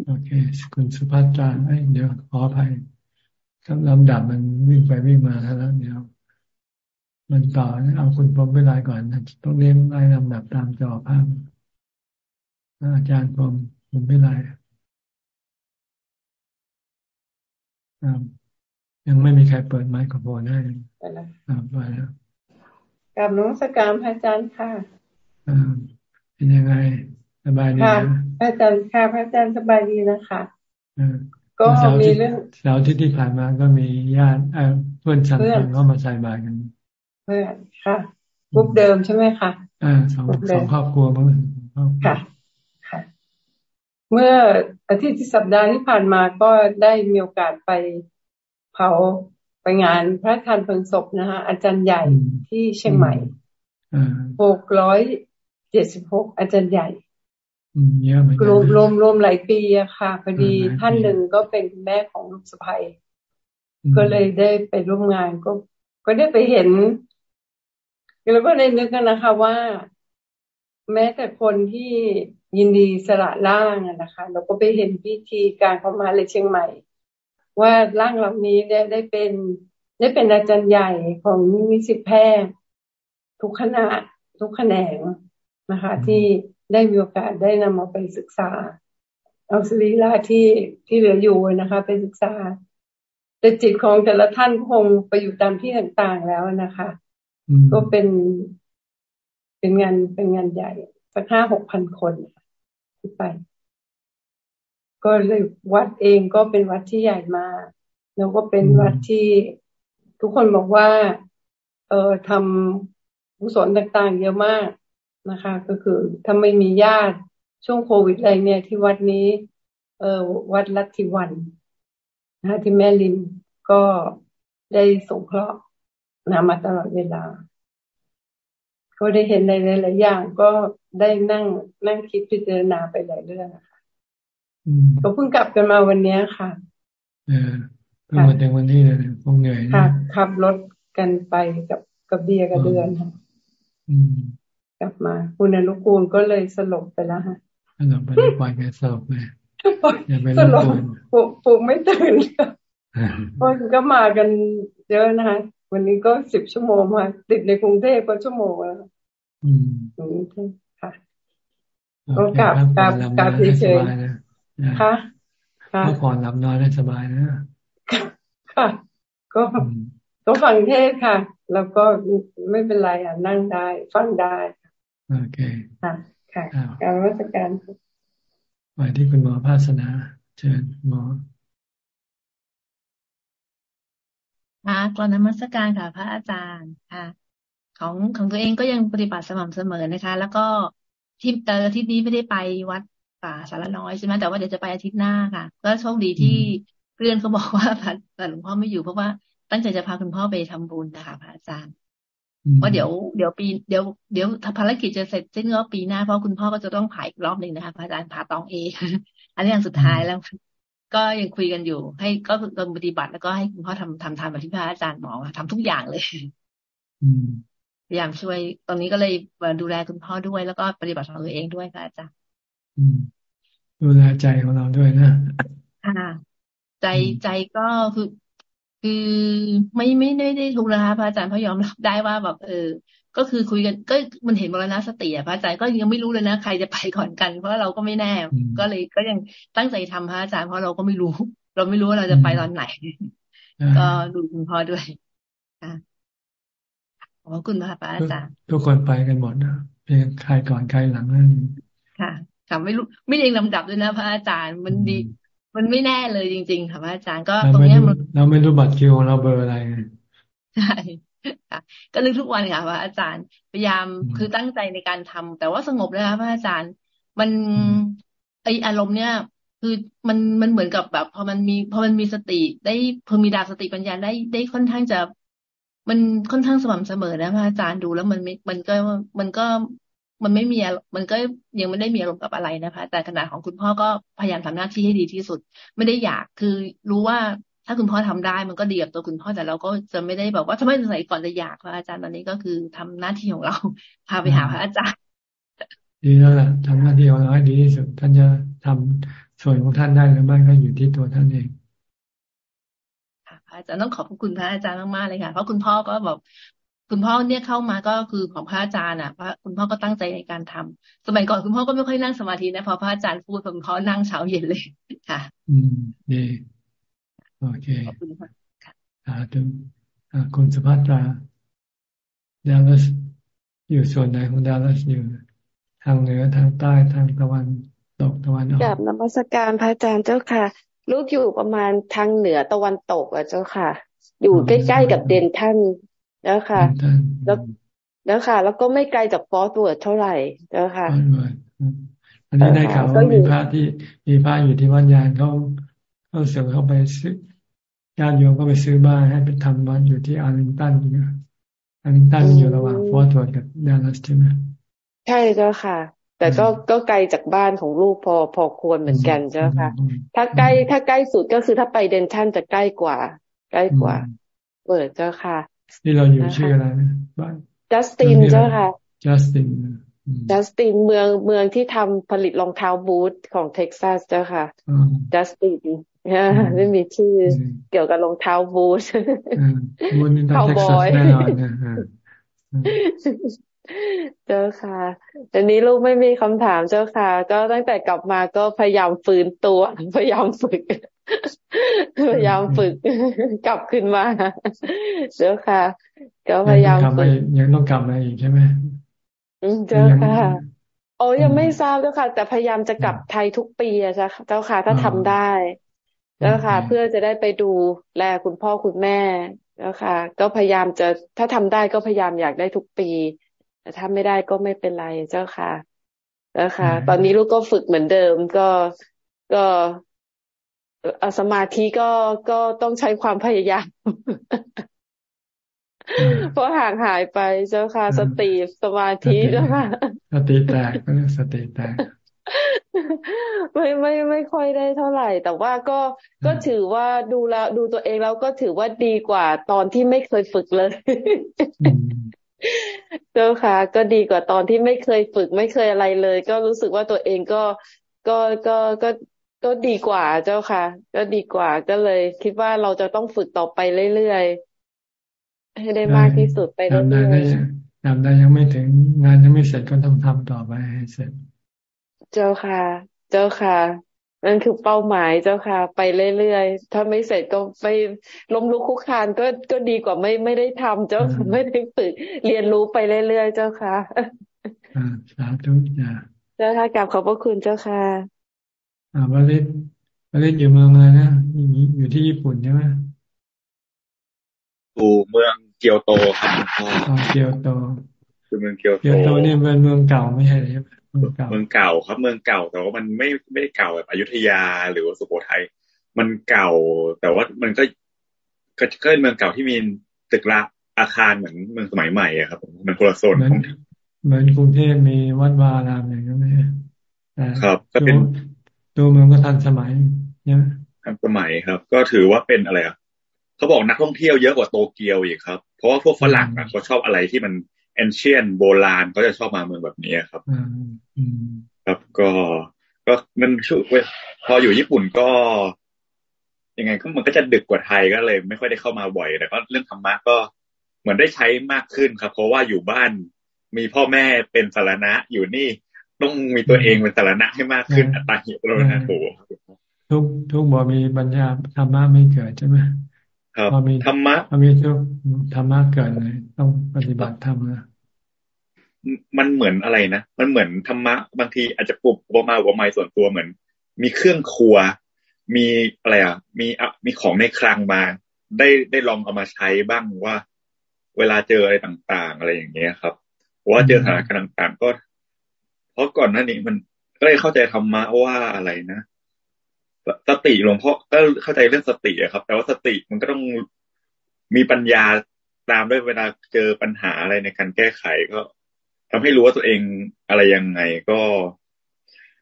โอเค คุณสุภัตราเดี๋ยวขออภัย ครับลำดับมันวิ่งไปวิ่งมาแล้วเดี๋ยวมันต่อเอาคุณพรมไปลายก่อนต้องเลี้ยงไล่ลำดับตามจอภาพอาจารย์พรมผมไปลายยังไม่มีใครเปิดไมโครโฟนให้ไปแล้วไปแล้วกับน้องสการพระอาจารย์ค่ะเป็นยังไงสบายดีนะอาจารย์ค่ะพระอาจารย์สบายดีนะคะ ก็มีเรื่องเสาร์ที่ที่ผ่านมาก็มีญาติเพื่อนสังคมเข้ามาใส่บาตรกันเพื่อนค่ะกลุ่มเดิมใช่ไหมคะอ่าสองสองครอบครัวมั้งค่ะค่ะ เมื่ออาทิตย์ที่สัปดาห์ที่ผ่านมาก็ได้มีโอกาสไปเผาไปงานพระทานเพลิงศพนะคะอาจารย์ใหญ่ที่เชียงใหม่หกร้อยเจ็ดสิบหกอาจารย์ใหญ่ รวมรวมรวมหลายปีอะค่ะพอดีท่านหนึ่งก็เป็นแม่ของลูกสะใภ้ก็เลยได้ไปร่วมงานก็ ก็ได้ไปเห็นแล้วก็ได้นึกกันนะคะว่า แม้แต่คนที่ยินดีสละร่างนะคะ เราก็ไปเห็นพิธีการเขามาเลยเชียงใหม่ ว่าร่างเหล่านี้ได้ได้เป็น ได้เป็นอาจารย์ใหญ่ของนิสิตแพทย์ทุกคณะทุกแขนงนะคะ ที่ ได้มีโอกาสได้นำมาไปศึกษา เอาสรีระที่ที่เหลืออยู่นะคะ ไปศึกษา แต่จิตของแต่ละท่านคงไปอยู่ตามที่ต่างๆแล้วนะคะ ก็เป็นเป็นงานเป็นงานใหญ่สักห้าหกพันคนที่ไป ก็เลยวัดเองก็เป็นวัดที่ใหญ่มากแล้วก็เป็นวัดที่ทุกคนบอกว่า เออทำกุศลต่างๆ เยอะมาก นะคะ ก็คือถ้าไม่มีญาติช่วงโควิดอะไรเนี่ย ที่วัดนี้ เออวัดลัทธิวันนะที่แม่ลินก็ได้สงเคราะห์นะมาตลอดเวลา ก็ได้เห็นในหลายๆอย่าง ก็ได้นั่งนั่งคิดพิจารณาไปหลายเรื่องค่ะก็เพิ่งกลับกันมาวันนี้ค่ะเออเพิ่งมาถึงวันนี้เลยคงเหนื่อยค่ะขับรถกันไปกับกับเบียกับเดือนค่ะ กลับมา คุณอนุกูลก็เลยสลบไปแล้วค่ะสลบไปปล่อยแกสลบไปอย่าไปรบกวนปลุกไม่ตื่นเพราะก็มากันเยอะนะคะวันนี้ก็สิบชั่วโมงมาติดในกรุงเทพก็ชั่วโมงแล้วอืมค่ะก็กลับกลับกลับเฉยๆค่ะค่ะก่อนหลับนอนได้สบายนะค่ะก็ก็ฟังเทศค่ะ แล้วก็ไม่เป็นไรอะนั่งได้ ฟังได้ โอเคค่ะค่ะการรัชการไปที่คุณหมอภาสนา เชิญหมอค่ะกรนมัสการค่ะ พระอาจารย์ค่ะ ของของตัวเองก็ยังปฏิบัติสม่ำเสมอนะคะ แล้วก็ที่แต่อาทิตย์นี้ไม่ได้ไปวัดป่าสารน้อยใช่ไหมแต่ว่าเดี๋ยวจะไปอาทิตย์หน้าค่ะ ก็โชคดีที่เพื่อนเขาบอกว่าพระหลวงพ่อไม่อยู่เพราะว่าตั้งใจจะพาคุณพ่อไปทำบุญนะคะพระอาจารย์ ว่าเดี๋ยวเดี๋ยวปีเดี๋ยวเดี๋ยวภารกิจจะเสร็จสิ้นก็ปีหน้าเพราะคุณพ่อก็จะต้องผ่าอีกรอบหนึ่งนะคะพระอาจารย์ผ่าตองเองอันนี้อย่างสุดท้ายแล้ว ก็ยังคุยกันอยู่ ให้ก็ลงปฏิบัติแล้วก็ให้คุณพ่อทำทำทำแบบที่พระอาจารย์บอกทำทุกอย่างเลยพยายามช่วย ตอนนี้ก็เลยดูแลคุณพ่อด้วย แล้วก็ปฏิบัติของตัวเองด้วยค่ะอาจารย์ดูแลใจของเราด้วยนะค่ะใจใจก็คือ คืคือไม่ไม่ได้ได้ทุกนะคะพระอาจารย์พระยอมรับได้ว่าแบบเออ ก็คือคุยกันก็มันเห็นมรณะสติอะพระอาจารย์ก็ยังไม่รู้เลยนะใครจะไปก่อนกัน เพราะเราก็ไม่แน่ ก็เลยก็ยังตั้งใจทำพระอาจารย์เพราะเราก็ไม่รู้ เราไม่รู้ว่าเราจะไปตอนไหน ก็ดูคุณพ่อด้วยค่ะขอบคุณพระอาจารย์ทุกคนไปกันหมดนะเพียงใครก่อนใครหลังนั่นค่ะค่ะไม่รู้ไม่เรียงลำดับด้วยนะพระอาจารย์มันดี มันไม่แน่เลยจริง ๆ ค่ะพระอาจารย์ก็ตรงนี้มันเราไม่รู้บัตรคิวของเราเบอร์อะไรใช่ค่ะก็นึกทุกวันค่ะพระอาจารย์พยายามคือตั้งใจในการทำแต่ว่าสงบเลยค่ะพระอาจารย์ มันไออารมณ์เนี่ย คือมันมันเหมือนกับแบบ พอมันมีพอมันมีสติได้พอมีดาสติปัญญาได้ได้ค่อนข้างจะ มันค่อนข้างสม่ำเสมอนะพระอาจารย์ดูแล้วมันไม่มันก็มันก็ มันไม่มีมันก็ยังไม่ได้มีอารมณ์กับอะไรนะคะ แต่ขณะของคุณพ่อก็พยายามทำหน้าที่ให้ดีที่สุด ไม่ได้อยากคือรู้ว่าถ้าคุณพ่อทำได้มันก็ดีกับตัวคุณพ่อแต่เราก็จะไม่ได้บอกว่าทำไมใส่ก่อนจะอยากพระอาจารย์ตอนนี้ก็คือทำหน้าที่ของเราพาไปหาพระอาจารย์ดีแล้วแหละทำหน้าที่ของเราให้ดีที่สุดท่านจะทำส่วนของท่านได้หรือไม่ก็อยู่ที่ตัวท่านเองพระอาจารย์ต้องขอบคุณพระอาจารย์มากๆเลยค่ะ เพราะคุณพ่อก็บอก คุณพ่อเนี่ยเข้ามาก็คือของพระอาจารย์อะพระคุณพ่อก็ตั้งใจในการทำสมัยก่อนคุณพ่อก็ไม่ค่อยนั่งสมาธินะพอพระอาจารย์พูดคุณพ่อนั่งเช้าเย็นเลยค่ะ อืมดีโอเคขอบคุณค่ะสาธุคุณสุภัตราดาลัสอยู่ส่วนไหนของดาลัสอยู่ ทางเหนือทางใต้ทางตะวันตกตะวันออกกับนมัสการพระอาจารย์เจ้าค่ะ ลูกอยู่ประมาณทางเหนือตะวันตกอะเจ้าค่ะ อยู่ใกล้ๆกับ Denton แล้วค่ะ แล้วแล้วค่ะ แล้วก็ไม่ไกลจาก Fort Worth เท่าไหร่แล้วค่ะอันนี้ได้ข่าวว่ามีพระที่มีพระอยู่ที่วัดญาณเขาเขาเสือเขาไปซื้อญาติโยมก็ไปซื้อบ้านให้เป็นทำวัดอยู่ที่ Arlington อยู่ Arlington อยู่ระหว่าง Fort Worth กับดัลลัสใช่ไหมใช่เจ้าค่ะ แต่ก็ก็ไกลจากบ้านของลูกพอพอควรเหมือนกันเจ้าค่ะ ถ้าใกล้ถ้าใกล้สุดก็คือถ้าไป Denton จะใกล้กว่า ใกล้กว่าเปิดเจ้าค่ะ ที่เราอยู่ชื่ออะไรนะบ้าน Justin เจ้าค่ะ Justin Justin เมืองเมืองที่ทำผลิตรองเท้าบูทของเท็กซัสเจ้าค่ะ Justin ไม่มีชื่อเกี่ยวกับรองเท้าบูทบูทนี่ต้องเท็กซัสแน่นอนนะเจ้าค่ะแต่นี้ลูกไม่มีคำถามเจ้าค่ะ ก็ตั้งแต่กลับมาก็พยายามฟื้นตัว พยายามฝึก พยายามฝึกกลับขึ้นมาเจ้าค่ะ ก็พยายามฝึกยังต้องกลับมาอีกใช่ไหมเจ้าค่ะโอ้ยังไม่ทราบเจ้าค่ะ แต่พยายามจะกลับไทยทุกปีอะเจ้าค่ะ ถ้าทำได้เจ้าค่ะ เพื่อจะได้ไปดูแลคุณพ่อคุณแม่เจ้าค่ะ ก็พยายามจะถ้าทำได้ก็พยายามอยากได้ทุกปีแต่ถ้าไม่ได้ก็ไม่เป็นไรเจ้าค่ะเจ้าค่ะ ตอนนี้ลูกก็ฝึกเหมือนเดิมก็ก็ สมาธิก็ก็ต้องใช้ความพยายามเพราะห่างหายไปเจ้าค่ะ สติสมาธิเจ้าค่ะ สติแตกก็สติแตกไม่ไม่ไม่ค่อยได้เท่าไหร่ แต่ว่าก็ก็ถือว่าดูแลดูตัวเองแล้วก็ถือว่าดีกว่าตอนที่ไม่เคยฝึกเลยเจ้าค่ะ ก็ดีกว่าตอนที่ไม่เคยฝึก ไม่เคยอะไรเลย ก็รู้สึกว่าตัวเองก็ก็ก็ก็ ก็ดีกว่าเจ้าค่ะ ก็ดีกว่าก็เลย คิดว่าเราจะต้องฝึกต่อไปเรื่อยๆให้ได้มากที่สุดไปเรื่อยๆทำได้ยังไม่ถึงงานยังไม่เสร็จก็ต้องทำต่อไปให้เสร็จ เจ้าค่ะ เจ้าค่ะนั่นคือเป้าหมายเจ้าค่ะ ไปเรื่อยๆถ้าไม่เสร็จก็ไปล้มลุกคุกคานก็ก็ดีกว่าไม่ไม่ได้ทำเจ้าค่ะไม่ได้ฝึกเรียนรู้ไปเรื่อยๆเจ้าค่ะสาธุจ้าเจ้าค่ะกลับขอบพระคุณเจ้าค่ะ อ่าวาเลตวาเลตอยู่เมืองอะไรนะอยู่ที่ญี่ปุ่นใช่ไหมอยู่เมืองเกียวโตครับอ๋อเกียวโตคือเมืองเกียวโตเกียวโตนี่เป็นเมืองเก่าไม่ใช่ใช่ไหมเมืองเก่าเมืองเก่าครับเมืองเก่าแต่ว่ามันไม่ไม่ได้เก่าแบบอยุธยาหรือว่าสุโขทัยมันเก่า แต่ว่ามันก็ก็ก็เป็นเมืองเก่าที่มีตึกระอาคารเหมือนเมืองสมัยใหม่อะครับมันคนละโซนเหมือนกรุงเทพมีวัดวารามอย่างนั้นไหมครับก็เป็น ตัวเมืองก็ทันสมัยเนี่ยทันสมัยครับ ก็ถือว่าเป็นอะไรอะเขาบอกนักท่องเที่ยวเยอะกว่าโตเกียวอีกครับ เพราะว่าพวกฝรั่งอะเขาชอบอะไรที่มันแอนเชียนโบราณเขาจะชอบมาเมืองแบบนี้ครับครับก็ก็มันช่วยพออยู่ญี่ปุ่นก็ ยังไงก็มันก็จะดึกกว่าไทยก็เลย ไม่ค่อยได้เข้ามาบ่อยแต่ก็เรื่องธรรมะก็เหมือนได้ใช้มากขึ้นครับ เพราะว่าอยู่บ้านมีพ่อแม่เป็นสารณะอยู่นี่ ต้องมีตัวเองเป็นสารณะให้มากขึ้นอัตตาหิโรนะโหทุกทุกบ่มีปัญญาธรรมะไม่เกิดใช่ไหมครับมีธรรมะมีทุกธรรมะเกิดเลยต้องปฏิบัติธรรมนะมันเหมือนอะไรนะมันเหมือนธรรมะบางทีอาจจะปุบวมาวัวไม้ส่วนตัวเหมือน มีเครื่องครัว มีอะไรอะ มีอะมีของในคลังมา ได้ได้ลองเอามาใช้บ้างว่า เวลาเจออะไรต่างๆ อะไรอย่างเงี้ยครับว่าเจอสถานการณ์ต่างๆ ก็ เพราะก่อนหน้านี้มันก็เลยเข้าใจธรรมะว่าอะไรนะสติหลวงพ่อก็เข้าใจเรื่องสติอะครับ แต่ว่าสติมันก็ต้องมีปัญญาตามด้วยเวลาเจอปัญหาอะไรในการแก้ไขก็ทำให้รู้ว่าตัวเองอะไรยังไงก็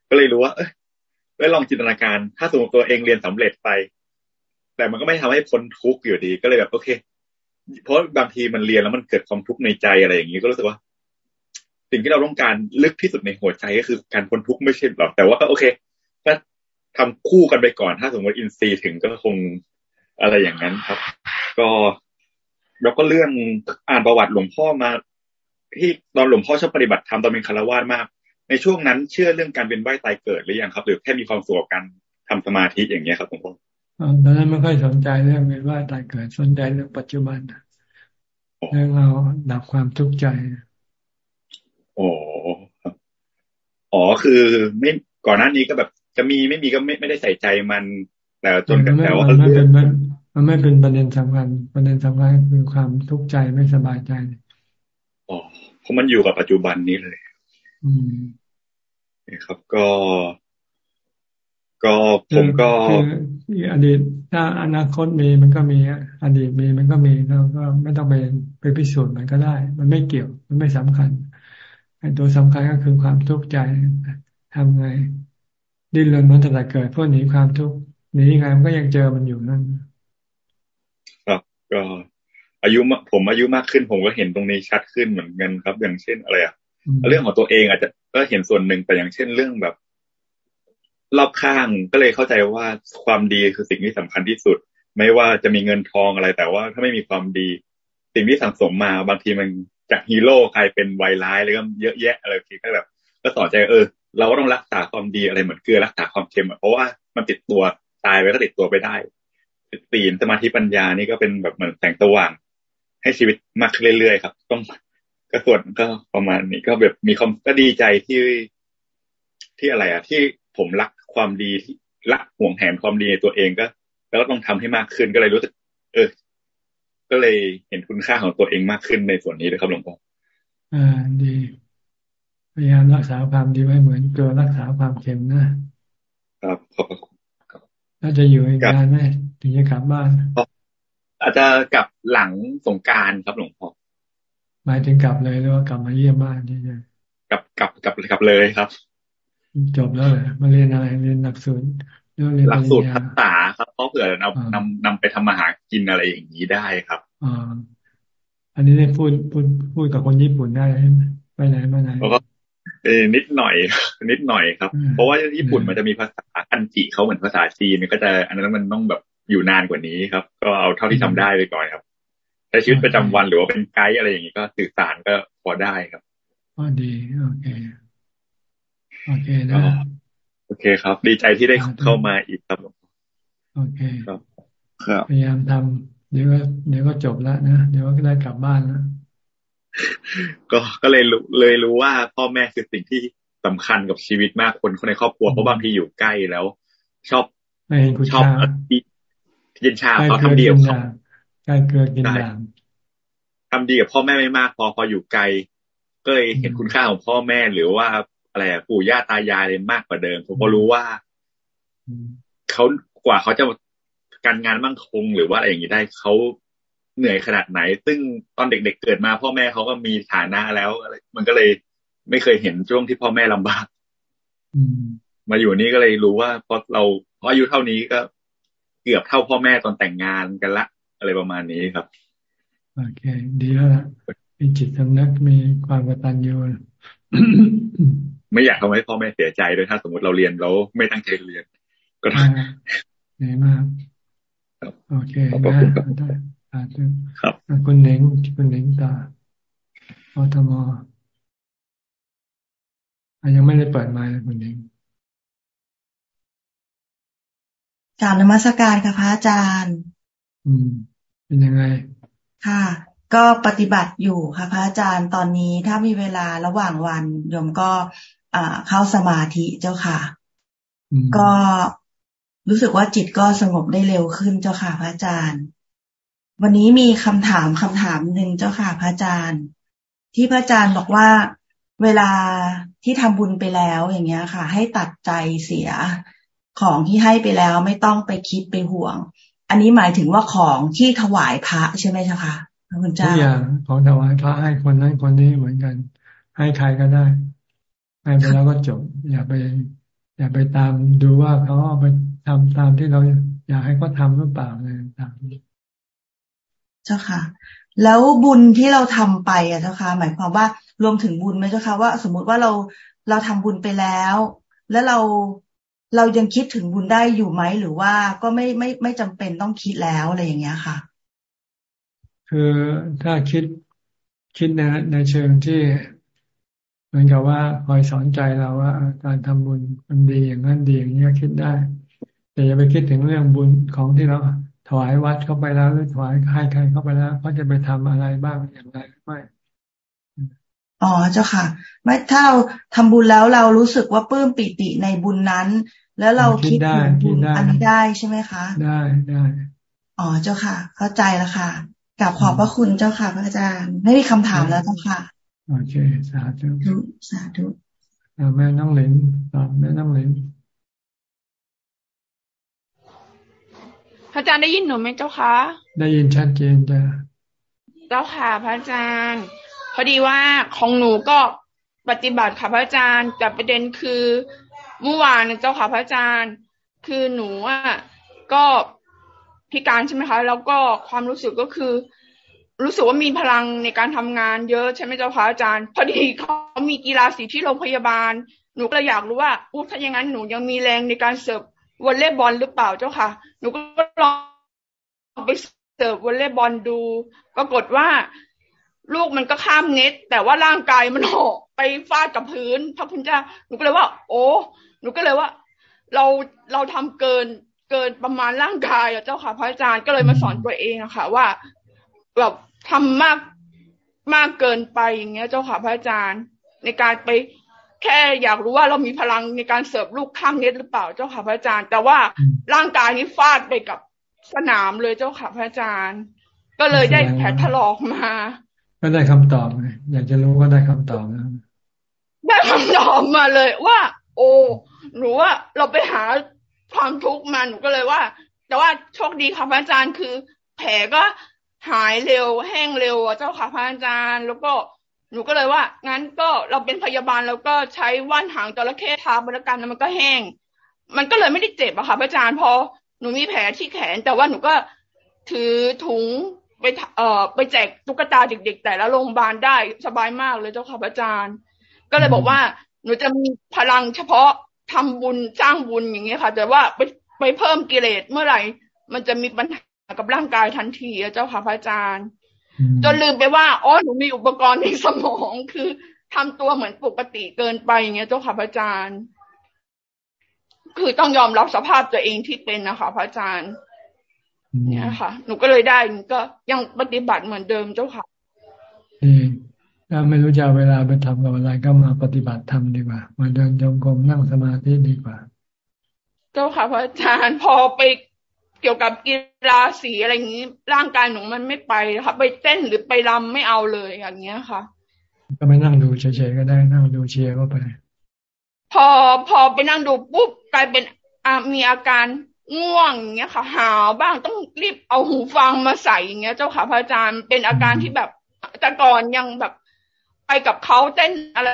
ก็เลยรู้ว่า เอ้ยลองจินตนาการ ถ้าสมมติตัวเองเรียนสำเร็จไป แต่มันก็ไม่ทำให้พ้นทุกข์อยู่ดี ก็เลยแบบโอเค เพราะบางทีมันเรียนแล้วมันเกิดความทุกข์ในใจอะไรอย่างนี้ก็รู้สึกว่า สิ่งที่เราต้องการลึกที่สุดในหัวใจก็คือการพ้นทุกข์ไม่ใช่หรอกแต่ว่าก็โอเคถ้าทำคู่กันไปก่อน ถ้าสมมติอินทรีย์ถึงก็คงอะไรอย่างนั้นครับ ก็แล้วก็เรื่องอ่านประวัติหลวงพ่อมา ที่ตอนหลวงพ่อชอบปฏิบัติธรรมตอนเป็นคารวาสมาก ในช่วงนั้นเชื่อเรื่องการเป็นไหวตายเกิดหรือยังครับ หรือแค่มีความสุขกันทำสมาธิอย่างเงี้ยครับหลวงพ่อตอนนั้นไม่ค่อยสนใจเรื่องเป็นว่าตายเกิดสนใจเรื่องปัจจุบันเรื่องเราดับความทุกข์ใจ โอ้อ๋อคือไม่ก่อนหน้านี้ก็แบบ จะมีไม่มีก็ไม่ไม่ได้ใส่ใจมัน แต่จนกันแต่ว่ามันไม่เป็นมันไม่เป็นประเด็นสำคัญประเด็นสำคัญคือความทุกข์ใจไม่สบายใจอ๋อเพราะมันอยู่กับปัจจุบันนี้เลย อืมครับ ก็ก็ผมก็อดีตถ้าอนาคตมีมันก็มีอดีตมีมันก็มีเราก็ไม่ต้องไปไปพิสูจน์มันก็ได้ มันไม่เกี่ยว มันไม่สำคัญไอ้ ตัวสำคัญก็คือความทุกข์ใจทำไง ดิ้นรนมันแต่เกิดเพื่อหนีความทุกข์หนียังไงมันก็ยังเจอมันอยู่นั่นครับก็อายุผมอายุมากขึ้นผมก็เห็นตรงนี้ชัดขึ้นเหมือนกันครับ อย่างเช่นอะไรอะเรื่องของตัวเองอาจจะก็เห็นส่วนหนึ่งแต่อย่างเช่นเรื่องแบบ รอบข้างก็เลยเข้าใจว่าความดีคือสิ่งที่สำคัญที่สุด ไม่ว่าจะมีเงินทองอะไร แต่ว่าถ้าไม่มีความดี สิ่งที่สังสมมาบางทีมัน จากฮีโร่กลายเป็นไวร้ายเลยก็เยอะแยะอะไรทีก็แบบ ก็สอนใจเออ เราก็ต้องรักษาความดีอะไรเหมือนเกลือรักษาความเค็มเพราะว่ามันติดตัวตายไปก็ติดตัวไปได้ตีนสมาธิปัญญานี่ก็เป็นแบบเหมือนแสงสว่าง ให้ชีวิตมากขึ้นเรื่อยๆครับ ต้องก็ส่วนก็ประมาณนี้ก็แบบมีความก็ดีใจที่ที่อะไรอะ ที่ผมรักความดีที่รักห่วงแหนความดีในตัวเองก็ แล้วก็ต้องทำให้มากขึ้นก็เลยรู้สึก เออ ก็เลยเห็นคุณค่าของตัวเองมากขึ้นในส่วนนี้เลยครับหลวงพ่ออ่าดีพยายามรักษาความดีไว้เหมือนเกลือรักษาความเค็มนะครับขอบคุณแล้วจะอยู่อีกนานไหมถึงจะกลับบ้านอาจจะกลับหลังสงการครับหลวงพ่อหมายถึงกลับเลยหรือว่ากลับมาเยี่ยมบ้านนี่จะกลับกลับกลับกลับเลยครับ จบแล้วเหรอมาเรียนอะไรเรียนหลักสูตรเรื่องเรียน หลักสูตรภาษาครับเพราะเผื่อนำนำนำไปทำมาหากินอะไรอย่างนี้ได้ครับอ่าอันนี้ได้พูดพูดพูดกับคนญี่ปุ่นได้ไหมไปไหนมาไหนก็เอนิดหน่อย นิดหน่อยครับ เพราะว่าญี่ปุ่นมันจะมีภาษาคันจิเขาเหมือนภาษาจีนมันก็จะอันนั้นมันต้องแบบอยู่นานกว่านี้ครับ ก็เอาเท่าที่ทำได้ไปก่อนครับใช้ชีวิตประจำวันหรือว่าเป็นไกด์อะไรอย่างนี้ก็สื่อสารก็พอได้ครับอ๋อดีโอเคโอเคนะ โอเคครับ ดีใจที่ได้เข้ามาอีกครับโอเคครับพยายามทำเดี๋ยวก็เดี๋ยวก็จบแล้วนะเดี๋ยวก็ได้กลับบ้านแล้วก็ก็เลยเลยรู้ว่าพ่อแม่คือสิ่งที่สำคัญกับชีวิตมากคนคนในครอบครัวเพราะบางทีอยู่ใกล้แล้ว ชอบชอบเย็นชาเขาทำดีกับเขาการเกิดกินด่างทำดีกับพ่อแม่ไม่มาก พอพออยู่ไกล ก็เลยเห็นคุณค่าของพ่อแม่หรือว่า อะไรปู่ย่าตายายเลยมากกว่าเดิมผมก็รู้ว่าเขากว่าเขาจะการงานมั่งคงหรือว่าอะไรอย่างนี้ได้เขาเหนื่อยขนาดไหน ซึ่งตอนเด็กๆเกิดมา พ่อแม่เขาก็มีฐานะแล้วมันก็เลยไม่เคยเห็นช่วงที่พ่อแม่ลำบากมาอยู่นี่ก็เลยรู้ว่าพอเราพออายุเท่านี้ก็เกือบเท่าพ่อแม่ตอนแต่งงานกันละ อะไรประมาณนี้ครับโอเค ดีแล้วละมีจิตสำนึกมีความกตัญญู ไม่อยากทำให้พ่อแม่เสียใจด้วยถ้าสมมติเราเรียนแล้วไม่ตั้งใจเรียน ก็ได้ดีมากโอเคนะได้ครับคุณเหน่งคุณเหน่งตาอทมยังไม่ได้เปิดไมค์เลยคุณเหน่งการนมัสการค่ะพระอาจารย์ อืม เป็นยังไง ค่ะ ก็ปฏิบัติอยู่ค่ะพระอาจารย์ตอนนี้ถ้ามีเวลาระหว่างวันโยมก็อ่า เข้าสมาธิเจ้าค่ะ ก็รู้สึกว่าจิตก็สงบได้เร็วขึ้นเจ้าค่ะ พระอาจารย์ วันนี้มีคำถามคำถามหนึ่งเจ้าค่ะ พระอาจารย์ ที่พระอาจารย์บอกว่าเวลาที่ทำบุญไปแล้วอย่างเงี้ยค่ะ ให้ตัดใจเสียของที่ให้ไปแล้วไม่ต้องไปคิดไปห่วง อันนี้หมายถึงว่าของที่ถวายพระใช่ไหมเจ้าค่ะพระคุณเจ้าทุกอย่างของถวายพระให้คนนั้นคนนี้เหมือนกัน ให้ใครก็ได้ ให้ไปแล้วก็จบ อย่าไป อย่าไปตามดูว่าเขาเอาไปทำตามที่เราอยากให้เขาทาหรือเปล่าอะไรต่างๆเจ้าค่ะ แล้วบุญที่เราทำไปอะเจ้าค่ะ หมายความว่ารวมถึงบุญไหมเจ้าค่ะว่า สมมุติว่าเราเราทำบุญไปแล้ว แล้วเราเรายังคิดถึงบุญได้อยู่ไหมหรือว่าก็ไม่ไม่ไม่จำเป็นต้องคิดแล้วอะไรอย่างเงี้ยค่ะ คือถ้าคิดคิดในในเชิงที่เห มือนกับว่าคอยสอนใจเราว่า การทำบุญมันดีอย่างนั้นดีอย่างนี้คิดได้ แต่อย่าไปคิดถึงเรื่องบุญของที่เราถวายวัดเข้าไปแล้วหรือถวายให้ใครเข้าไปแล้วเขาจะไปทำอะไรบ้างอย่างไรไม่อ๋อเจ้าค่ะ ไม่ถ้าเราทำบุญแล้วเรารู้สึกว่าปลื้มปิติในบุญนั้น แล้วเราคิดถึงบุญอันนี้ได้ใช่ไหมคะ ได้ได้อ๋อเจ้าค่ะ เข้าใจแล้วค่ะกลับขอบพระคุณเจ้าค่ะพระอาจารย์ ไม่มีคำถามแล้วเจ้าค่ะ โอเคสาธุสาธุแม่น้องเหลนตอบแม่น้องเหลนพระอาจารย์ได้ยินหนูไหมเจ้าคะได้ยินชัดเจนจ้ะเจ้าค่ะ พระอาจารย์ พอดีว่าของหนูก็ปฏิบัติค่ะพระอาจารย์แต่ประเด็นคือเมื่อวานเจ้าค่ะพระอาจารย์ คือหนูอะก็พิการใช่ไหมคะ แล้วก็ความรู้สึกก็คือ รู้สึกว่ามีพลังในการทำงานเยอะใช่ไหมเจ้าค่ะอาจารย์ พอดีเขามีกีฬาสีที่โรงพยาบาล หนูก็เลยอยากรู้ว่าอู้ถ้าอย่างนั้นหนูยังมีแรงในการเสิร์ฟวอลเลย์บอลหรือเปล่าเจ้าค่ะ หนูก็ลองไปเสิร์ฟวอลเลย์บอลดู ปรากฏว่า ลูกมันก็ข้ามเน็ต แต่ว่าร่างกายมันหอกไปฟาดกับพื้น พระพุทธเจ้าหนูก็เลยว่า โอ้หนูก็เลยว่า เราเราทำเกินเกินประมาณร่างกายอะเจ้าค่ะ พระอาจารย์ก็เลยมาสอนตัวเองอะค่ะ ว่า แบบทำมากมากเกินไปอย่างเงี้ย เจ้าค่ะพระอาจารย์ ในการไปแค่อยากรู้ว่าเรามีพลังในการเสิร์ฟลูกข้ามเน็ตหรือเปล่าเจ้าค่ะพระอาจารย์ แต่ว่าร่างกายนี้ฟาดไปกับสนามเลยเจ้าค่ะพระอาจารย์ ก็เลยได้แผลถลอกมา ก็ได้คำตอบไงอยากจะรู้ก็ได้คำตอบแล้วได้คำตอบมาเลยว่า โอ้หนูว่าเราไปหาความทุกข์มาหนูก็เลยว่า แต่ว่าโชคดีค่ะพระอาจารย์คือ แผลก็ หายเร็วแห้งเร็วเจ้าค่ะพระอาจารย์ แล้วก็หนูก็เลยว่า งั้นก็เราเป็นพยาบาลแล้วก็ใช้ว่านหางจระเข้ทาบริการมันก็แห้ง มันก็เลยไม่ได้เจ็บอะค่ะพระอาจารย์พอหนูมีแผลที่แขน แต่ว่าหนูก็ถือถุงไปเอ่อไปแจกตุ๊กตาเด็ก ๆ แต่ละโรงพยาบาลได้สบายมากเลยเจ้าค่ะพระอาจารย์ ก็เลยบอกว่า หนูจะมีพลังเฉพาะทำบุญสร้างบุญอย่างเงี้ยค่ะ แต่ว่าไปไปเพิ่มกิเลสเมื่อไหร่ มันจะมีปัญหา กับร่างกายทันทีเจ้าค่ะพระอาจารย์ จนลืมไปว่าอ๋อหนูมีอุปกรณ์ในสมองคือทำตัวเหมือนปกติเกินไปอย่างเงี้ยเจ้าค่ะพระอาจารย์ คือต้องยอมรับสภาพตัวเองที่เป็นนะคะพระอาจารย์ เนี่ยค่ะ หนูก็เลยได้ก็ยังปฏิบัติเหมือนเดิมเจ้าค่ะถ้าไม่รู้จะเวลาไปทำกับอะไรก็มาปฏิบัติธรรมดีกว่า มาเดินจงกรมนั่งสมาธิดีกว่า เจ้าค่ะพระอาจารย์พอไป เกี่ยวกับกีฬาสีอะไรอย่างนี้ ร่างกายหนูมันไม่ไปค่ะไปเต้นหรือไปรำไม่เอาเลยอย่างเงี้ยค่ะ ก็ไปนั่งดูเฉยๆก็ได้นั่งดูเชียร์ก็ไป พอพอไปนั่งดูปุ๊บกลายเป็นมีอาการง่วงอย่างเงี้ยค่ะหาวบ้างต้องรีบเอาหูฟังมาใส่อย่างเงี้ย เจ้าค่ะพระอาจารย์เป็นอาการที่แบบแต่ก่อนยังแบบไปกับเขาเต้นอะไร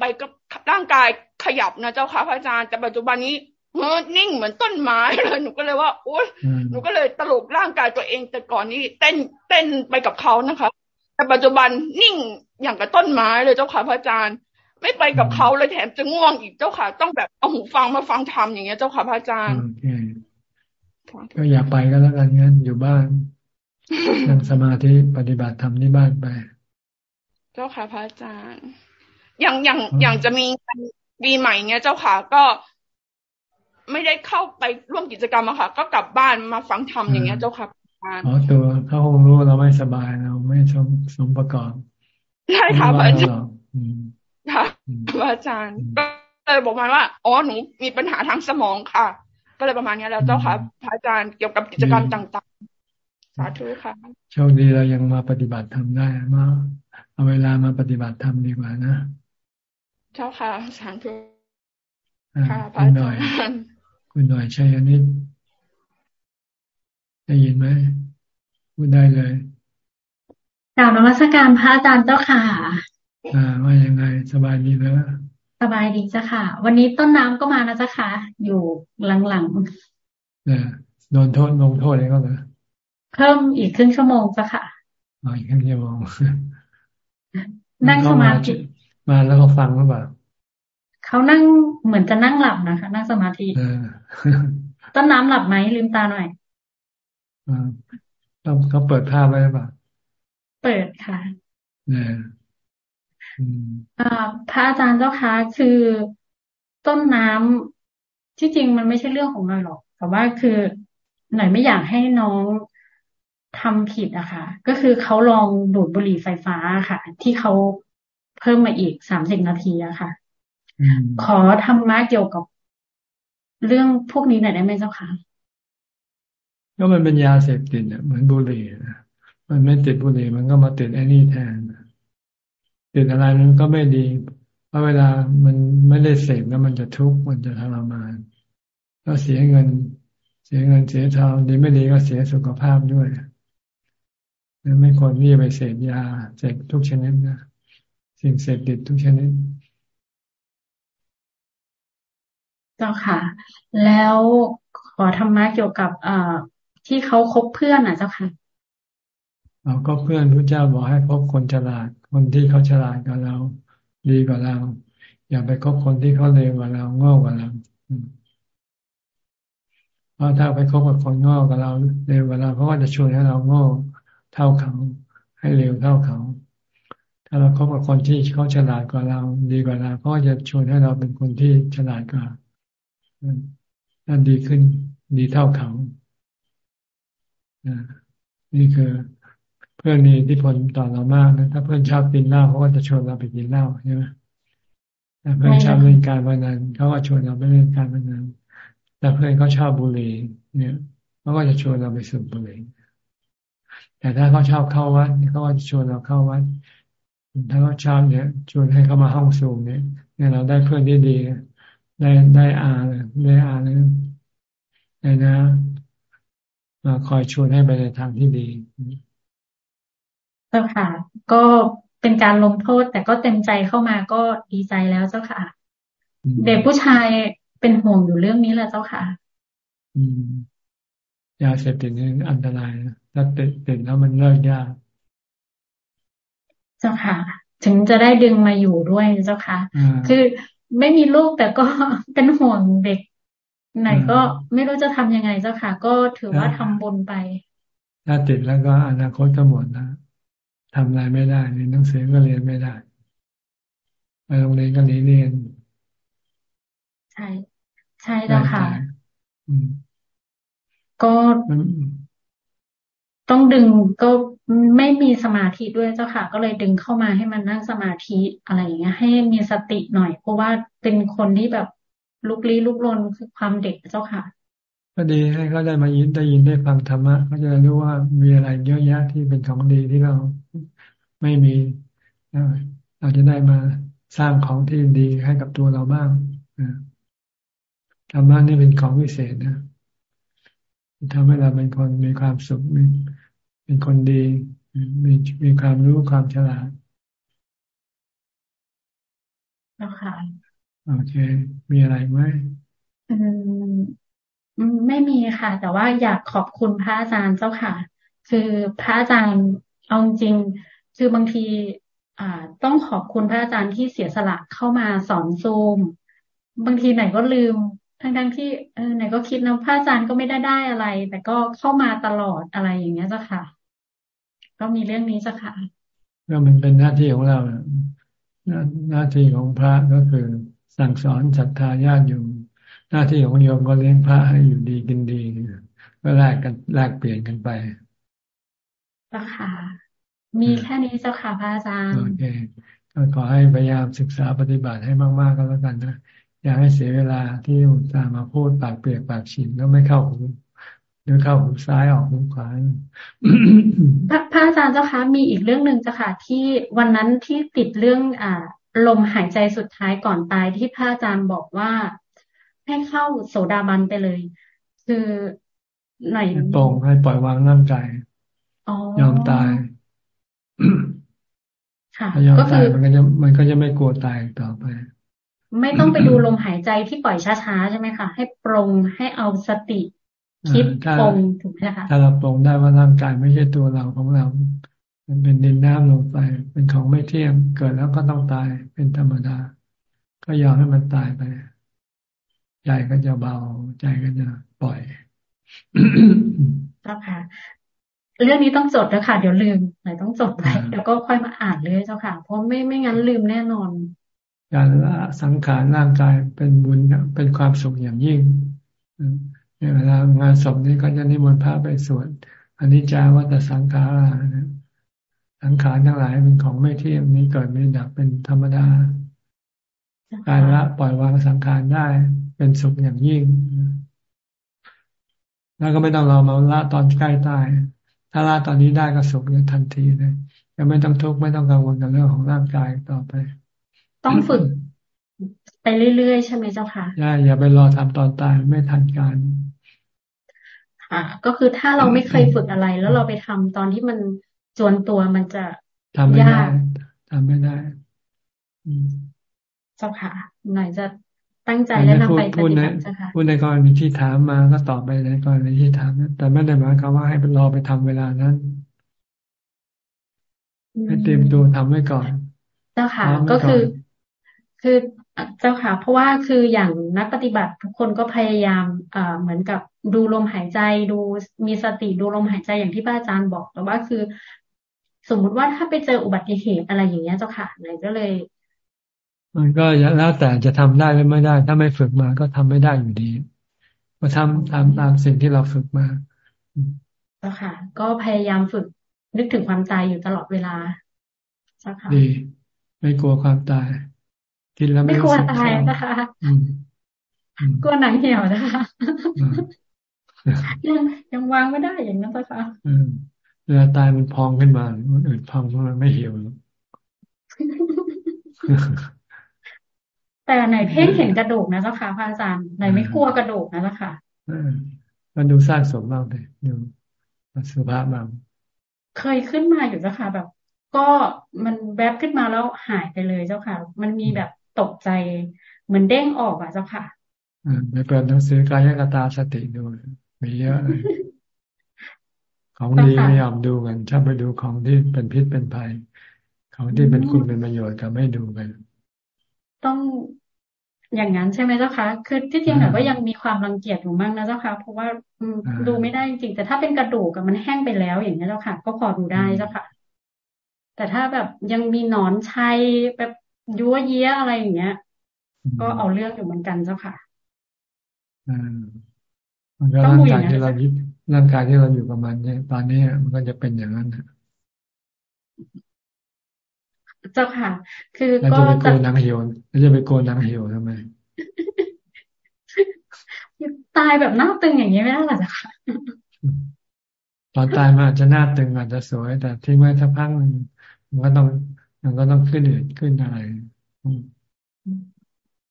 ไปกับร่างกายขยับนะเจ้าค่ะพระอาจารย์แต่ปัจจุบันนี้ เฮ้นิ่งเหมือนต้นไม้เลยหนูก็เลยว่าโอ๊ยหนูก็เลยตลกร่างกายตัวเองแต่ก่อนนี้เต้นเต้นไปกับเขานะคะแต่ปัจจุบันนิ่งอย่างกับต้นไม้เลยเจ้าค่ะพระอาจารย์ ไม่ไปกับเขาเลยแถมจะง่วงอีกเจ้าค่ะ ต้องแบบเอาหูฟังมาฟังธรรมอย่างเงี้ยเจ้าค่ะพระอาจารย์ก็อย่าไปก็แล้วกันงั้นอยู่บ้านนั่งสมาธิปฏิบัติธรรมที่บ้านไป เจ้าค่ะพระอาจารย์ อย่างอย่างอย่างจะมีปีใหม่เงี้ยเจ้าค่ะก็ ไม่ได้เข้าไปร่วมกิจกรรมอะค่ะ ก็กลับบ้านมาฟังธรรมอย่างเงี้ยเจ้าค่ะอ๋อตัวเขาคงรู้เราไม่สบายเราไม่สมสมประกอบใช่ค่ะพระอาจารย์ค่ะพระอาจารย์ก็เลยบอกมาว่าอ๋อหนูมีปัญหาทางสมองค่ะ ก็เลยประมาณนี้แล้วเจ้าค่ะพระอาจารย์เกี่ยวกับกิจกรรมต่างๆสาธุค่ะโชคดีเรายังมาปฏิบัติธรรมได้มาเอาเวลามาปฏิบัติธรรมดีกว่านะ เจ้าค่ะสาธุค่ะพระอาจารย์ คุณหน่อยชัยนิดได้ยินไหมพูดได้เลยกล่าวนมัสการพระอาจารย์เจ้าค่ะ อ่าว่ายังไง สบายดีแล้วสบายดีจ้ะค่ะ วันนี้ต้นน้ำก็มานะจ้ะค่ะ อยู่หลังๆเนี่ยโดนโทษลงโทษอะไรก็เลยเพิ่มอีกครึ่งชั่วโมงจ้ะค่ะอ๋ออีกครึ่งชั่วโมงนั่งสมาธิมาแล้วเขาฟังหรือเปล่าเขานั่งเหมือนจะนั่งหลับนะคะ นั่งสมาธิ ต้นน้ำหลับไหมลืมตาหน่อยอ่าเขาเปิดภาพไว้หรือเปล่าเปิดค่ะเนี่ยพระอาจารย์เจ้าคะคือต้นน้ำที่จริงมันไม่ใช่เรื่องของหน่อยหรอก แต่ว่าคือหน่อยไม่อยากให้น้องทำผิดอะค่ะ ก็คือเขาลองดูดบุหรี่ไฟฟ้าค่ะ ที่เขาเพิ่มมาอีกสามสิบนาทีอะค่ะ ขอทำมาเกี่ยวกับ เรื่องพวกนี้หน่อยได้ไหมเจ้าคะก็มันเป็นยาเสพติดเนี่ยเหมือนบุหรี่นะมันไม่ติดบุหรี่มันก็มาติดไอ้นี่แทนติดอะไรมันก็ไม่ดีเพราะเวลามันไม่ได้เสพแล้วมันจะทุกข์มันจะทรมานก็เสียเงิน เสียเงินเสียทองดีไม่ดีก็เสียสุขภาพด้วยไม่ควรที่จะไปเสพยาเสพทุกชนิดนะสิ่งเสพติดทุกชนิด เจ้าค่ะ แล้วขอธรรมะเกี่ยวกับเอ่อที่เขาคบเพื่อนอะเจ้าค่ะเราก็เพื่อนพระเจ้าบอกให้พบคนฉลาด คนที่เขาฉลาดกว่าเรา ดีกว่าเรา อย่าไปคบคนที่เขาเลวกว่าเราโง่กว่าเราเพราะถ้าไปคบกับคนโง่กว่าเราเร็วกว่าเราเขาก็จะชวนให้เราโง่เท่าเขา ให้เร็วเท่าเขา ถ้าเราคบกับคนที่เขาฉลาดกว่าเรา ดีกว่าเราเขาก็จะชวนให้เราเป็นคนที่ฉลาดกว่า นั่นดีขึ้น ดีเท่าเขานี่คือเพื่อนมีอิทธิพลต่อเรามากนะถ้าเพื่อนชอบกินเหล้าเขาก็จะชวนเราไปกินเหล้าใช่ไหมถ้าเพื่อนชอบเล่นการพนันเขาก็ชวนเราไปเล่นการพนันแต่เพื่อนเขาชอบบุหรี่เนี่ยเขาก็จะชวนเราไปสูบบุหรี่แต่ถ้าเขาชอบเข้าวัดเขาก็จะชวนเราเข้าวัดถ้าเขาชอบเนี่ยชวนให้เขามาห้องสูงเนี่ยเนี่ยเราได้เพื่อนที่ดี ได้ได้อาเลยได้อาเลยได้นะมาคอยชวนให้ไปในทางที่ดีเจ้าค่ะ ก็เป็นการลงโทษ แต่ก็เต็มใจเข้ามาก็ดีใจแล้วเจ้าค่ะ เด็กผู้ชายเป็นห่วงอยู่เรื่องนี้แหละเจ้าค่ะ อืมยาเสพติดนี่อันตรายนะถ้าติดติดแล้วมันเลิกยากเจ้าค่ะ ถึงจะได้ดึงมาอยู่ด้วยเจ้าค่ะ คือ ไม่มีลูกแต่ก็เป็นห่วงเด็ก ไหนก็ไม่รู้จะทำยังไงเจ้าค่ะ ก็ถือว่าทำบุญไป ถ้าติดแล้วก็อนาคตก็หมดนะทำอะไรไม่ได้เรียนหนังสือก็เรียนไม่ได้ไปโรงเรียนก็หนีเรียนใช่ใช่แล้วค่ะก็ต้องดึงก็ ไม่มีสมาธิด้วยเจ้าค่ะ ก็เลยดึงเข้ามาให้มันนั่งสมาธิอะไรอย่างเงี้ย ให้มีสติหน่อย เพราะว่าเป็นคนที่แบบลุกลี้ลุกลนคือความเด็กเจ้าค่ะ ก็ดีให้เขาได้มายินได้ยินได้ฟังธรรมะเขาจะรู้ว่ามีอะไรเยอะแยะที่เป็นของดีที่เราไม่มีเราจะได้มาสร้างของที่ดีให้กับตัวเราบ้างธรรมะนี่เป็นของวิเศษนะทำให้เราเป็นคนมีความสุขมี เป็นคนดี มีมีความรู้ความฉลาดแล้วค่ะโอเค มีอะไรไหมอืมไม่มีค่ะ แต่ว่าอยากขอบคุณพระอาจารย์เจ้าค่ะ คือพระอาจารย์เอาจริง คือบางที อ่า ต้องขอบคุณพระอาจารย์ที่เสียสละเข้ามาสอนซูม บางทีไหนก็ลืม ทั้งทั้งที่เออไหนก็คิดนะพระอาจารย์ก็ไม่ได้ได้อะไร แต่ก็เข้ามาตลอดอะไรอย่างเงี้ยเจ้าค่ะ ก็มีเรื่องนี้เจ้าค่ะก็มันเป็นหน้าที่ของเราหน้าหน้าที่ของพระก็คือสั่งสอนศรัทธาญาติอยู่หน้าที่ของโยมก็เลี้ยงพระให้อยู่ดีกินดีก็แลกกันแลกเปลี่ยนกันไปเจ้าค่ะ มีแค่นี้เจ้าค่ะพระอาจารย์โอเคก็ขอให้พยายามศึกษาปฏิบัติให้มาก ๆ ก็แล้วกันนะ อย่าให้เสียเวลาที่อุตส่าห์มาพูดปากเปียกปากฉินแล้วไม่เข้าหูหรือเข้าหูซ้ายออกหูขวาพระอาจารย์เจ้าคะมีอีกเรื่องหนึ่งเจ้าค่ะ ที่วันนั้นที่ติดเรื่องอ่าลมหายใจสุดท้ายก่อนตายที่พระอาจารย์บอกว่าให้เข้าโสดาบันไปเลย คือไหนตรงให้ปล่อยวางร่างกายยอมตายค่ะก็คือมันก็จะมันก็จะไม่กลัวตายต่อไป ไม่ต้องไปดูลมหายใจที่ปล่อยช้าๆใช่ไหมคะให้ปรงให้เอาสติคิดปรงถูกไหมคะถ้าเราปรงได้ว่าร่างกายไม่ใช่ตัวเราของเรา มันเป็นดินน้ำลงไปเป็นของไม่เที่ยงเกิดแล้วก็ต้องตายเป็นธรรมดา ก็ยอมให้มันตายไปใจก็จะเบาใจก็จะปล่อยเจ้าค่ะ เรื่องนี้ต้องจดแล้วค่ะ เดี๋ยวลืมไหนต้องจดไว้แล้วก็ค่อยมาอ่านเลยเจ้าค่ะ เพราะไม่ไม่งั้นลืมแน่นอน การละสังขารร่างกายเป็นบุญเป็นความสุขอย่างยิ่งเวลางานศพนี้ก็จะนิมนต์พระไปสวดอันนี้จาวัตสังขาราสังขารทั้งหลายเป็นของไม่เที่ยงมีเกิดมีดับเป็นธรรมดา การละปล่อยวางสังขารได้เป็นสุขอย่างยิ่ง แล้วก็ไม่ต้องรอมาละตอนใกล้ตาย ถ้าละตอนนี้ได้ก็สุขเลยทันทีเลยยังไม่ต้องทุกข์ไม่ต้องกังวลกับเรื่องของร่างกายต่อไป ต้องฝึกไปเรื่อยๆ ใช่ไหมเจ้าค่ะใช่อย่าไปรอทำตอนตายไม่ทันการ่ะ ก็คือถ้าเราไม่เคยฝึกอะไร แล้วเราไปทำตอนที่มันจวนตัวมันจะทำไม่ได้ทำไม่ได้เจ้าค่ะ หน่อยจะตั้งใจและนำไปปฏิบัติเจ้าค่ะพูดในกรณีที่ถามมาก็ตอบไปในกรณีที่ถามแต่ไม่ได้หมายความว่าให้รอไปทำเวลานั้นให้เตรียมตัวทำไว้ก่อนเจ้าค่ะ ก็คือ คือเจ้าค่ะ เพราะว่าคืออย่างนักปฏิบัติทุกคนก็พยายามเอ่อเหมือนกับดูลมหายใจดูมีสติดูลมหายใจอย่างที่พระอาจารย์บอกแต่ว่าคือ สมมุติว่าถ้าไปเจออุบัติเหตุอะไรอย่างเงี้ยเจ้าค่ะไหนก็เลย มันก็แล้วแต่จะทำได้หรือไม่ได้ ถ้าไม่ฝึกมาก็ทำไม่ได้อยู่ดีก็ทำตามตามสิ่งที่เราฝึกมาเจ้าค่ะ ก็พยายามฝึกนึกถึงความตายอยู่ตลอดเวลาเจ้าค่ะดีไม่กลัวความตาย กินแล้วไม่กลัวตายนะคะกลัวหนังเหี่ยวนะคะยังยังวางไม่ได้อย่างนั้นนะคะเวลาตายมันพองขึ้นมามันอื่นพองมันไม่เหี่ยวแต่ไหนเพ่งเห็นกระดูกนะเจ้าค่ะพระอาจารย์ไหนไม่กลัวกระดูกนะเจ้าค่ะมันดูสร้างสมบ้างเลยดูสุภาพบ้างเคยขึ้นมาอยู่เจ้าค่ะแบบ ก็มันแวบขึ้นมาแล้วหายไปเลยเจ้าค่ะ มันมีแบบ ตกใจ เหมือนเด้งออกอะเจ้าค่ะไปเปิดหนังสือกายกตาสติดูมีเยอะเลยของดีไม่ยอมดูกันชอบไปดูของที่เป็นพิษเป็นภัย ของที่เป็นคุณเป็นประโยชน์ก็ไม่ดูกัน ต้องอย่างนั้นใช่ไหมเจ้าคะ คือที่จริงแบบว่ายังมีความรังเกียจอยู่มากนะเจ้าค่ะเพราะว่าดูไม่ได้จริง แต่ถ้าเป็นกระดูกกับมันแห้งไปแล้วอย่างนี้เจ้าค่ะ ก็พอดูได้เจ้าค่ะ แต่ถ้าแบบยังมีหนอนชัยแบบ ยั่วเยี้ยอะไรอย่างเงี้ย ก็เอาเรื่องอยู่เหมือนกันเจ้าค่ะมันก็ร่างกายที่เรายึดร่างกายที่เราอยู่กับมันเนี่ยตอนนี้มันก็จะเป็นอย่างนั้นเจ้าค่ะ คือก็จะไปโกนนางเหี่ยวจะไปโกนนางเหี่ยวทำไมตายแบบหน้าตึงอย่างนี้ไม่ได้หรอจ้ะค่ะตอนตายมันอาจจะหน้าตึงอาจจะสวย แต่ทิ้งไว้สักพักมันก็ต้อง มันก็ต้องขึ้นอืดขึ้นอะไร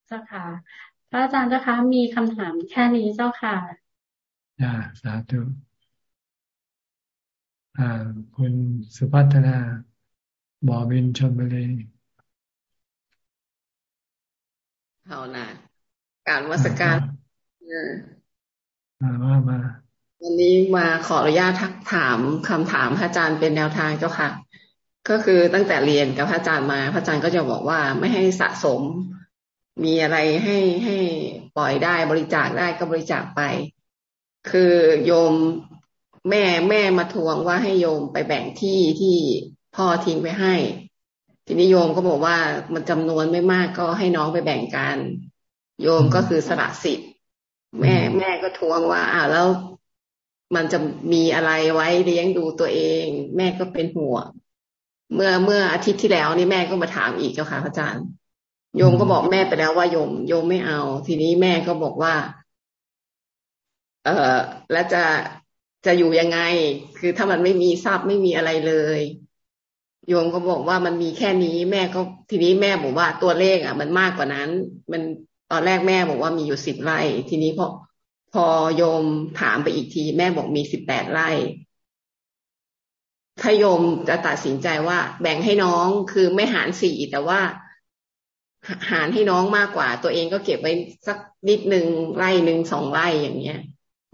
เจ้าค่ะ พระอาจารย์เจ้าคะมีคำถามแค่นี้เจ้าค่ะอ่าสาธุอ่า คุณสุพัฒนาบ่อบินชนบุรีเอานะการวัสการมาว่ามาวันนี้มาขออนุญาตทักถามคำถามพระอาจารย์เป็นแนวทางเจ้าค่ะ ก็คือตั้งแต่เรียนกับพระอาจารย์มา พระอาจารย์ก็จะบอกว่าไม่ให้สะสม มีอะไรให้ให้ปล่อยได้บริจาคได้ก็บริจาคไป คือโยมแม่แม่มาทวงว่าให้โยมไปแบ่งที่ที่พ่อทิ้งไว้ให้ ทีนี้โยมก็บอกว่ามันจำนวนไม่มากก็ให้น้องไปแบ่งกัน โยมก็คือสละสิทธิ์แม่แม่ก็ทวงว่าอ้าวแล้วมันจะมีอะไรไว้เลี้ยงดูตัวเอง แม่ก็เป็นห่วง เมื่อเมื่ออาทิตย์ที่แล้วนี่แม่ก็มาถามอีกเจ้าค่ะพระอาจารย์โยมก็บอกแม่ไปแล้วว่าโยมโยมไม่เอา ทีนี้แม่ก็บอกว่า เออแล้วจะจะอยู่ยังไง คือถ้ามันไม่มีทรัพย์ไม่มีอะไรเลย โยมก็บอกว่ามันมีแค่นี้ แม่ก็ทีนี้แม่บอกว่าตัวเลขอะ มันมากกว่านั้น มันตอนแรกแม่บอกว่ามีอยู่สิบไร่ ทีนี้พอพอโยมถามไปอีกที แม่บอกมีสิบแปดไร่ ถ้าโยมจะตัดสินใจว่า แบ่งให้น้องคือไม่หารสี่แต่ว่าหารให้น้องมากกว่า ตัวเองก็เก็บไว้สักนิดหนึ่งไร่หนึ่งสองไร่อย่างเงี้ย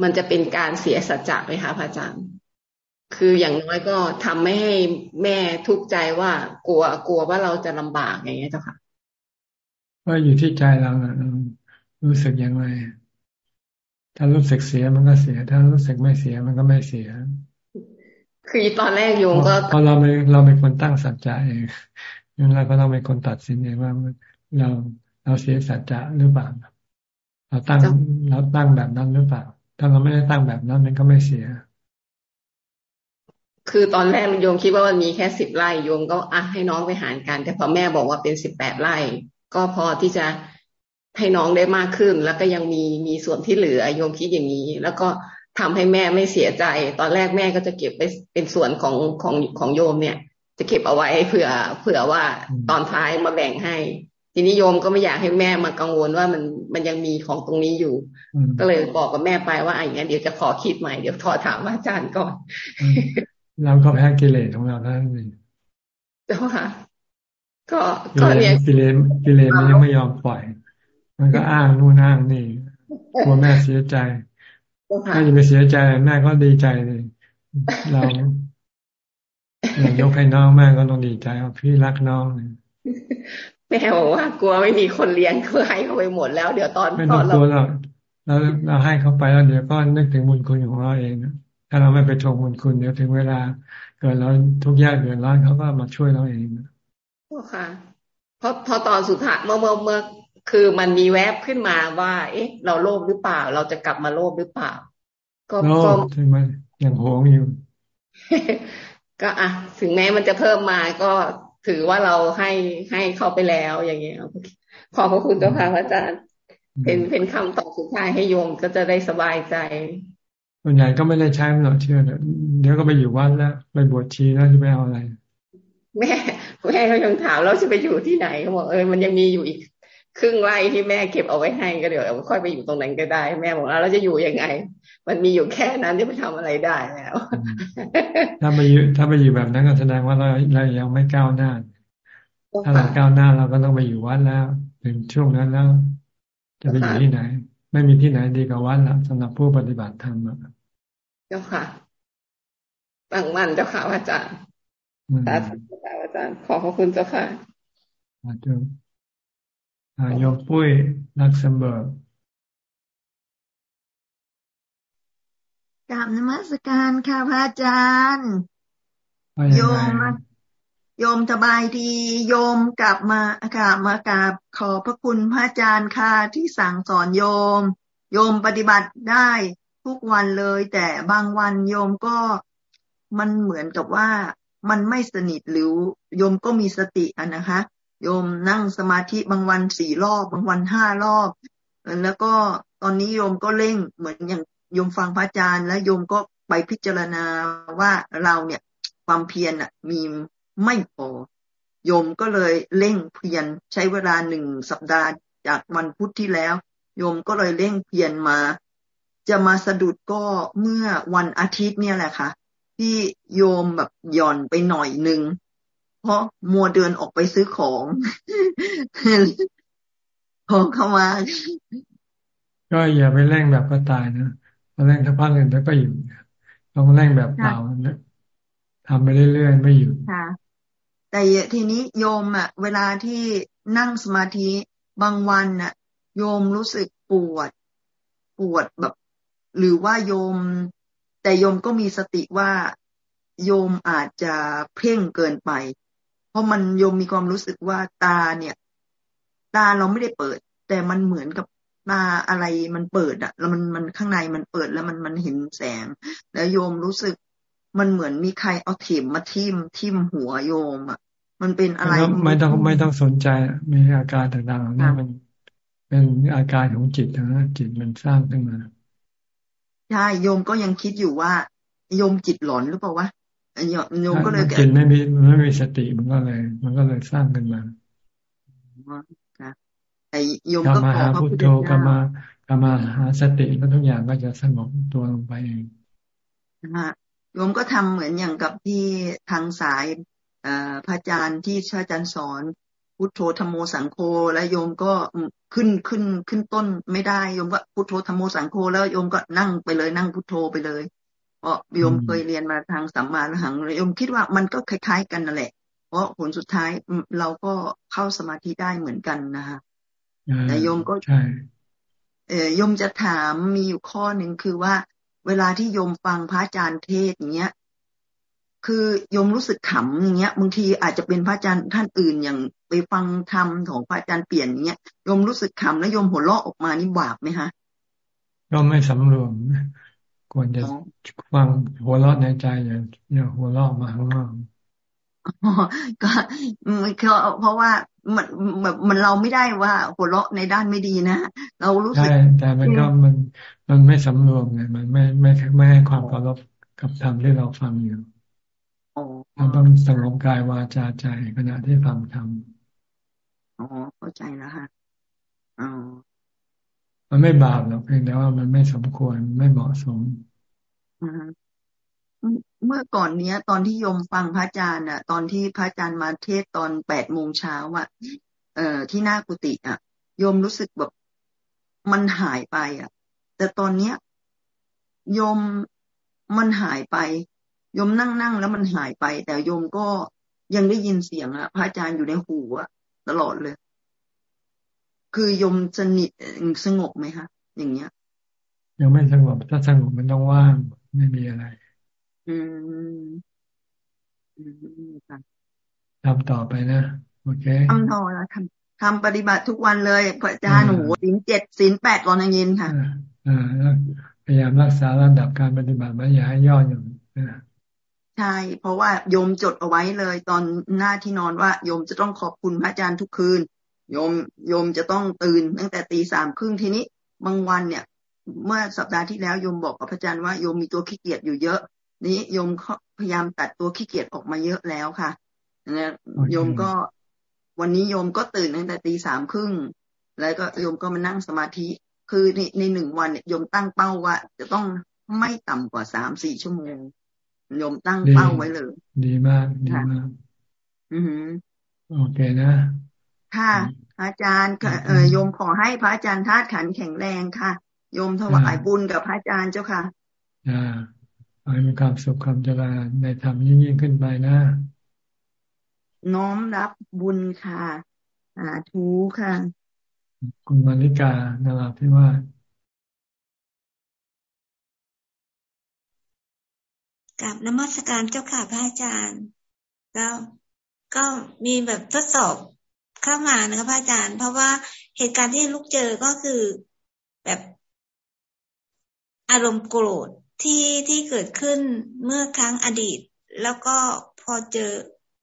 มันจะเป็นการเสียสัจจะไหมคะพระอาจารย์คืออย่างน้อยก็ทำไม่ให้แม่ทุกข์ใจว่ากลัวกลัวว่าเราจะลำบากอย่างเงี้ยเจ้าค่ะก็อยู่ที่ใจเรารู้สึกยังไงถ้ารู้สึกเสียมันก็เสีย ถ้ารู้สึกไม่เสียมันก็ไม่เสีย คือตอนแรกโยมก็พอเราไม่เราเป็นคนตั้งสัจจะเองงั้นเราก็ต้องเป็นคนตัดสินเองว่าเราเราเสียสัจจะหรือเปล่าเราตั้งเราตั้งแบบนั้นหรือเปล่า ถ้าเราไม่ได้ตั้งแบบนั้นมันก็ไม่เสีย คือตอนแรกโยมคิดว่ามันมีแค่สิบไร่โยมก็อะให้น้องไปหารกัน แต่พอแม่บอกว่าเป็นสิบแปดไร่ ก็พอที่จะให้น้องได้มากขึ้น แล้วก็ยังมีมีส่วนที่เหลือโยมคิดอย่างนี้ แล้วก็ ทำให้แม่ไม่เสียใจ ตอนแรกแม่ก็จะเก็บไปเป็นส่วนของของของโยมเนี่ย จะเก็บเอาไว้เผื่อเผื่อว่าตอนท้ายมาแบ่งให้ ทีนี้โยมก็ไม่อยากให้แม่มากังวลว่ามันมันยังมีของตรงนี้อยู่ ก็เลยบอกกับแม่ไปว่าอย่างนี้เดี๋ยวจะขอคิดใหม่เดี๋ยวทอถามอาจารย์ก่อนเราก็แพ้กิเลสของเราได้เองเจ้าค่ะ ก็ก็เนี่ยกิเลสกิเลสมันยังไม่ยอมปล่อย มันก็อ้างนู่นอ้างนี่กลัวแม่เสียใจ แม่จะไปเสียใจแม่ก็ดีใจเลยเราอยากยกให้น้องแม่ก็ต้องดีใจว่าพี่รักน้องแม่บอกว่ากลัวไม่มีคนเลี้ยงคือให้เขาไปหมดแล้ว เดี๋ยวตอนตอนเราเราเราเราให้เขาไปแล้วเดี๋ยวก็นึกถึงบุญคุณของเราเองถ้าเราไม่ไปทวงบุญคุณเดี๋ยวถึงเวลา เกิดเราทุกข์ยากเดือดร้อนเขาก็มาช่วยเราเองค่ะเพราะพอตอนสุดท้ายเมื่อเมื่อเมื่อ คือมันมีแวบขึ้นมาว่า เอ๊ะ เราโลภหรือเปล่า เราจะกลับมาโลภหรือเปล่า ก็ก็ใช่ไหมอย่างโหงอยู่ ก็อะถึงแม้มันจะเพิ่มมาก็ถือว่าเราให้ให้เข้าไปแล้วอย่างเงี้ยขอบพระคุณเจ้าค่ะพระอาจารย์เป็นเป็นคำตอบสุดท้ายให้โยมก็จะได้สบายใจส่วนใหญ่ก็ไม่ได้ใช้หรอกเชื่อเดี๋ยวก็ไปอยู่วัดแล้วไปบวชชีแล้วจะไปเอาอะไร แม่แม่เขายังถามเราจะไปอยู่ที่ไหนเขาบอกเออมันยังมีอยู่อีก ครึ่งไร่ที่แม่เก็บเอาไว้ให้ก็เดี๋ยวค่อยไปอยู่ตรงนั้นก็ได้ แม่บอกแล้วเราจะอยู่ยังไง มันมีอยู่แค่นั้นที่ไปทำอะไรได้แล้วถ้าไปอยู่ถ้าไปอยู่แบบนั้นก็แสดงว่าเราเรายังไม่ก้าวหน้า ถ้าเราก้าวหน้าเราก็ต้องไปอยู่วัดแล้วถึงช่วงนั้นแล้ว จะไปอยู่ที่ไหน ไม่มีที่ไหนดีกว่าวัดละสำหรับผู้ปฏิบัติธรรมเจ้าค่ะตั้งมั่นเจ้าค่ะอาจารย์สาธุอาจารย์ขอขอบคุณเจ้าค่ะสาธุ โยมปุ้ยลักเซมเบิร์กกราบนมัสการค่ะพระอาจารย์ โยมโยมสบายดีโยมกลับมาอากาศมากราบขอพระคุณพระอาจารย์ค่ะที่สั่งสอนโยม โยมปฏิบัติได้ทุกวันเลย แต่บางวันโยมก็มันเหมือนกับว่ามันไม่สนิทหรือโยมก็มีสติอะนะคะ โยมนั่งสมาธิบางวันสี่รอบบางวันห้ารอบ แล้วก็ตอนนี้โยมก็เร่งเหมือนอย่างโยมฟังพระอาจารย์ แล้วโยมก็ไปพิจารณาว่าเราเนี่ยความเพียรอะมีไม่พอโยมก็เลยเร่งเพียรใช้เวลาหนึ่งสัปดาห์จากวันพุธที่แล้ว โยมก็เลยเร่งเพียรมา จะมาสะดุดก็เมื่อวันอาทิตย์เนี่ยแหละค่ะ ที่โยมแบบหย่อนไปหน่อยหนึ่ง เพราะมัวเดินออกไปซื้อของ ของเข้ามา ก็อย่าไปเร่งแบบก็ตายนะเร่งทักพักหนึ่งแล้วก็อยู่ต้องเร่งแบบเปล่าทำไปเรื่อยๆไม่อยู่ค่ะ แต่ทีนี้โยมอะ เวลาที่นั่งสมาธิบางวันน่ะ โยมรู้สึกปวด ปวดแบบ หรือว่าโยม แต่โยมก็มีสติว่าโยมอาจจะเพ่งเกินไป เพราะมันโยมมีความรู้สึกว่าตาเนี่ย ตาเราไม่ได้เปิด แต่มันเหมือนกับตาอะไรมันเปิดอะแล้วมันมันข้างในมันเปิดแล้วมันมันเห็นแสง แล้วโยมรู้สึกมันเหมือนมีใครเอาเข็มมาทิ่มทิ่มหัวโยมอะมันเป็นอะไรไม่ต้องไม่ต้องสนใจมีอาการต่างๆนี่มันเป็นอาการของจิตนะจิตมันสร้างขึ้นมาใช่โยมก็ยังคิดอยู่ว่าโยมจิตหลอนหรือเปล่าวะ โยมก็เลยจิตไม่มีไม่มีสติมันก็เลย มันก็เลยสร้างขึ้นมาไอ้โยมก็ขอพระพุทธเจ้ากรรมกรรมาหาสติแล้วทุกอย่างก็จะสงบตัวลงไปเองนะโยมก็ทำเหมือนอย่างกับที่ทางสายพระอาจารย์ที่ชอาจารย์สอน พุทโธธรรมโมสังโฆแล้วโยมก็ขึ้นขึ้นขึ้นต้นไม่ได้โยมก็พุทโธธรรมโมสังโฆแล้วโยมก็นั่งไปเลยนั่งพุทโธไปเลย เพราะโยมเคยเรียนมาทางสัมมาหลังโยมคิดว่ามันก็คล้ายๆกันนั่นแหละ เพราะผลสุดท้ายเราก็เข้าสมาธิได้เหมือนกันนะคะแต่โยมก็เออโยมจะถามมีอยู่ข้อหนึ่งคือว่า เวลาที่โยมฟังพระอาจารย์เทศอย่างเงี้ย คือโยมรู้สึกขำอย่างเงี้ยบางทีอาจจะเป็นพระอาจารย์ท่านอื่นอย่างไปฟังธรรมของพระอาจารย์เปลี่ยนอย่างเงี้ยโยมรู้สึกขำแล้วโยมหัวเราะออกมานี่บาปไหมคะก็ไม่สำรวม ควรจะฟังหัวเราะในใจอย่าอย่าหัวเราะมาข้างนอกก็เพราะว่ามันแบบมันเราไม่ได้ว่าหัวเราะในด้านไม่ดีนะเรารู้สึกใช่แต่มันก็มันมันไม่สำรวมไงมันไม่ไม่ไม่ให้ความเคารพกับธรรมที่เราฟังอยู่เราต้องสงบกายวาจาใจขณะที่ฟังธรรมอ๋อเข้าใจแล้วค่ะอ๋อ มันไม่บาปหรอกเพียงแต่ว่ามันไม่สมควรไม่เหมาะสมเมื่อก่อนเนี้ย ตอนที่ยมฟังพระอาจารย์อะ ตอนที่พระอาจารย์มาเทศตอนแปดโมงเช้าอะ เอ่อที่หน้ากุฏิอะโยมรู้สึกแบบมันหายไป อะ แต่ตอนเนี้ยโยมมันหายไปโยมนั่งนั่งแล้วมันหายไป แต่โยมก็ยังได้ยินเสียงอะ พระอาจารย์อยู่ในหูอะ ตลอดเลย คือโยมสนิทสงบไหมคะอย่างเงี้ย ยังไม่สงบถ้าสงบมันต้องว่างไม่มีอะไร อืมทำต่อไปนะโอเคทำต่อแล้วทำทำปฏิบัติทุกวันเลยพระอาจารย์หนูสินเจ็ดสินแปดตอนเย็นค่ะอ่าพยายามรักษาระดับการปฏิบัติไม่อย่าให้ย่อหย่อนใช่ เพราะว่าโยมจดเอาไว้เลย ตอนหน้าที่นอนว่าโยมจะต้องขอบคุณพระอาจารย์ทุกคืน โยมโยมจะต้องตื่นตั้งแต่ตีสามครึ่งทีนี้ บางวันเนี่ย เมื่อสัปดาห์ที่แล้วโยมบอกกับพระอาจารย์ว่าโยมมีตัวขี้เกียจอยู่เยอะ นี้โยมพยายามตัดตัวขี้เกียจออกมาเยอะแล้วค่ะนะโยมก็วันนี้โยมก็ตื่นตั้งแต่ตีสามครึ่งแล้วก็โยมก็มานั่งสมาธิ คือในในหนึ่งวันเนี่ยโยมตั้งเป้าว่า จะต้องไม่ต่ำกว่าสามสี่ชั่วโมงโยมตั้งเป้าไว้เลย ดีมากดีมาก อือโอเคนะ ค่ะ อาจารย์เออโยมขอให้พระอาจารย์ธาตุขันแข็งแรงค่ะ โยมถวายบุญกับพระอาจารย์เจ้าค่ะอ่าให้มีความสุขความเจริญในธรรมยิ่งยิ่งขึ้นไปนะ น้อมรับบุญค่ะสาธุค่ะ คุณมาริกานาราพิว่ากับนมัสการเจ้าค่ะพระอาจารย์ก็ก็มีแบบทดสอบเข้ามานะคะพระอาจารย์ เพราะว่าเหตุการณ์ที่ลูกเจอก็คือแบบอารมณ์โกรธที่ที่เกิดขึ้นเมื่อครั้งอดีต แล้วก็พอเจอ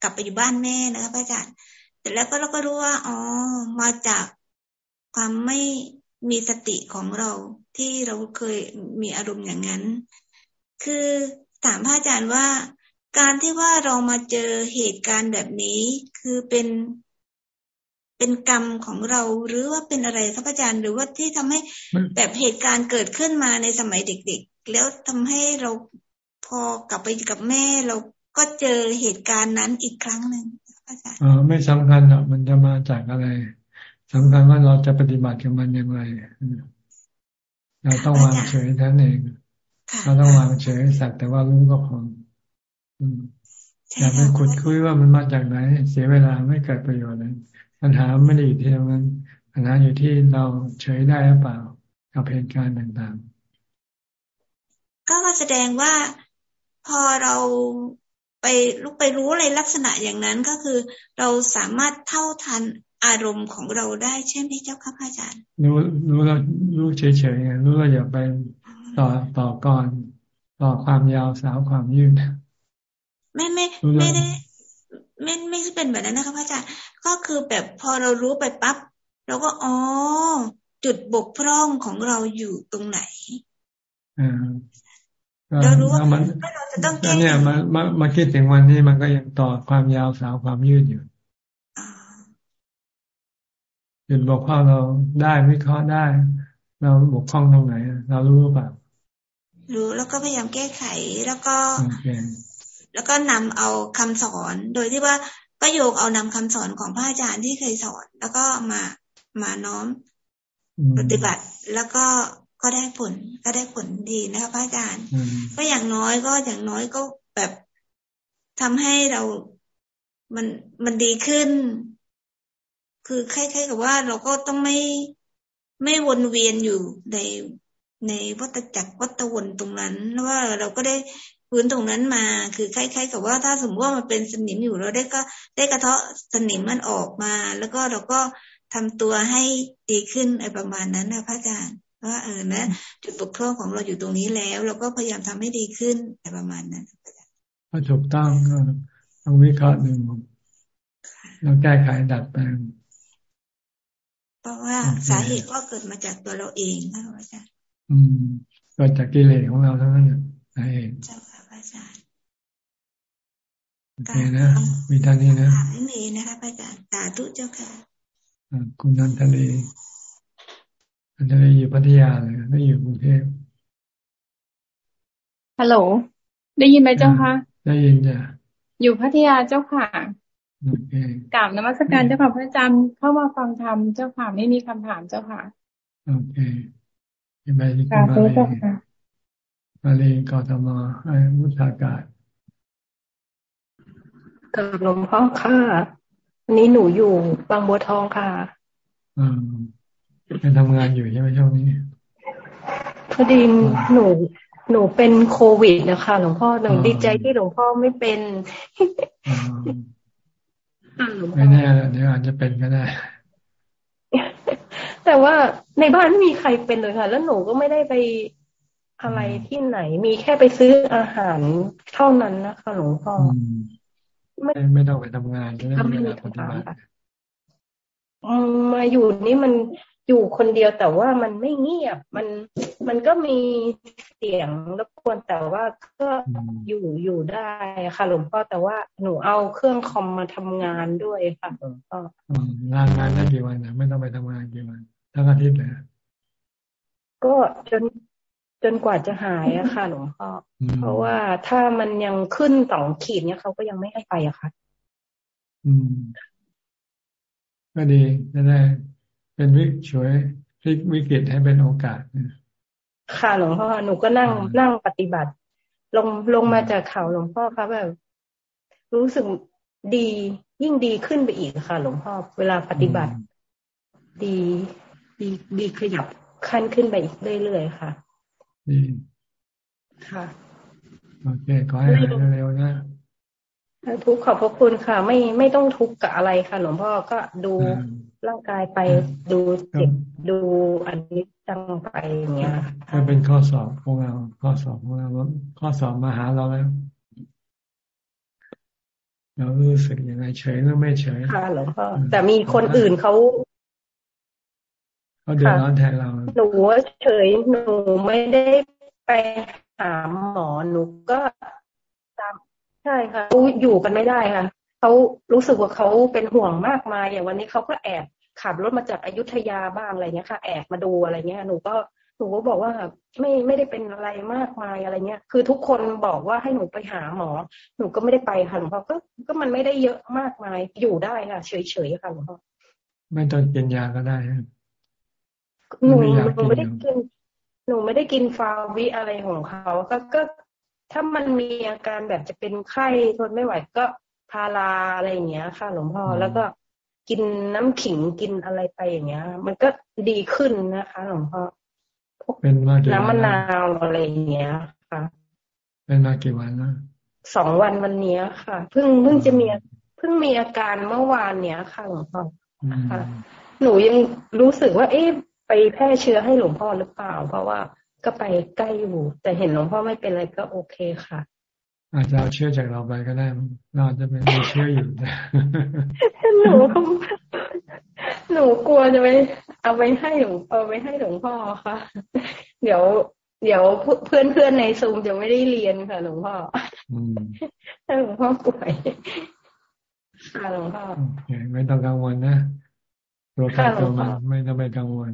กลับไปอยู่บ้านแม่นะคะพระอาจารย์แต่แล้วก็เราก็รู้ว่าอ๋อมาจากความไม่มีสติของเราที่เราเคยมีอารมณ์อย่างนั้น คือถามพระอาจารย์ว่า การที่ว่าเรามาเจอเหตุการณ์แบบนี้ คือเป็น เป็นกรรมของเราหรือว่าเป็นอะไรครับอาจารย์หรือว่าที่ทำให้แบบเหตุการณ์เกิดขึ้นมาในสมัยเด็กแล้วทำให้เราพอกลับไปกับแม่เราก็เจอเหตุการณ์นั้นอีกครั้งหนึ่งอาจารย์อ๋อไม่สำคัญหรอกมันจะมาจากอะไรสำคัญว่าเราจะปฏิบัติกับมันอย่างไรเราต้องวางเฉยท่านเองเราต้องวางเฉยสักแต่ว่ารู้ก็พออย่าไปขุดคุยว่ามันมาจากไหน เสียเวลาไม่เกิดประโยชน์เลย ปัญหาไม่ได้อยู่ที่ตรงนั้นปัปัญหาอยู่ที่เราเฉยได้หรือเปล่ากับเหตุการณ์ต่างๆ ก็แสดงว่าพอเราไปลุกไปรู้อะไรลักษณะอย่างนั้นก็คือ เราสามารถเท่าทันอารมณ์ของเราได้ใช่ไหมเจ้าค่ะพระอาจารย์ รู้รู้เรารู้เฉยๆรู้เราอย่าไปต่อต่อก่อน ต่อความยาวสาวความยืดไม่ไม่ไม่ได้ไม่ไม่ใช่เป็นแบบนั้นนะคะพระอาจารย์ ก็คือแบบพอเรารู้ไปปั๊บเราก็อ๋อจุดบกพร่องของเราอยู่ตรงไหนเรารู้ว่าเราจะต้องแก้เนี่ยมามามาคิดถึงวันนี้มันก็ยังต่อความยาวสาวความยืดอยู่จุดบกพร่องเราได้วิเคราะห์ได้ เราบกพร่องตรงไหน เรารู้หรือเปล่ารู้แล้วก็พยายามแก้ไขแล้วก็ แล้วก็นำเอาคำสอน โดยที่ว่า ก็โยกเอานำคำสอนของพระอาจารย์ที่เคยสอน แล้วก็มามาน้อมปฏิบัติแล้วก็ก็ได้ผลก็ได้ผลดีนะคะพระอาจารย์ ก็อย่างน้อยก็อย่างน้อยก็แบบทำให้เรามันมันดีขึ้น คือคล้ายๆกับว่าเราก็ต้องไม่ไม่วนเวียนอยู่ในในวัฏจักรวัฏวนตรงนั้นว่าเราก็ได้ พื้นตรงนั้นมา คือคล้ายๆกับว่าถ้าสมมติว่ามันเป็นสนิมอยู่เราได้ก็ได้กระเทาะสนิมมันออกมา แล้วก็เราก็ทำตัวให้ดีขึ้นอะไรประมาณนั้นนะพระอาจารย์ว่าเออนะจุดบกพร่องของเราอยู่ตรงนี้แล้ว เราก็พยายามทำให้ดีขึ้นอะไรประมาณนั้นก็ถูกต้องก็ต้องวิเคราะห์หนึ่งเราแก้ไขดัดแปลงเพราะว่าสาเหตุก็เกิดมาจากตัวเราเองนะอาจารย์อืมเกิดจากกิเลสของเราทั้งนั้นสาเหตุเจ้าค่ะอาจารย์ โอเคนะมีท่านนี้นะไม่มีนะคะอาจารย์สาธุเจ้าค่ะคุณนันทะเลนันทะเลอยู่พัทยาเลยไม่อยู่กรุงเทพฮัลโหล ได้ยินไหมเจ้าคะได้ยินจ้ะอยู่พัทยาเจ้าค่ะกราบนมัสการเจ้าค่ะพระอาจารย์เข้ามาฟังธรรมเจ้าค่ะไม่มีคำถามเจ้าค่ะโอเคไปที่คุณมาเลยมาเลยกอทมไอ้มุทากาศ กับหลวงพ่อค่ะวันนี้หนูอยู่บางบัวทองค่ะ อืมไปทำงานอยู่ใช่ไหมช่วงนี้พอดีหนูหนูเป็นโควิดนะคะหลวงพ่อหนูดีใจที่หลวงพ่อไม่เป็นไม่แน่เดี๋ยวอาจจะเป็นก็ได้ แต่ว่าในบ้านไม่มีใครเป็นเลยค่ะ แล้วหนูก็ไม่ได้ไปอะไรที่ไหน มีแค่ไปซื้ออาหารเท่านั้นนะคะหลวงพ่อ ไม่ไม่ต้องไปทำงานก็ได้เวลาปฏิบัติมาอยู่นี่มันอยู่คนเดียวแต่ว่ามันไม่เงียบ มันมันก็มีเสียงรบกวนแต่ว่าก็อยู่อยู่ได้ค่ะหลวงพ่อแต่ว่าหนูเอาเครื่องคอมมาทำงานด้วยค่ะหลวงพ่องานงานได้กี่วันนะไม่ต้องไปทำงานกี่วันทั้งอาทิตย์เลยก็จนจ นกว่าจะหายอะค่ะหลวงพ่อเพราะว่าถ้ามันยังขึ้นสองขีดเนี่ยเขาก็ยังไม่ให้ไปอะค่ะอืมก็ดีจะได้เป็นวิช่วยพลิกวิกฤตให้เป็นโอกาสค่ะหลวงพ่อหนูก็นั่งนั่งปฏิบัติ ลงลงมาจากเขาหลวงพ่อครับแบบ รู้สึกดียิ่งดีขึ้นไปอีกค่ะ หลวงพ่อเวลาปฏิบัติ ดีดีดีขยับขั้นขึ้นไปอีกเรื่อยๆค่ะ ดีค่ะโอเคขอให้หายเร็วๆนะทุกขอบพระคุณค่ะ ไม่ไม่ต้องทุกข์กับอะไรค่ะหลวงพ่อก็ดูร่างกายไปดูจิตดูอันนี้จังไปอย่างเงี้ยก็เป็นข้อสอบของเรา ข้อสอบของเราข้อสอบมาหาเราแล้วเรารู้สึกยังไงเฉยหรือไม่เฉยค่ะหลวงพ่อแต่มีคนอื่นเขา เขาเดือดร้อนแทนเรา หนูเฉยหนูไม่ได้ไปหาหมอหนูก็ตามใช่ค่ะอยู่กันไม่ได้ค่ะเขารู้สึกว่าเขาเป็นห่วงมากมายอย่างวันนี้เขาก็แอบขับรถมาจากอายุทยาบ้างอะไรเงี้ยค่ะ แอบมาดูอะไรเงี้ย หนูก็หนูก็บอกว่าไม่ไม่ได้เป็นอะไรมากมายอะไรเงี้ย คือทุกคนบอกว่าให้หนูไปหาหมอ หนูก็ไม่ได้ไปค่ะหลวงพ่อก็ก็มันไม่ได้เยอะมากมายอยู่ได้ค่ะเฉยๆค่ะหลวงพ่อไม่ต้องกินยาก็ได้ หนูหนูไม่ได้กิน หนูไม่ได้กินฟาวิอะไรของเขาก็ก็ถ้ามันมีอาการแบบจะเป็นไข้ทนไม่ไหวก็พาราอะไรอย่างเงี้ย ค่ะ หลวงพ่อแล้วก็กินน้ำขิงกินอะไรไปอย่างเงี้ย มันก็ดีขึ้นนะคะ หลวงพ่อเป็นมากี่น้ำมะนาวอะไรอย่างเงี้ยค่ะ เป็นมากี่วันแล้วสองวันวันนี้ค่ะเพิ่งเพิ่งจะมีเพิ่งมีอาการเมื่อวานเนี้ยค่ะหลวงพ่อค่ะ หนูยังรู้สึกว่า เอ๊ะ ไปแพร่เชื้อให้หลวงพ่อหรือเปล่า เพราะว่าก็ไปใกล้อยู่ แต่เห็นหลวงพ่อไม่เป็นอะไรก็โอเคค่ะ อาจจะเอาเชื้อจากเราไปก็ได้เราจะเป็นมีเชื้ออยู่หนูหนูกลัวจะไปเอาไปให้หลวงเอาไปให้หลวงพ่อค่ะ เดี๋ยว เดี๋ยวเพื่อนเพื่อนในซูมจะไม่ได้เรียนค่ะหลวงพ่อถ้าหลวงพ่อป่วยค่ะหลวงพ่อไม่ต้องกังวลนะตัวใครตัวมันไม่ต้องไปกังวล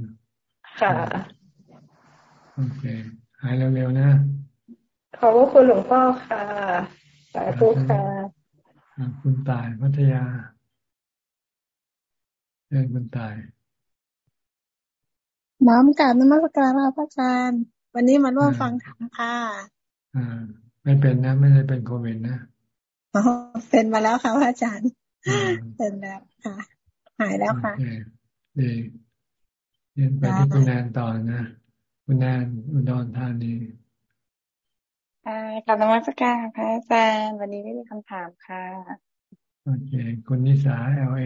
ค่ะ โอเค หายเร็วๆนะ ขอบคุณหลวงพ่อค่ะ สาธุค่ะ คุณตายพัทยาเรื่องคุณตายน้อมกราบนมัสการพระอาจารย์ วันนี้มาร่วมฟังธรรมค่ะอ่าไม่เป็นนะ ไม่ได้เป็นโควิดนะเป็นมาแล้วค่ะพระอาจารย์เป็นแล้วค่ะ หายแล้วค่ะดี เรียนไปที่คุณแนนต่อนะคุณแนนอุดรธานีอ่ากลับนมัสการพระอาจารย์วันนี้ไม่มีคำถามค่ะโอเคคุณนิสาเอลเอ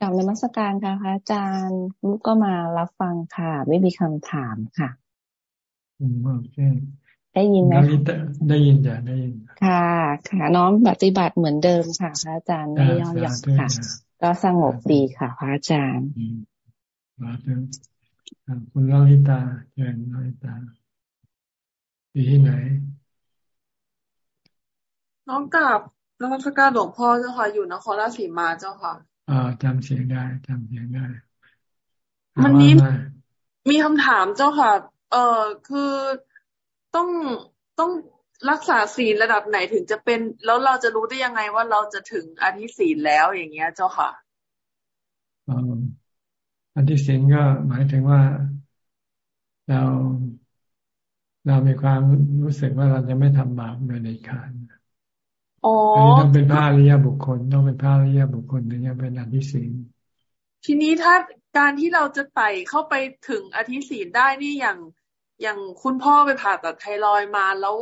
กับนมัสการค่ะพระอาจารย์ลูกก็มารับฟังค่ะ ไม่มีคำถามค่ะอืมโอเคได้ยินไหมได้ยินจ้ะได้ยินค่ะ ค่ะ น้อมปฏิบัติเหมือนเดิมค่ะพระอาจารย์ไม่ย่อหย่อนค่ะ ก็สงบดีค่ะพระอาจารย์มาถึงคุณลลิตาเชิญลลิตาอยู่ที่ไหน น้องกับนมัสการหลวงพ่อเจ้าค่ะอยู่นครราชสีมาเจ้าค่ะอ่าจำเสียงได้จำเสียงได้มันนี้มีคำถามเจ้าค่ะ เออคือต้องต้อง รักษาศีลระดับไหนถึงจะเป็น แล้วเราจะรู้ได้ยังไงว่าเราจะถึงอธิศีลแล้วอย่างเงี้ย เจ้าค่ะอธิศีลก็หมายถึงว่าเราเรามีความรู้สึกว่าเราจะไม่ทำบาปโดยเด็ดขาดอ๋อต้องเป็นพระอริยบุคคลต้องเป็นพระอริยบุคคลถึงจะเป็นอธิศีลทีนี้ถ้าการที่เราจะไต่เข้าไปถึงอธิศีลได้นี่อย่างอย่างคุณพ่อไปผ่าตัดไทรอยมาแล้ว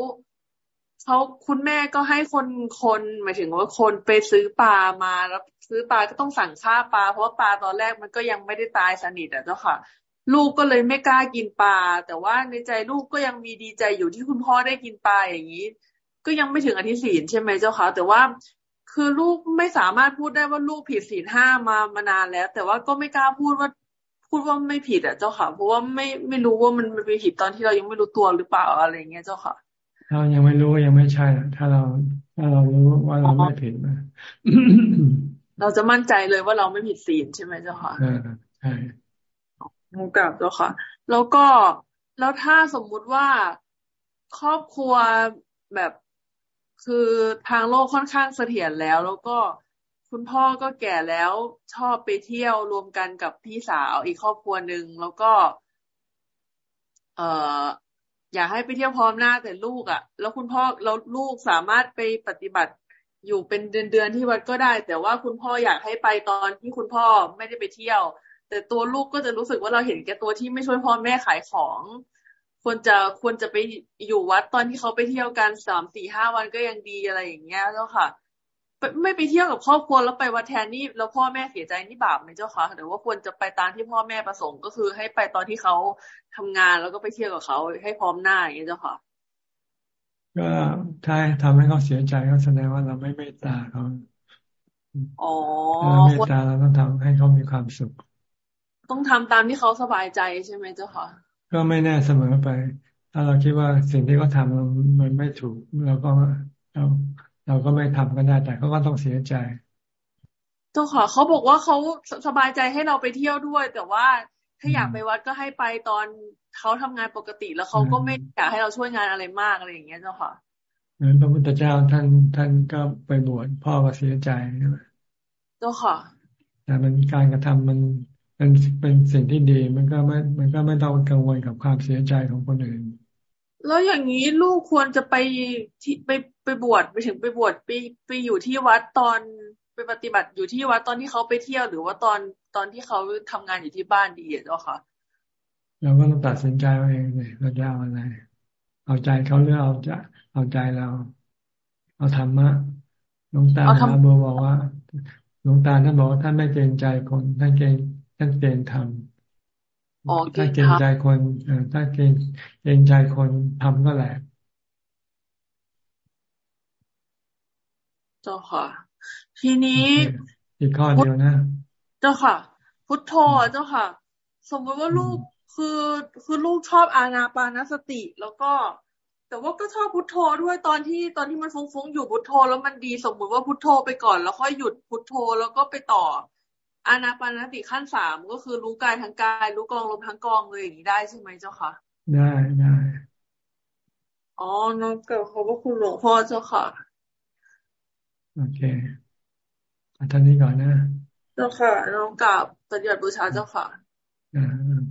เขาคุณแม่ก็ให้คนคนหมายถึงว่าคนไปซื้อปลามาแล้วซื้อปลาก็ต้องสั่งค่าปลาเพราะว่าปลาตอนแรกมันก็ยังไม่ได้ตายสนิทอะเจ้าค่ะ ลูกก็เลยไม่กล้ากินปลา แต่ว่าในใจลูกก็ยังมีดีใจอยู่ที่คุณพ่อได้กินปลาอย่างนี้ ก็ยังไม่ถึงอธิศีลใช่ไหมเจ้าค่ะ แต่ว่าคือลูกไม่สามารถพูดได้ว่าลูกผิดศีลห้ามามานานแล้ว แต่ว่าก็ไม่กล้าพูดว่าพูดว่าไม่ผิดอะเจ้าค่ะ เพราะว่าไม่ไม่รู้ว่ามันไปผิดตอนที่เรายังไม่รู้ตัวหรือเปล่าอะไรเงี้ยเจ้าค่ะ เรายังไม่รู้ยังไม่ใช่ ถ้าเราถ้าเรารู้ว่าเราไม่ผิดนะเราจะมั่นใจเลยว่าเราไม่ผิดศีลใช่ไหมเจ้าค่ะใช่มูกับเจ้าค่ะ แล้วก็แล้วถ้าสมมุติว่าครอบครัวแบบคือทางโลกค่อนข้างเสถียรแล้ว แล้วก็คุณพ่อก็แก่แล้วชอบไปเที่ยวรวมกันกับพี่สาวอีกครอบครัวหนึ่งแล้วก็ เอ่อ อยากให้ไปเที่ยวพร้อมหน้าแต่ลูกอะ่ะ แล้วคุณพ่อแล้วลูกสามารถไปปฏิบัติอยู่เป็นเดือนๆที่วัดก็ได้ แต่ว่าคุณพ่ออยากให้ไปตอนที่คุณพ่อไม่ได้ไปเที่ยว แต่ตัวลูกก็จะรู้สึกว่าเราเห็นแก่ตัวที่ไม่ช่วยพ่อแม่ขายของควรจะควรจะไปอยู่วัดตอนที่เขาไปเที่ยวกันสามสี่ห้าวันก็ยังดีอะไรอย่างเงี้ยแล้วค่ะ ไม่ไปเที่ยวกับครอบครัวแล้วไปวัดแทนนี่แล้วพ่อแม่เสียใจนี่บาปไหมเจ้าคะหรือว่าควรจะไปตามที่พ่อแม่ประสงค์ก็คือให้ไปตอนที่เขาทำงานแล้วก็ไปเที่ยวกับเขาให้พร้อมหน้าอย่างนี้เจ้าค่ะก็ถ้าทำให้เขาเสียใจก็แสดงว่าเราไม่เมตตาเขาอ๋อถ้าเราเมตตาเราต้องทำให้เขามีความสุข ต้องทำตามที่เขาสบายใจใช่ไหมเจ้าค่ะ ก็ไม่แน่เสมอไป ถ้าเราคิดว่าสิ่งที่เขาทามันไม่ถูกเราก็เรา เราก็ไม่ทำก็ได้แต่เขาก็ต้องเสียใจเจ้าค่ะเขาบอกว่าเขาสบายใจให้เราไปเที่ยวด้วย แต่ว่าถ้าอยากไปวัดก็ให้ไปตอนเขาทำงานปกติ แล้วเขาก็ไม่อยากให้เราช่วยงานอะไรมากอะไรอย่างเงี้ยเจ้าค่ะเหมือนพระพุทธเจ้าท่านท่านก็ไปบวชพ่อก็เสียใจใช่ไหมเจ้าค่ะแต่มันการกระทำมันเป็นเป็นสิ่งที่ดีมันก็ไม่มันก็ไม่ต้องกังวลกับความเสียใจของคนอื่น แล้วอย่างนี้ลูกควรจะไปที่ไปไปบวชไปถึงไปบวชไปไปอยู่ที่วัดตอนไปปฏิบัติอยู่ที่วัดตอนที่เขาไปเที่ยวหรือว่าตอนตอนที่เขาทำงานอยู่ที่บ้านดีเจ้าค่ะเราก็ต้องตัดสินใจเองเลยเราจะเอาอะไร เอาใจเขาหรือเอาจะเอาใจเรา เอาธรรมะหลวงตาลาบัวบอกว่าหลวงตาท่านบอกว่าท่านไม่เกรงใจคนท่านเกรงท่านเกรงธรรม ถ้าเกรงใจคนถ้าเกรงเกรงใจคนทำก็แหละเจ้าค่ะ ทีนี้อีกข้อเดียวนะ เจ้าค่ะ พุทโธเจ้าค่ะ สมมติว่าลูกคือคือลูกชอบอาณาปานสติ แล้วก็ แต่ว่าก็ชอบพุทโธด้วยตอนที่ตอนที่มันฟุ้งๆอยู่พุทโธแล้วมันดีสมมุติว่าพุทโธไปก่อนแล้วค่อยหยุดพุทโธแล้วก็ไปต่อ อาณาปานสติขั้นสามก็คือรู้กายทั้งกาย รู้กองลมทั้งกองเลยอย่างนี้ได้ใช่ไหมเจ้าค่ะ ได้ได้อ๋อน้องเกิดเขาว่าคุณหลวงพ่อเจ้าค่ะ โอเคอาท่านนี้ก่อนนะ เจ้าค่ะน้องกับปฏิบัติบูชาเจ้าค่ะ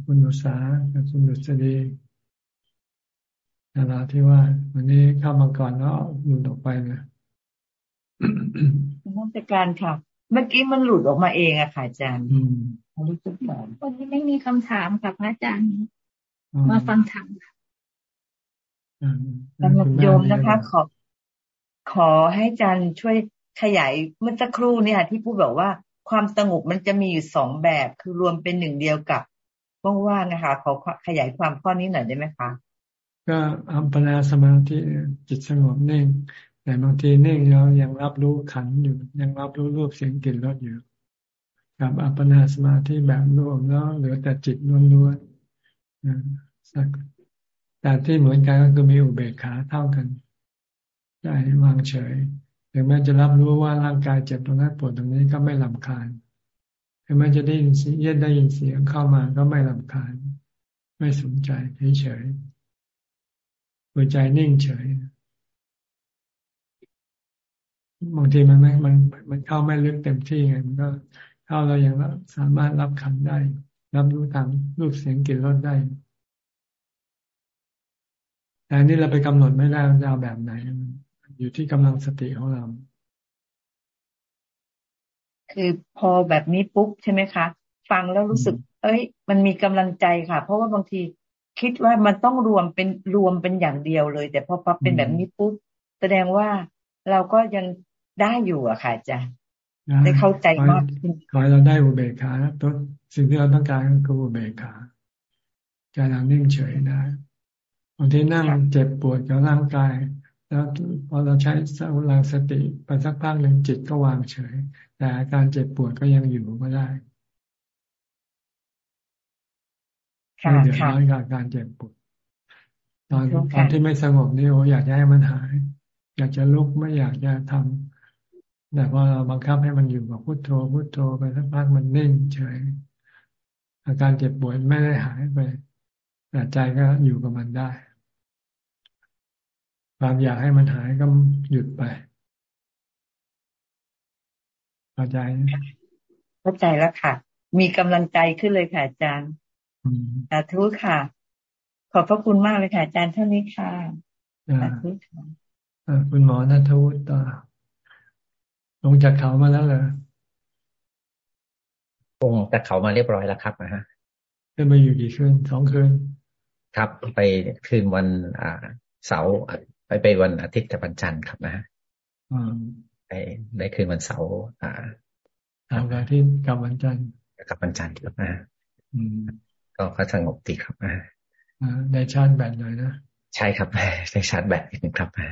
คุณอุษากับคุณดุษฎีนาราที่ว่า วันนี้เข้ามาก่อนแล้วหลุดออกไปนะนักการค่ะ เมื่อกี้มันหลุดออกมาเองอะค่ะอาจารย์รู้สึกแบบวันนี้ไม่มีคำถามค่ะพระอาจารย์ มาฟังธรรมสำหรับโยมนะคะ ขอ ขอให้อาจารย์ช่วยขยายเมื่อสักครู่เนี่ยที่พูดบอกว่าความสงบมันจะมีอยู่สองแบบ คือรวมเป็นหนึ่งเดียวกับว่างๆนะคะ ขอขยายความข้อนี้หน่อยได้ไหมคะ ก็อัปปนาสมาธิจิตสงบนิ่ง แต่บางทีนิ่งเรายังรับรู้ขันอยู่ ยังรับรู้รูปเสียงกลิ่นรสอยู่ กับอัปปนาสมาธิแบบรวมแล้วเหลือแต่จิตล้วนๆสักแต่ที่เหมือนกันก็คือมีอุเบกขาเท่ากันใจวางเฉยถึงแม้จะรับรู้ว่าร่างกายเจ็บตรงนั้นปวดตรงนี้ก็ไม่ลำคาญถึงแม้จะได้ยินเสียงได้ยินเสียงเข้ามาก็ไม่ลำคาญ ไม่สนใจเฉยหัวใจนิ่งเฉย บางทีมันไม่มันมันเข้าไม่ลึกเต็มที่ไงมันก็เข้าเรายังสามารถรับคำได้ รับรู้ทางรูปเสียงกลิ่นรสได้แต่นี่เราไปกำหนดไม่ได้จะเอาแบบไหน อยู่ที่กำลังสติของเรา คือพอแบบนี้ปุ๊บใช่ไหมคะ ฟังแล้วรู้สึก เอ้ย มันมีกำลังใจค่ะ เพราะว่าบางทีคิดว่ามันต้องรวมเป็นรวมเป็นอย่างเดียวเลย แต่พอปั๊บเป็นแบบนี้ปุ๊บแสดงว่าเราก็ยัง ได้อยู่อะค่ะอาจารย์ได้เข้าใจมากขึ้นขอให้เราได้อุเบกขาตัวสิ่งที่เราต้องการก็คืออุเบกขาใจเรานิ่งเฉยได้บางทีนั่งเจ็บปวดกับร่างกาย แล้วพอเราใช้สลังสติไปสักพักหนึ่งจิตก็วางเฉย แต่อาการเจ็บปวดก็ยังอยู่ก็ได้ไม่เดือดร้อนกับการเจ็บปวดตอนตอนที่ไม่สงบนี่โอ้อยากให้มันหาย อยากจะลุกไม่อยากจะทำ แต่พอเราบังคับให้มันอยู่กับพุโทโธพุโทโธไปสักพักมันนิ่งเฉย อาการเจ็บปวดไม่ได้หายไปแต่ใจก็อยู่กับมันได้ ความอยากให้มันหายก็หยุดไปเข้าใจเข้าใจแล้วค่ะ มีกำลังใจขึ้นเลยค่ะอาจารย์สาธุค่ะ ขอบพระคุณมากเลยค่ะอาจารย์เท่านี้ค่ะสาธุค่ะคุณหมอนัทวุฒิต่อ ลงจากเขามาแล้วเหรอลงจากเขามาเรียบร้อยแล้วครับนะฮะขึ้นมาอยู่กี่คืนสองคืนครับไปคืนวันอ่าเสาร์ไปไปวันอาทิตย์กับวันจันทร์ครับนะฮะไปได้คืนวันเสาร์อ่าทำวันที่กับวันจันทร์กับวันจันทร์ครับนะก็ก็สงบดีครับอ่าได้ชาร์จแบตเลยนะใช่ครับได้ชาร์จแบตอีกนึงครับอ่า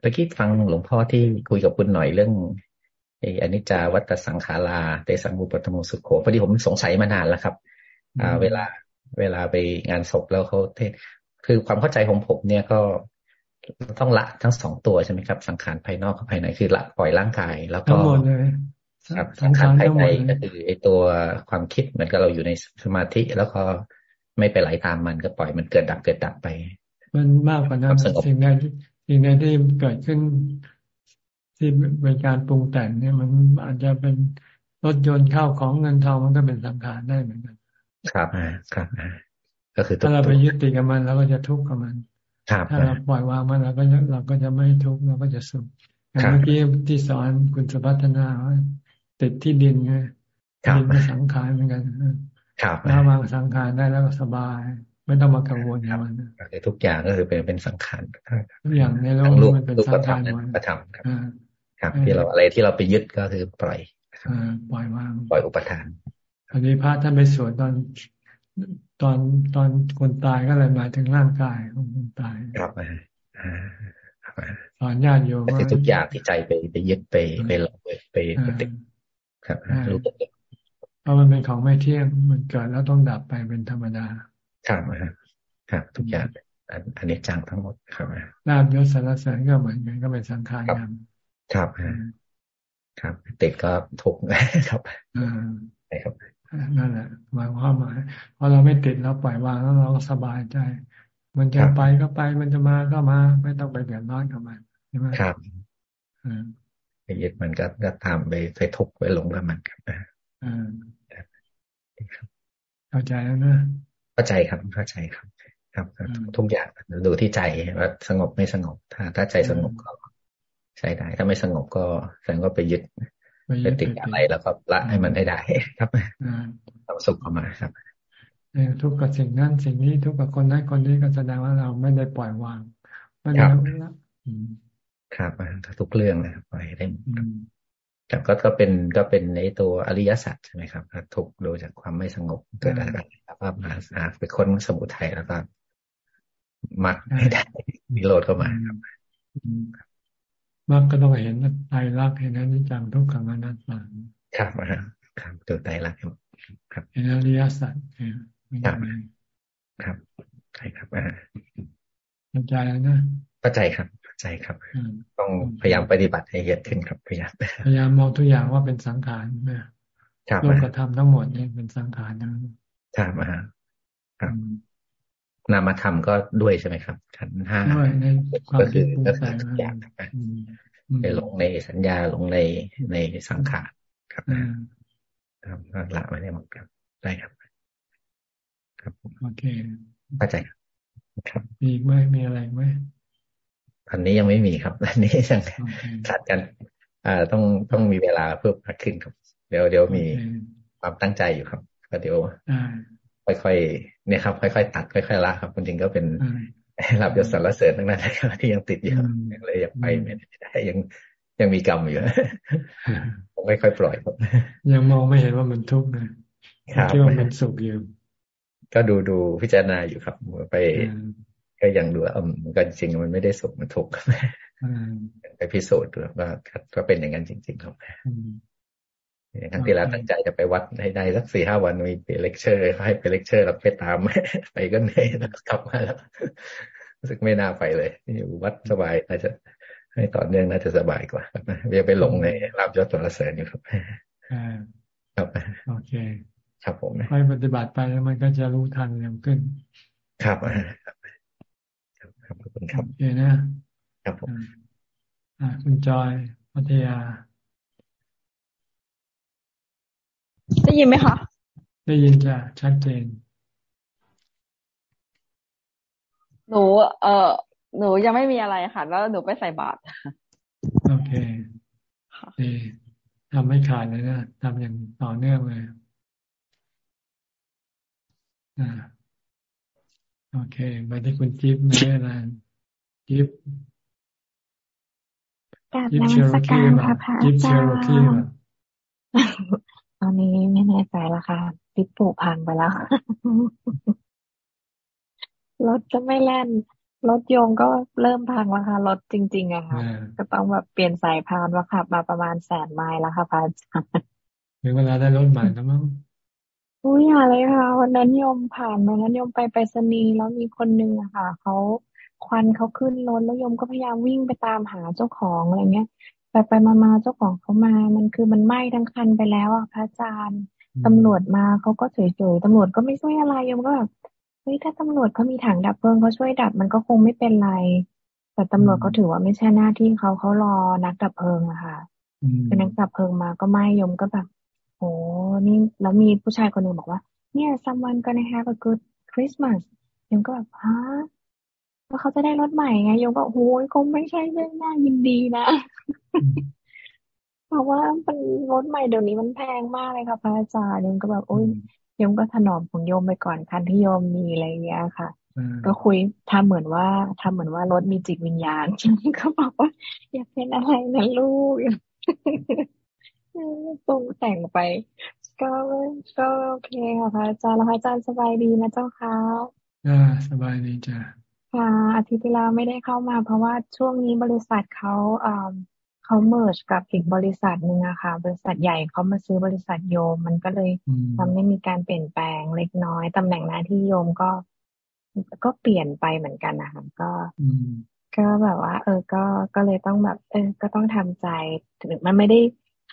เมื่อกี้ฟังหลวงพ่อที่คุยกับคุณหน่อยเรื่องไอ้อนิจจาวัตสังขาราเตสังมุปตโมสุขโขพอดีผมสงสัยมานานแล้วครับอ่าเวลาเวลาไปงานศพแล้วเขาเทศคือความเข้าใจของผมเนี่ยก็ต้องละทั้งสองตัวใช่ไหมครับ สังขารภายนอกกับภายในคือละปล่อยร่างกาย แล้วก็ครับสังขารภายในก็คือไอตัวความคิดเหมือนกับเราอยู่ในสมาธิ แล้วก็ไม่ไปไหลาตามมันก็ปล่อยมันเกิดดับเกิดดับไป มันมากกว่านั้นสิ่งใด สิ่งใดที่เกิดขึ้นที่เป็นการปรุงแต่งเนี่ยมันอาจจะเป็นรถยนต์เข้าของเงินทองมันก็เป็นสังขารได้เหมือนกันครับครับก็คือถ้าเราไปยึดติดกับมันเราก็จะทุกข์กับมันถ้าเราปล่อยวางมันเราก็เราก็จะไม่ทุกข์เราก็จะสุขเมื่อกี้ที่สอนคุณสุพัฒนาติดที่ดินไงดินก็สังขารเหมือนกันครับแล้ววางสังขารได้แล้วก็สบาย ไม่ต้องมากังวลกับมันทุกอย่างก็คือเป็นเป็นสังขารทุกอย่างในโลกมันเป็นสังขารหมดประทำครับครับ ที่เราอะไรที่เราไปยึดก็คือปล่อยปล่อยวางปล่อยอุปทานอันนี้พระท่านไปสวดตอนตอนตอนคนตายก็เลยหมายถึงร่างกายของคนตายครับสอนญาติโยมว่าทุกอย่างที่ใจไปไปยึดไปไปหลงไปไปติดครับรู้เพราะมันเป็นของไม่เที่ยงมันเกิดแล้วต้องดับไปเป็นธรรมดา ครับครับ ทุกอย่างอันนี้จังทั้งหมดครับลาบยศสารเสริญก็เหมือนกันก็เป็นสังขารครับครับติดก็ทุกข์ครับใช่ครับนั่นแหละหมายความหมายพอเราไม่ติดเราปล่อยวางแล้วเราก็สบายใจ มันจะไปก็ไปมันจะมาก็มาไม่ต้องไปเดือดร้อนกับมันใช่ไหมครับไปยึดมันก็ก็ทำไปไปทุกข์ไปหลงกับมันครับเข้าใจแล้วนะ เข้าใจครับเข้าใจครับ ครับทุกอย่างดูที่ใจว่าสงบไม่สงบ ถ้าถ้าใจสงบก็ใช้ได้ถ้าไม่สงบก็แสดงว่าไปยึดไปติดอะไรแล้วก็ละให้มันได้ได้ครับความสุขออกมาครับทุกข์กับสิ่งนั้นสิ่งนี้ทุกข์กับคนนั้นคนนี้ก็แสดงว่าเราไม่ได้ปล่อยวางไม่ได้ละครับทุกเรื่องนะปล่อยได้ แต่ก็ก็เป็นก็เป็นในตัวอริยสัจใช่ไหมครับทุกโดยจากความไม่สงบเกิดอะไรแล้วก็มาอาไปค้นสมุทัยแล้วก็มัดไม่ได้มีโลดเข้ามาครับมากก็ต้องเห็นไตรลักษณ์เห็นอนิจจังทุกขังอนัตตาครับครับตัวไตรลักษณ์ครับเห็นอริยสัจครับครับใช่ครับอ่าเข้าใจแล้วนะเข้าใจครับเข้า ใจครับ ต้องพยายามปฏิบัติให้เยอะขึ้นครับพยายามพยายามมองทุกอย่างว่าเป็นสังขารนะครับโลกธรรมทั้งหมดนี่เป็นสังขารนะครับอ่าครับนามธรรมก็ด้วยใช่ไหมครับขันห้าก็คือก็คือทุกอย่างไปลงในสัญญาลงในในสังขารครับครับละไม่ได้หมดครับได้ครับ ครับโอเคเข้าใจครับมีไหมมีอะไรไหม อันนี้ยังไม่มีครับ อันนี้ยังขาดกันอ่าต้องต้องมีเวลาเพิ่มมากขึ้นครับ เดี๋ยวเดี๋ยวมีความตั้งใจอยู่ครับ ก็เดี๋ยวค่อยๆเนี่ยครับ ค่อยๆตัดค่อยๆละครับจริงก็เป็นรับยศสารเสริญทั้งนั้นนะครับที่ยังติดอยู่เลยยังไปไม่ได้ยังยังมีกรรมอยู่ผมไม่ค่อยปล่อยครับ ยังมองไม่เห็นว่ามันทุกข์นะคิดว่ามันสุขอยู่ก็ดูดูพิจารณาอยู่ครับไป ก็ยังดูว่ามันก็จริงมันไม่ได้สุขมันทุกข์ไปพิสูจน์ดูว่าก็เป็นอย่างนั้นจริง ๆ ครับครั้งที่แล้วตั้งใจจะไปวัดให้ได้สักสี่ห้าวันมีไปเลคเชอร์เขาให้ไปเลคเชอร์เราไปตามไปก็เหนื่อยแล้วกลับมาแล้วรู้สึกไม่น่าไปเลยอยู่วัดสบายน่าจะให้ต่อเนื่องน่าจะสบายกว่าครับอย่าไปหลงในลาบยศตัวละเสริญอยู่ครับครับโอเค ครับผมไปปฏิบัติไปแล้วมันก็จะรู้ทันเร็วขึ้น ครับ ครับขอบคุณครับโอเคนะ ครับผมอ่าคุณจอยพัทยา ได้ยินไหมคะ ได้ยินจ้ะชัดเจน หนู เออหนูยังไม่มีอะไรค่ะ แล้วหนูไปใส่บาตรโอเคดีทำไม่ขาดเลยนะทำอย่างต่อเนื่องเลยอ่า โอเคไปที่คุณจิ๊บไม่ได้นานจิ๊บจิ๊บเชอร์คีค่ะพระอาจารย์จิ๊บเชอร์คีตอนนี้ไม่แน่ใจละค่ะปิดปูพังไปแล้ว รถจะไม่แล่น รถยงก็เริ่มพังแล้วค่ะ รถจริง ๆอะค่ะ ก็ต้องแบบเปลี่ยนสายพานว่าขับมาประมาณแสนไมล์แล้วค่ะพระอาจารย์ถึงเวลาได้รถใหม่แล้วมั้ง อุ้ยอะไรค่ะ วันนั้นยมผ่านวันนั้นยมไปไปสนีแล้วมีคนนึงอะค่ะเขาควันเขาขึ้นรถแล้วยมก็พยายามวิ่งไปตามหาเจ้าของอะไรเงี้ยไปไปมามาเจ้าของเขามา มันคือมันไหม้ทั้งคันไปแล้วอะพระอาจารย์ตำรวจมาเขาก็เฉยๆตำรวจก็ไม่ช่วยอะไรยมก็แบบเฮ้ยถ้าตำรวจเขามีถังดับเพลิงเขาช่วยดับมันก็คงไม่เป็นไร แต่ตำรวจก็ถือว่าไม่ใช่หน้าที่เขาเขารอนักดับเพลิงอะค่ะเป็นนักดับเพลิงมาก็ไหม้ยมก็แบบโอ้นี่แล้วมีผู้ชายคนหนึ่งบอกว่า เนี่ย someone gonna have a good Christmas ยมก็แบบฮะว่าเขาจะได้รถใหม่ไงยมก็โอ้ยคงไม่ใช่เรื่องน่ายินดีนะเพราะว่ามันรถใหม่เดี๋ยวนี้มันแพงมากเลยค่ะพระอาจารย์ยมก็แบบโอ้ยยมก็ถนอมของโยมไปก่อนคันที่โยมมีอะไรอย่างเงี้ยค่ะก็คุยทำเหมือนว่าทำเหมือนว่ารถมีจิตวิญญาณก็บอกว่า อยากเป็นอะไรนะลูก ปรุงแต่งไป ก็ก็โอเคค่ะพระอาจารย์แล้วพระอาจารย์สบายดีนะเจ้าค่ะอ่าสบายดีจ้ะค่ะอาทิตย์ที่แล้วไม่ได้เข้ามา เพราะว่าช่วงนี้บริษัทเขาอ่าเขาเมิร์จกับอีกบริษัทหนึ่งอะค่ะ บริษัทใหญ่เขามาซื้อบริษัทโยม มันก็เลยทำให้มีการเปลี่ยนแปลงเล็กน้อยตำแหน่งหน้าที่โยมก็ ก็เปลี่ยนไปเหมือนกันนะคะก็ก็แบบว่า เออ ก็ก็เลยต้องแบบ เออ ก็ต้องทำใจถึงมันไม่ได้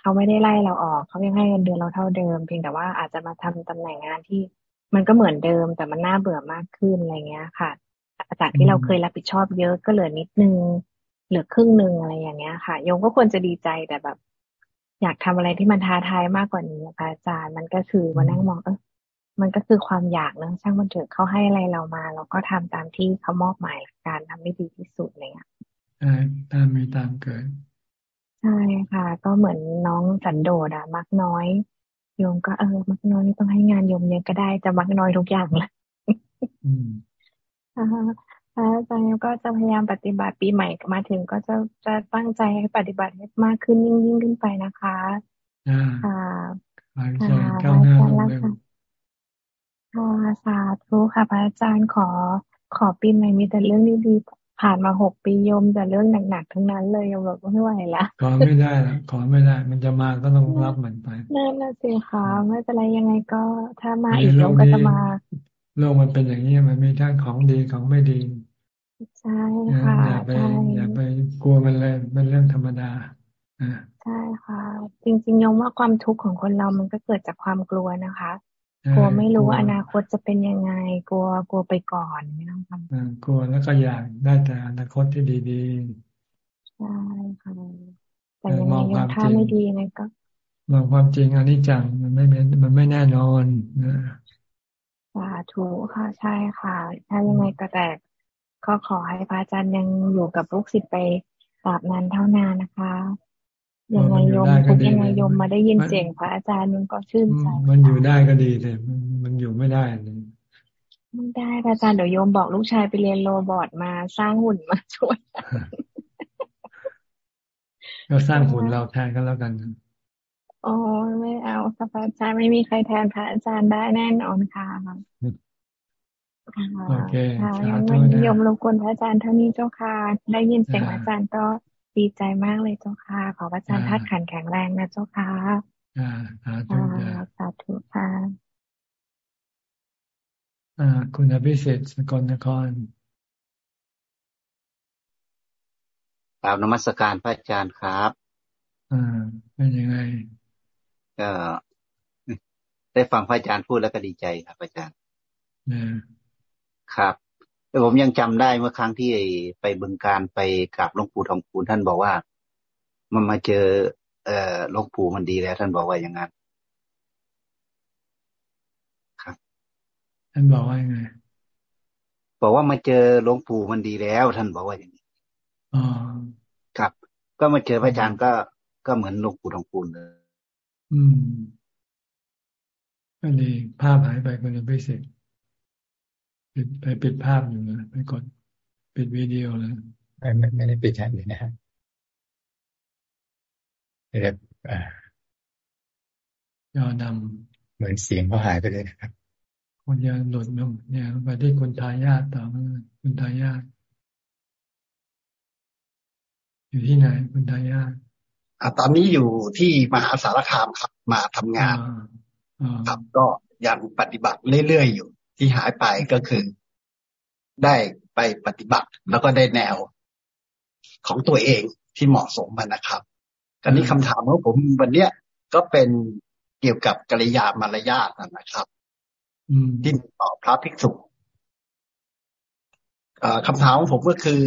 เขาไม่ได้ไล่เราออกเขายังให้เงินเดือนเราเท่าเดิม เพียงแต่ว่าอาจจะมาทำตำแหน่งงานที่มันก็เหมือนเดิม แต่มันน่าเบื่อมากขึ้นอะไรเงี้ยค่ะจากที่เราเคยรับผิดชอบเยอะก็เหลือนิดนึงเหลือครึ่งหนึ่งอะไรอย่างเงี้ยค่ะโยมก็ควรจะดีใจแต่แบบ อยากทำอะไรที่มันท้าทายมากกว่านี้พระอาจารย์มันก็คือมานั่งมองเออมันก็คือความอยากนะช่างมันเถอะเขาให้อะไรเรามา เราก็ทำตามที่เขามอบหมายการทำให้ดีที่สุดเลยอะใช่ตามมีตามเกิด ใช่ค่ะ ก็เหมือนน้องสันโดษอะมักน้อย โยมก็เออ มักน้อยไม่ต้องให้งานโยมเยอะก็ได้จะมักน้อยทุกอย่างเลยอาจารย์ก็จะพยายามปฏิบัติปีใหม่มาถึงก็จะจะตั้งใจให้ปฏิบัติให้มากขึ้นยิ่งยิ่งขึ้นไปนะคะค่ะค่ะก้าวหน้าลงเร็วค่ะสาธุค่ะพระอาจารย์ขอขอปีใหม่มีแต่เรื่องดีๆ ผ่านมาหกปีโยมแต่เรื่องหนักๆทั้งนั้นเลยโยมแบบไม่ไหวละขอไม่ได้ละขอไม่ได้ มันจะมาก็ต้องรับมันไปนั่นน่ะสิค่ะไม่เป็นไรยังไงก็ถ้ามาอีกโยมก็จะมาโลกมันเป็นอย่างนี้มันมีทั้งของดีของไม่ดีใช่ค่ะอย่าไปอย่าไปกลัวมันเลยมันเรื่องธรรมดาใช่ค่ะ จริงๆยอมว่าความทุกข์ของคนเรามันก็เกิดจากความกลัวนะคะ กลัวไม่รู้ว่าอนาคตจะเป็นยังไง กลัวกลัวไปก่อนไม่ต้องทำกลัวแล้วก็อยากได้แต่อนาคตที่ดีๆใช่ค่ะแต่ยังไงถ้าไม่ดีนะก็มองความจริงอันนี้จังมันไม่มันไม่แน่นอนนะสาธุค่ะใช่ค่ะ ถ้ายังไงก็แต่ก็ขอให้พระอาจารย์ยังอยู่กับลูกศิษย์ไปตราบนานเท่านานนะคะ ยังไงโยมทุกยังไงโยมมาได้ยินเสียงพระอาจารย์มันก็ชื่นใจมันอยู่ได้ก็ดีแต่มันอยู่ไม่ได้เลยไม่ได้พระอาจารย์เดี๋ยวโยมบอกลูกชายไปเรียนโรบอทมาสร้างหุ่นมาช่วยก็สร้างหุ่นเราแทนกันแล้วกันโอ้ไม่เอาค่ะพระอาจารย์ไม่มีใครแทนพระอาจารย์ได้แน่นอนค่ะโอเคค่ะงั้นยมรบกวนพระอาจารย์เท่านี้เจ้าค่ะ ได้ยินเสียงอาจารย์ก็ ดีใจมากเลยเจ้าค่ะ ขอพระอาจารย์ทัดขันแข็งแรงนะเจ้าค่ะอ่าสาธุสาธุค่ะอ่า คุณอภิเศษสกลนครกราบนมัสการพระอาจารย์ครับ อ่า เป็นยังไง ก็ได้ฟังพระอาจารย์พูดแล้วก็ดีใจครับอาจารย์ครับ แต่ผมยังจำได้เมื่อครั้งที่ไปบึงการไปกราบหลวงปู่ทองคูณท่านบอกว่า มันมาเจอ เอ่อหลวงปู่มันดีแล้ว ท่านบอกว่าอย่างนั้นครับ ท่านบอกว่ายังไงบอกว่ามาเจอหลวงปู่มันดีแล้ว ท่านบอกว่าอย่างนี้อ๋อครับ ก็มาเจอพระอาจารย์ก็ก็เหมือนหลวงปู่ทองคูณเลยอืมก็ดีภาพหายไปคนละพิเศษ ปิดไปปิดภาพอยู่นะไปกดปิดวิดีโอแล้วไม่ไม่ไม่ได้ปิดแทนเลยนะฮะเรียกยอดำเหมือนเสียงเขาหายไปเลยนะครับคนยาหลุดลงเนี่ยไปที่คุณทายาทต่อคุณทายาทอยู่ที่ไหนคุณทายาทอ่าตอนนี้อยู่ที่มหาสารคามครับ มาทำงานครับก็ยังปฏิบัติเรื่อยๆอยู่ ที่หายไปก็คือ ได้ไปปฏิบัติ แล้วก็ได้แนวของตัวเองที่เหมาะสมมันนะครับกรนี้คำถามของผมวันเนี้ยก็เป็นเกี่ยวกับกิริยามารยาทนะครับที่ตอบพระภิกษุคำถามของผมก็คือ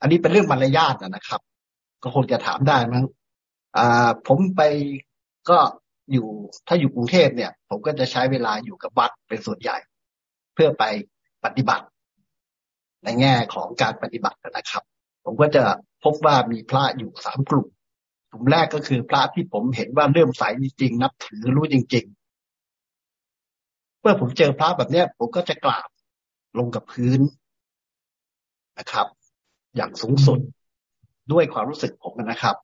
อันนี้เป็นเรื่องมารยาทนะครับ ก็คงจะถามได้มั้งผมไปก็ อยู่ถ้าอยู่กรุงเทพเนี่ย ผมก็จะใช้เวลาอยู่กับวัดเป็นส่วนใหญ่ เพื่อไปปฏิบัติ ในแง่ของการปฏิบัตินะครับ ผมก็จะพบว่ามีพระอยู่สามกลุ่ม กลุ่มแรกก็คือพระที่ผมเห็นว่าเริ่มใสจริงนับถือรู้จริง ๆ เมื่อผมเจอพระแบบเนี้ย ผมก็จะกราบลงกับพื้นนะครับ อย่างสูงสุดด้วยความรู้สึกผมนะครับ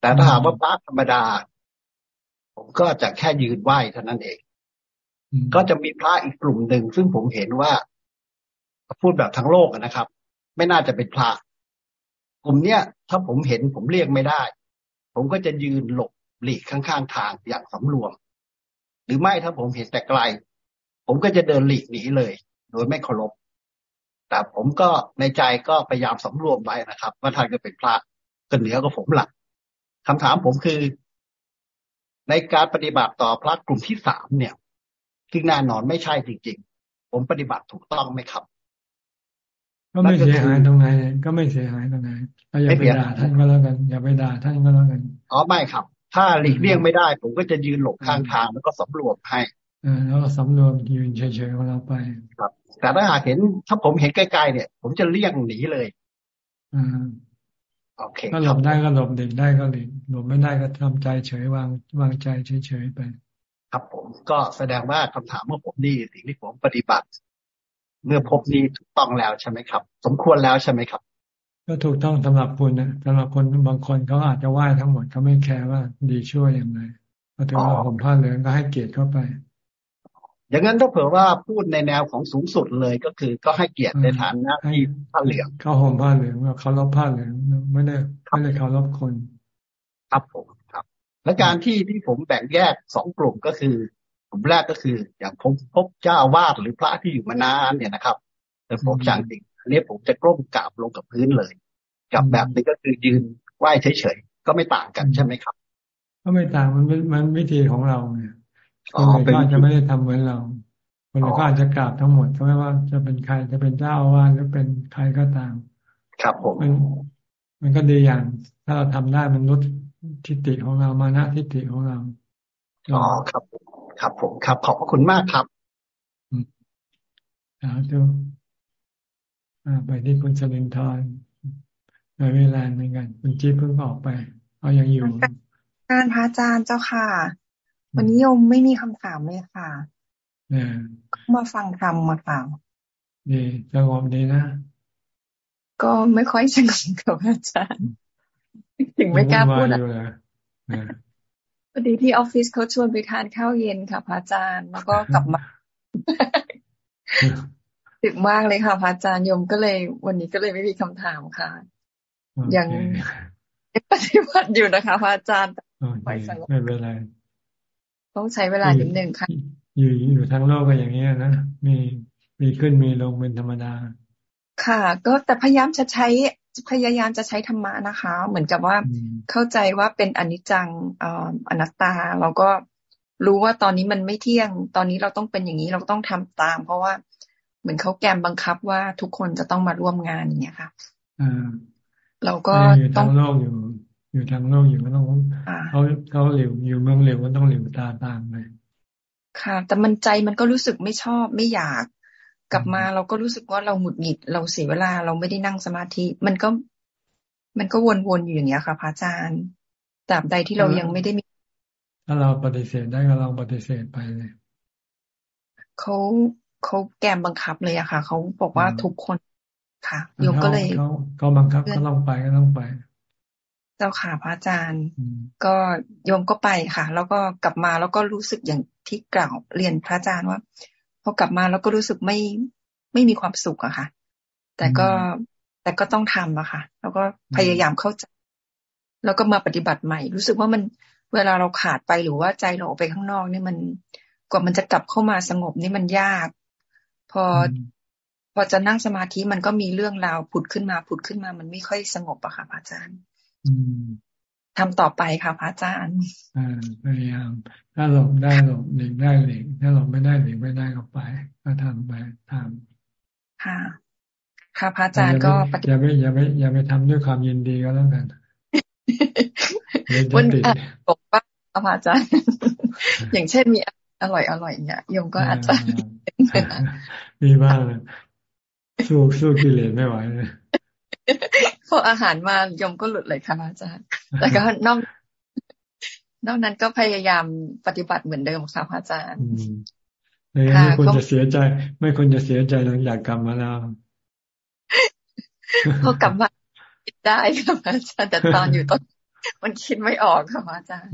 แต่ถ้าหากว่าพระธรรมดา ผมก็จะแค่ยืนไหว้เท่านั้นเอง ก็จะมีพระอีกกลุ่มหนึ่ง ซึ่งผมเห็นว่าพูดแบบทั้งโลกนะครับ ไม่น่าจะเป็นพระ กลุ่มเนี้ย ถ้าผมเห็นผมเรียกไม่ได้ ผมก็จะยืนหลบหลีกข้างๆทางอย่างสำรวม หรือไม่ถ้าผมเห็นแต่ไกล ผมก็จะเดินหลีกหนีเลย โดยไม่เคารพแต่ผมก็ในใจก็พยายามสำรวมไว้นะครับ ว่าท่านก็เป็นพระก็เหนือกว่าผมหลักคำถามผมคือ ในการปฏิบัติต่อพระกลุ่มที่สามเนี่ยคือแน่นอนไม่ใช่จริง ๆ ผมปฏิบัติถูกต้องไหมครับ ก็ไม่เสียหายตรงไหนก็ไม่เสียหายตรงไหนอย่าไปด่าท่านก็แล้วกัน อย่าไปด่าท่านก็แล้วกันอ๋อไม่ครับ ถ้าหลีกเลี่ยงไม่ได้ ผมก็จะยืนหลบข้างทางแล้วก็สำรวมให้อแล้วก็สำรวมยืนเฉยๆของเราไป ครับ แต่ถ้าหากเห็นถ้าผมเห็นใกล้ๆเนี่ย ผมจะเลี่ยงหนีเลยอ่าโอเคก็หลบได้ก็หลบเด็กได้ก็หลีกหลบไม่ได้ก็ทำใจเฉยวางวางใจเฉยๆไปครับผมก็แสดงว่าคำถามเมื่อผมนี่สิ่งที่ผมปฏิบัติ เมื่อพบนี้ถูกต้องแล้วใช่ไหมครับ สมควรแล้วใช่ไหมครับ ก็ถูกต้องสำหรับคุณนะสำหรับคนบางคนเขาอาจจะไหว้ทั้งหมดเขาไม่แคร์ว่าดีช่วยอย่างไรก็ถือว่าผมผ้าเหลืองก็ให้เกียรติเข้าไป อย่างนั้นถ้าเผื่อว่าพูดในแนวของสูงสุดเลยก็คือ ก็ให้เกียรติในฐานะที่ผ้าเหลืองเขาห่มผ้าเหลืองเขาลบผ้าเหลืองไม่ได้ไม่ได้เขาลบคน ครับผมครับ และการที่ที่ผมแบ่งแยกสองกลุ่มก็คือกลุ่มแรกก็คือ อย่างผมพบเจ้าวาดหรือพระที่อยู่มานานเนี่ยนะครับ แต่ผมจางจริงอันนี้ผมจะกล้มกราบลงกับพื้นเลย กับแบบนี้ก็คือยืนไหว้เฉยๆก็ไม่ต่างกันใช่ไหมครับ ก็ไม่ต่างมันมันวิธีของเราเนี่ย คนอื่นก็อาจจะไม่ได้ทำเหมือนเรา คนอื่นก็อาจจะกราบทั้งหมดก็ไม่ว่าจะเป็นใครจะเป็นเจ้าอาวาสหรือเป็นใครก็ตาม ครับผมมันมันก็ดีอย่าง ถ้าเราทำได้มันลดทิฏฐิของเรามานะทิฏฐิของเราอ๋อครับ ครับผมครับ ขอบพระคุณมากครับสาธุไปที่คุณสลินทร์ในเวลาเหมือนกัน คุณจิ๊บเพิ่งออกไป เอายังอยู่การพระอาจารย์เจ้าค่ะ วันนี้โยมไม่มีคำถามเลยค่ะมาฟังธรรมมาฟังดีสงบดีนะ ก็ไม่ค่อยสงบกับอาจารย์ ถึงไม่กล้าพูดอะพอดีที่ออฟฟิศเขาชวนไปทานข้าวเย็นค่ะพระอาจารย์ แล้วก็กลับมาตึกมากเลยค่ะพระอาจารย์โยมก็เลย วันนี้ก็เลยไม่มีคำถามค่ะ ยังปฏิบัติอยู่นะคะพระอาจารย์ไม่เป็นไร ต้องใช้เวลานิดนึงค่ะ อยู่อยู่ทั้งโลกก็อย่างนี้นะมีมีขึ้นมีลงเป็นธรรมดา ค่ะ ก็แต่พยายามจะใช้พยายามจะใช้ธรรมะนะคะ เหมือนกับว่าเข้าใจว่าเป็นอนิจจังอนัตตา เราก็รู้ว่าตอนนี้มันไม่เที่ยง ตอนนี้เราต้องเป็นอย่างนี้เราต้องทำตาม เพราะว่าเหมือนเขาแกมบังคับว่าทุกคนจะต้องมาร่วมงานอย่างเงี้ยค่ะเราก็ต้องโลกอยู่ อยู่ทางโลกอยู่ก็ต้องเขาเขาเหลวอยู่เมืองเหลวก็ต้องเหลวตาตามไปค่ะ แต่มันใจมันก็รู้สึกไม่ชอบไม่อยาก กลับมาเราก็รู้สึกว่าเราหงุดหงิด เราเสียเวลาเราไม่ได้นั่งสมาธิ มันก็ มันก็วนๆอยู่อย่างเงี้ยค่ะพระอาจารย์ตราบใดที่เรายังไม่ได้มี ถ้าเราปฏิเสธได้ก็ลองปฏิเสธไปเลยเขาเขาแกมบังคับเลยอะค่ะเขาบอกว่าทุกคนค่ะโยมก็เลยเขาเขาบังคับก็ต้องไปก็ต้องไป เจ้าค่ะพระอาจารย์ ก็โยมก็ไปค่ะ แล้วก็กลับมาแล้วก็รู้สึกอย่างที่กล่าวเรียนพระอาจารย์ว่าพอกลับมาแล้วก็รู้สึกไม่ไม่มีความสุขอะค่ะ แต่ก็แต่ก็ต้องทำอะค่ะ แล้วก็พยายามเข้าใจ แล้วก็มาปฏิบัติใหม่ รู้สึกว่ามันเวลาเราขาดไปหรือว่าใจเราออกไปข้างนอกนี่มันกว่ามันจะกลับเข้ามาสงบนี่มันยาก พอพอจะนั่งสมาธิมันก็มีเรื่องราวผุดขึ้นมาผุดขึ้นมา มันไม่ค่อยสงบอะค่ะพระอาจารย์ ทำต่อไปค่ะพระอาจารย์พยายาม ถ้าหลบได้หลบหลีกได้หลีกถ้าหลบไม่ได้หลีกไม่ได้ก็ไป ก็ทำไปทำค่ะ ค่ะพระอาจารย์ก็อย่าไม่อย่าไม่อย่าไปทำด้วยความยินดีก็แล้วกันวันบอกว่าพระอาจารย์ อย่างเช่นมีอร่อยอร่อยเนี่ยโยมก็อาจจะมีบ้างสู้สู้กิเลสไม่ไหวเลย พออาหารมายมก็หลุดเลยค่ะอาจารย์ แต่ก็นอกนอกนั้นก็พยายามปฏิบัติเหมือนเดิมค่ะอาจารย์ไม่ควรจะเสียใจ ไม่ควรจะเสียใจหลังจากกลับมาแล้วพอกลับมาคิดได้ค่ะอาจารย์แต่ตอนอยู่ตอนมันคิดไม่ออกค่ะอาจารย์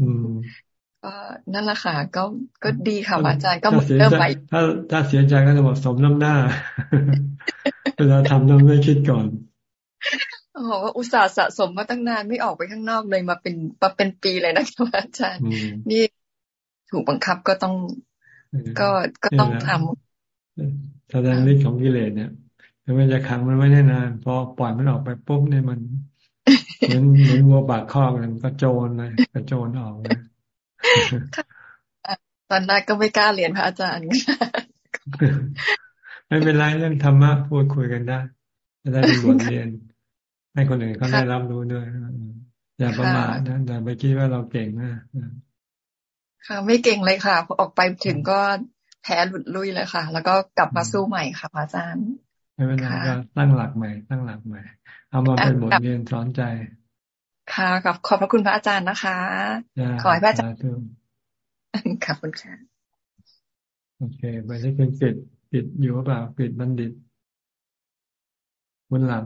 ก็นั่นแหละค่ะก็ก็ดีค่ะอาจารย์ก็เริ่มใหม่ถ้าถ้าเสียใจก็จะบอกสมน้ำหน้าเวลาทำต้องไม่คิดก่อน โอ้โหอุตส่าห์สะสมมาตั้งนานไม่ออกไปข้างนอกเลยมาเป็นมาเป็นปีเลยนะคะอาจารย์ นี่ถูกบังคับก็ต้อง ก็ก็ต้องทำแสดงฤทธิ์ของกิเลสเนี่ยถ้ามันจะขังมันไว้ได้นานพอปล่อยมันออกไปปุ๊บเนี่ยมันเหมือนเหมือนวัวบากคอกเลยก็โจรเลยก็โจรออกเลยตอนแรกก็ไม่กล้าเรียนพระอาจารย์ไม่เป็นไรเรื่องธรรมะพูดคุยกันได้จะได้เป็นบทเรียน ให้คนอื่นเขาได้รับรู้ด้วยอย่าประมาทนะอย่าไปคิดว่าเราเก่งนะค่ะไม่เก่งเลยค่ะพอออกไปถึงก็แพ้หลุดลุยเลยค่ะ แล้วก็กลับมาสู้ใหม่ค่ะอาจารย์ไม่เป็นไรก็ตั้งหลักใหม่ ตั้งหลักใหม่ เอามาเป็นบทเรียนสอนใจ ค่ะกับขอบพระคุณพระอาจารย์นะคะ ขอให้พระอาจารย์ขอบคุณค่ะโอเคไปที่คุณปิดปิดอยู่หรือเปล่าปิดบัณฑิตบนหลัง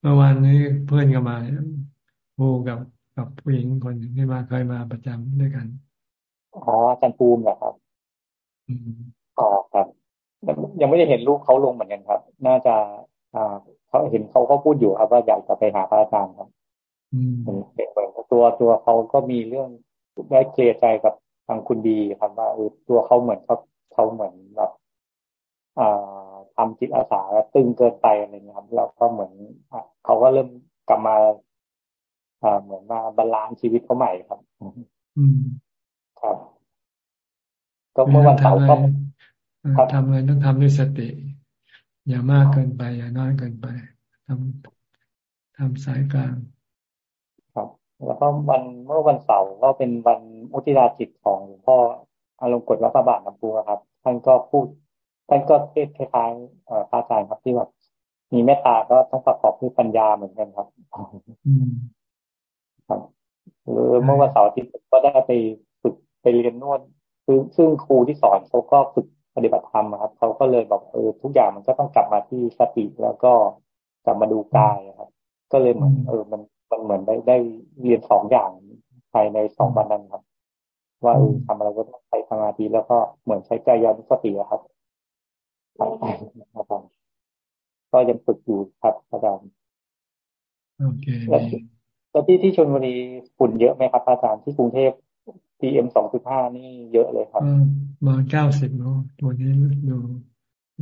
เมื่อวานนี้เพื่อนก็มาพูกับกับผู้หญิงคนที่มาเคยมาประจำด้วยกันอ๋ออาจารย์ภูมิเหรอครับอ๋อครับยังไม่ได้เห็นรูปเขาลงเหมือนกันครับ น่าจะอ่าเขาเห็นเขาเขาพูดอยู่ครับว่าอยากจะไปหาพระอาจารย์ครับเห็นเหมือนตัวตัวเขาก็มีเรื่องได้เคลียร์ใจกับทางคุณดีครับว่าเออตัวเขาเหมือนเขาเขาเหมือนแบบ ทำจิตอาสาตึงเกินไปอะไรเงี้ยครับแล้วก็เหมือนเขาก็เริ่มกลับมาเหมือนมา balance ชีวิตเขาใหม่ครับ อืมครับ ก็เมื่อวันเสาร์ก็ทำอะไรต้องทำด้วยสติ อย่ามากเกินไป อย่าน้อยเกินไปทำทำสายกลางครับ แล้วก็วันเมื่อวันเสาร์ก็เป็นวันมุทิตาจิตของหลวงพ่ออารมณ์กฎรัฐบาลน้ำปูครับ ท่านก็พูด ท่านก็เทศน์คล้ายๆพระอาจารย์ครับที่แบบมีเมตตาก็ต้องประกอบด้วยปัญญาเหมือนกันครับครับหรือเมื่อวันเสาร์ที่ก็ได้ไปฝึกไปเรียนนวดซึ่งซึ่งครูที่สอนเขาก็ฝึกปฏิบัติธรรมครับเขาก็เลยบอกเออทุกอย่างมันก็ต้องกลับมาที่สติแล้วก็กลับมาดูกายครับ ก็เลยเหมือนเออมันมันเหมือนได้ได้เรียนสองอย่างภายในสองวันนั้นครับ ว่าเออทำอะไรก็ต้องใช้สมาธิแล้วก็เหมือนใช้ใจยานุสติครับ ครับก็ยังฝึกอยู่ครับอาจารย์โอเคแล้วที่ที่ชนบุรีฝุ่นเยอะไหมครับอาจารย์ที่กรุงเทพ PM สองจุดห้านี่เยอะเลยครับมาเก้าสิบเนาะตัวนี้ดู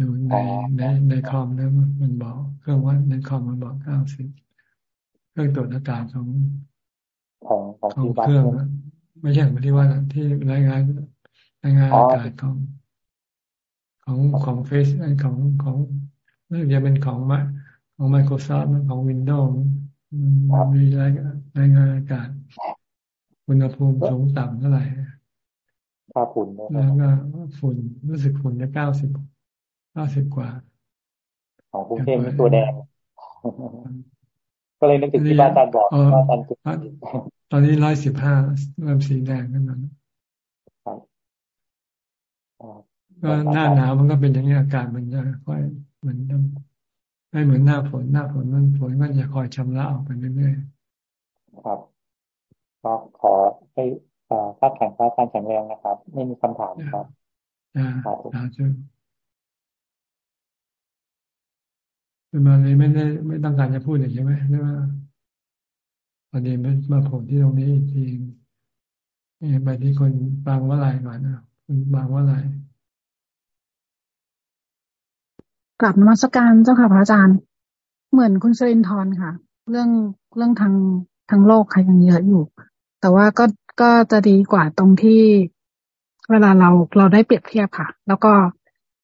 ดูในในในคอมนะมันบอกเครื่องวัดในคอมมันบอกเก้าสิบเครื่องตรวจอากาศของของของเครื่อง ไม่ใช่ของที่ว่าที่รายงานรายงานอากาศของ ของของเฟซของของน่าจะเป็นของมาของ Microsoft ของ Windows มีรายรายงานอากาศอุณหภูมิสูงต่ำเท่าไหร่ค่าฝุ่นแล้วก็ฝุ่นรู้สึกฝุ่นจะเก้าสิบเก้าสิบกว่า ของกรุงเทพมีตัวแดง ก็เลยนึกถึงที่บ้านอาจารย์บอกว่าอาจารย์ตอนนี้ร้อยสิบห้าเริ่มสีแดงขึ้นมา ก็หน้าหนาวมันก็เป็นอย่างนี้อากาศมันจะค่อยเหมือนไม่เหมือนหน้าฝนหน้าฝนมันฝนมันจะคอยชำระออกไปเรื่อยๆครับก็ขอให้ค่าแข็งค่าการแข็งแรงนะครับ ไม่มีคำถามครับอ่าสาธุเป็นมาเลยไม่ได้ไม่ต้องการจะพูดอย่างใช่ไหมหรือว่าประเด็นมันมาผลที่ตรงนี้จริงไปที่คนบางว่าไรก่อนนะคนบางว่าไร กลับนมัสการเจ้าค่ะพระอาจารย์ เหมือนคุณเชรินทร์ค่ะ เรื่องเรื่องทางทางโลกค่ะยังเยอะอยู่ แต่ว่าก็ก็จะดีกว่าตรงที่เวลาเราเราได้เปรียบเทียบค่ะ แล้วก็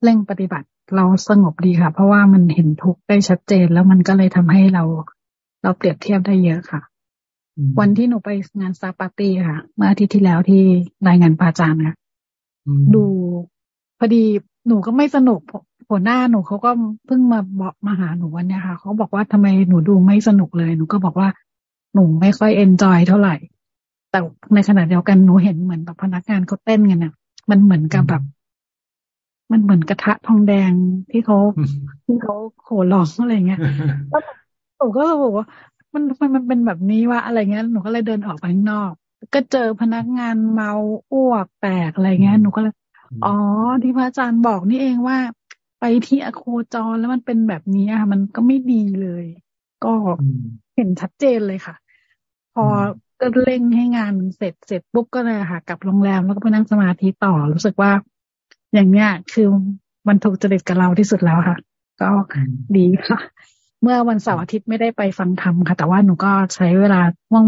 เร่งปฏิบัติเราสงบดีค่ะ เพราะว่ามันเห็นทุกข์ได้ชัดเจน แล้วมันก็เลยทำให้เรา เราเปรียบเทียบได้เยอะค่ะ วันที่หนูไปงาน staff party ค่ะ เมื่ออาทิตย์ที่แล้วที่รายงานพระอาจารย์ค่ะดูพอดีหนูก็ไม่สนุก หัวหน้าหนูเขาก็เพิ่งมาบอกมาหาหนูวันนี้ค่ะเขาบอกว่าทำไมหนูดูไม่สนุกเลย หนูก็บอกว่าหนูไม่ค่อย enjoy เท่าไหร่ แต่ในขณะเดียวกันหนูเห็นเหมือนแบบพนักงานเขาเต้นกันเนี่ยมันเหมือนกับแบบ มันเหมือนกระทะทองแดงที่เขาที่เขาโขร้องอะไรเงี้ยแล้วหนูก็บอกว่า มันมันมันเป็นแบบนี้ว่าอะไรเงี้ยหนูก็เลยเดินออกไปข้างนอก ก็เจอพนักงานเมาอ้วกแตกอะไรเงี้ยหนูก็เลยอ๋อที่พระอาจารย์บอกนี่เองว่า ไปที่อโคจรแล้วมันเป็นแบบนี้ค่ะมันก็ไม่ดีเลย ก็เห็นชัดเจนเลยค่ะ พอก็เร่งให้งานเสร็จเสร็จปุ๊บก็เลยค่ะกลับโรงแรมแล้วก็ไปนั่งสมาธิต่อรู้สึกว่า อย่างเนี้ยคือมันถูกจริตกับเราที่สุดแล้วค่ะ ก็ดีค่ะ เมื่อวันเสาร์อาทิตย์ไม่ได้ไปฟังธรรมค่ะ แต่ว่าหนูก็ใช้เวลา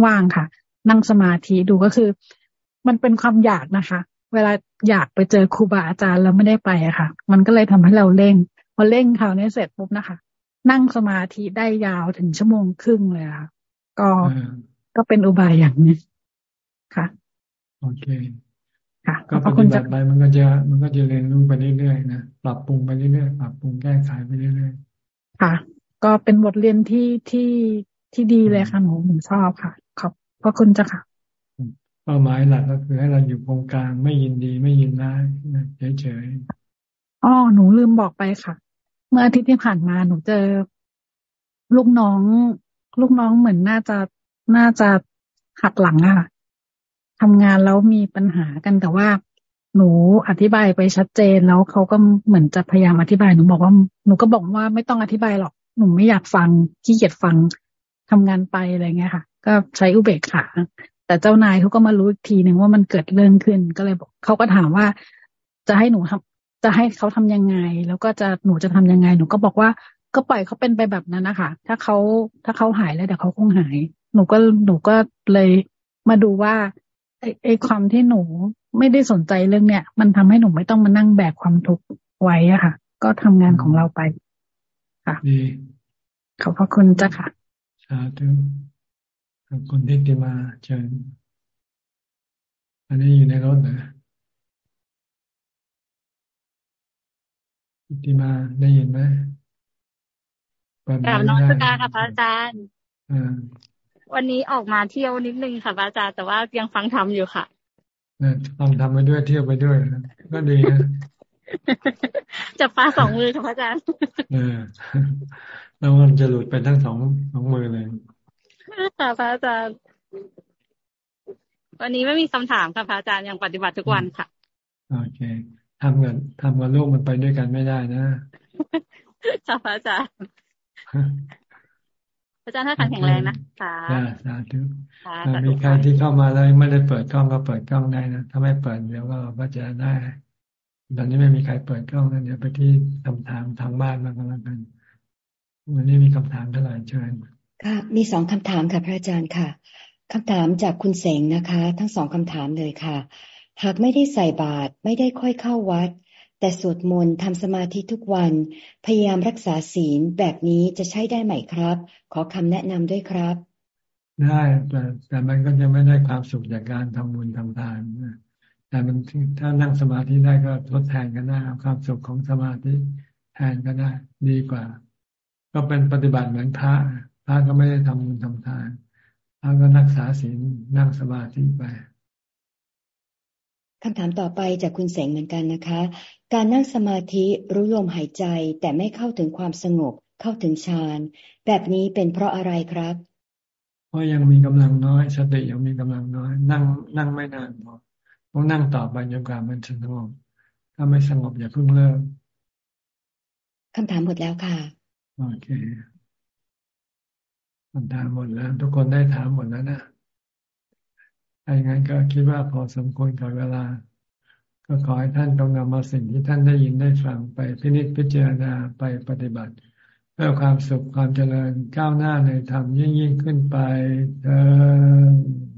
ว่างๆค่ะ นั่งสมาธิดูก็คือ มันเป็นความอยากนะคะ เวลาอยากไปเจอครูบาอาจารย์แล้วไม่ได้ไปอะค่ะ มันก็เลยทำให้เราเร่ง พอเร่งคราวนี้เสร็จปุ๊บนะคะ นั่งสมาธิได้ยาวถึงชั่วโมงครึ่งเลยค่ะ ก็ก็เป็นอุบายอย่างนี้ค่ะ โอเค ค่ะก็ปฏิบัติไปมันก็จะมันก็จะเรียนรู้ไปเรื่อยๆนะปรับปรุงไปเรื่อยๆปรับปรุงแก้ไขไปเรื่อยๆค่ะ ก็เป็นบทเรียนที่ที่ที่ดีเลยค่ะหนูผมชอบค่ะ ขอบพระคุณจ้ะค่ะ เป้าหมายหลักก็คือให้เราอยู่ตรงกลางไม่ยินดีไม่ยินร้ายเฉยๆอ๋อหนูลืมบอกไปค่ะ เมื่ออาทิตย์ที่ผ่านมาหนูเจอ ลูกน้อง ลูกน้องเหมือนน่าจะน่าจะหักหลังอะทำงานแล้วมีปัญหากันแต่ว่าหนูอธิบายไปชัดเจนแล้วเขาก็เหมือนจะพยายามอธิบายหนูบอกว่าหนูก็บอกว่าไม่ต้องอธิบายหรอกหนูไม่อยากฟังขี้เกียจฟังทำงานไปอะไรเงี้ยค่ะ ก็ใช้อุเบกขา แต่เจ้านายเขาก็มารู้อีกทีหนึ่งว่ามันเกิดเรื่องขึ้นก็เลยบอกเขาก็ถามว่าจะให้หนูทำจะให้เขาทำยังไง แล้วก็จะหนูจะทำยังไง หนูก็บอกว่าก็ปล่อยเขาเป็นไปแบบนั้นนะคะถ้าเขาถ้าเขาหายแล้วเดี๋ยวเขาคงหาย หนูก็หนูก็เลยมาดูว่าไอ้ไอ้ความที่หนูไม่ได้สนใจเรื่องเนี้ยมันทำให้หนูไม่ต้องมานั่งแบกความทุกข์ไว้อะค่ะ ก็ทำงานของเราไป ค่ะดีขอบพระคุณจ้ะค่ะสาธุ คุณทิติมาเชิญอันนี้อยู่ในรถนะทิติมาได้ยินไหมกลับนอนสกาค่ะพระอาจารย์วันนี้ออกมาเที่ยวนิดนึงค่ะพระอาจารย์แต่ว่ายังฟังธรรมอยู่ค่ะฟังธรรมไปด้วยเที่ยวไปด้วยก็ดีนะจะปลาสองมือค่ะพระอาจารย์เออแล้วมันจะหลุดไปทั้งสองสองมือเลย ค่ะพระอาจารย์วันนี้ไม่มีคำถามค่ะพระอาจารย์ยังปฏิบัติทุกวันค่ะโอเคทำกันทำกับลูกมันไปด้วยกันไม่ได้นะค่ะพระอาจารย์อาจารย์ถ้าขันแข็งแรงนะค่ะสาธุมีใครที่เข้ามาแล้วไม่ได้เปิดกล้องก็เปิดกล้องได้นะถ้าไม่เปิดเดี๋ยวก็ก็จะได้ตอนนี้ไม่มีใครเปิดกล้องนะเดี๋ยวไปที่คำถามทางบ้านมากันแล้วกันวันนี้มีคำถามเท่าไหร่เชิญ ค่ะมีสองคำถามค่ะ พระอาจารย์ค่ะคำถามจากคุณเสงนะคะ ทั้งสองคำถามเลยค่ะ หากไม่ได้ใส่บาตรไม่ได้ค่อยเข้าวัด แต่สวดมนต์ทำสมาธิทุกวัน พยายามรักษาศีลแบบนี้จะใช้ได้ไหมครับ ขอคำแนะนำด้วยครับ ได้แต่แต่มันก็จะไม่ได้ความสุขจากการทำบุญทำทานแต่มันถ้านั่งสมาธิได้ก็ทดแทนกันได้ความสุขของสมาธิแทนก็ได้ดีกว่า ก็เป็นปฏิบัติเหมือนพระ พระก็ไม่ได้ทำบุญทำทานพระก็นักษาศีลนั่งสมาธิไปคำถามต่อไปจากคุณเสงเหมือนกันนะคะ การนั่งสมาธิรู้ลมหายใจแต่ไม่เข้าถึงความสงบ เข้าถึงฌานแบบนี้เป็นเพราะอะไรครับเพราะยังมีกำลังน้อยสติยังมีกำลังน้อย นั่งนั่งไม่นานพอต้องนั่งต่อไปจนกว่ามันสงบถ้าไม่สงบอย่าเพิ่งเลิกคำถามหมดแล้วค่ะโอเค คำถามหมดแล้ว ทุกคนได้ถามหมดแล้วนะถ้าอย่างนั้นก็คิดว่าพอสมควรกับเวลา ก็ขอให้ท่านต้องนำมาสิ่งที่ท่านได้ยินได้ฟังไปพินิจพิจารณาไปปฏิบัติ เพื่อความสุขความเจริญก้าวหน้าในธรรมยิ่งยิ่งขึ้นไปเธอ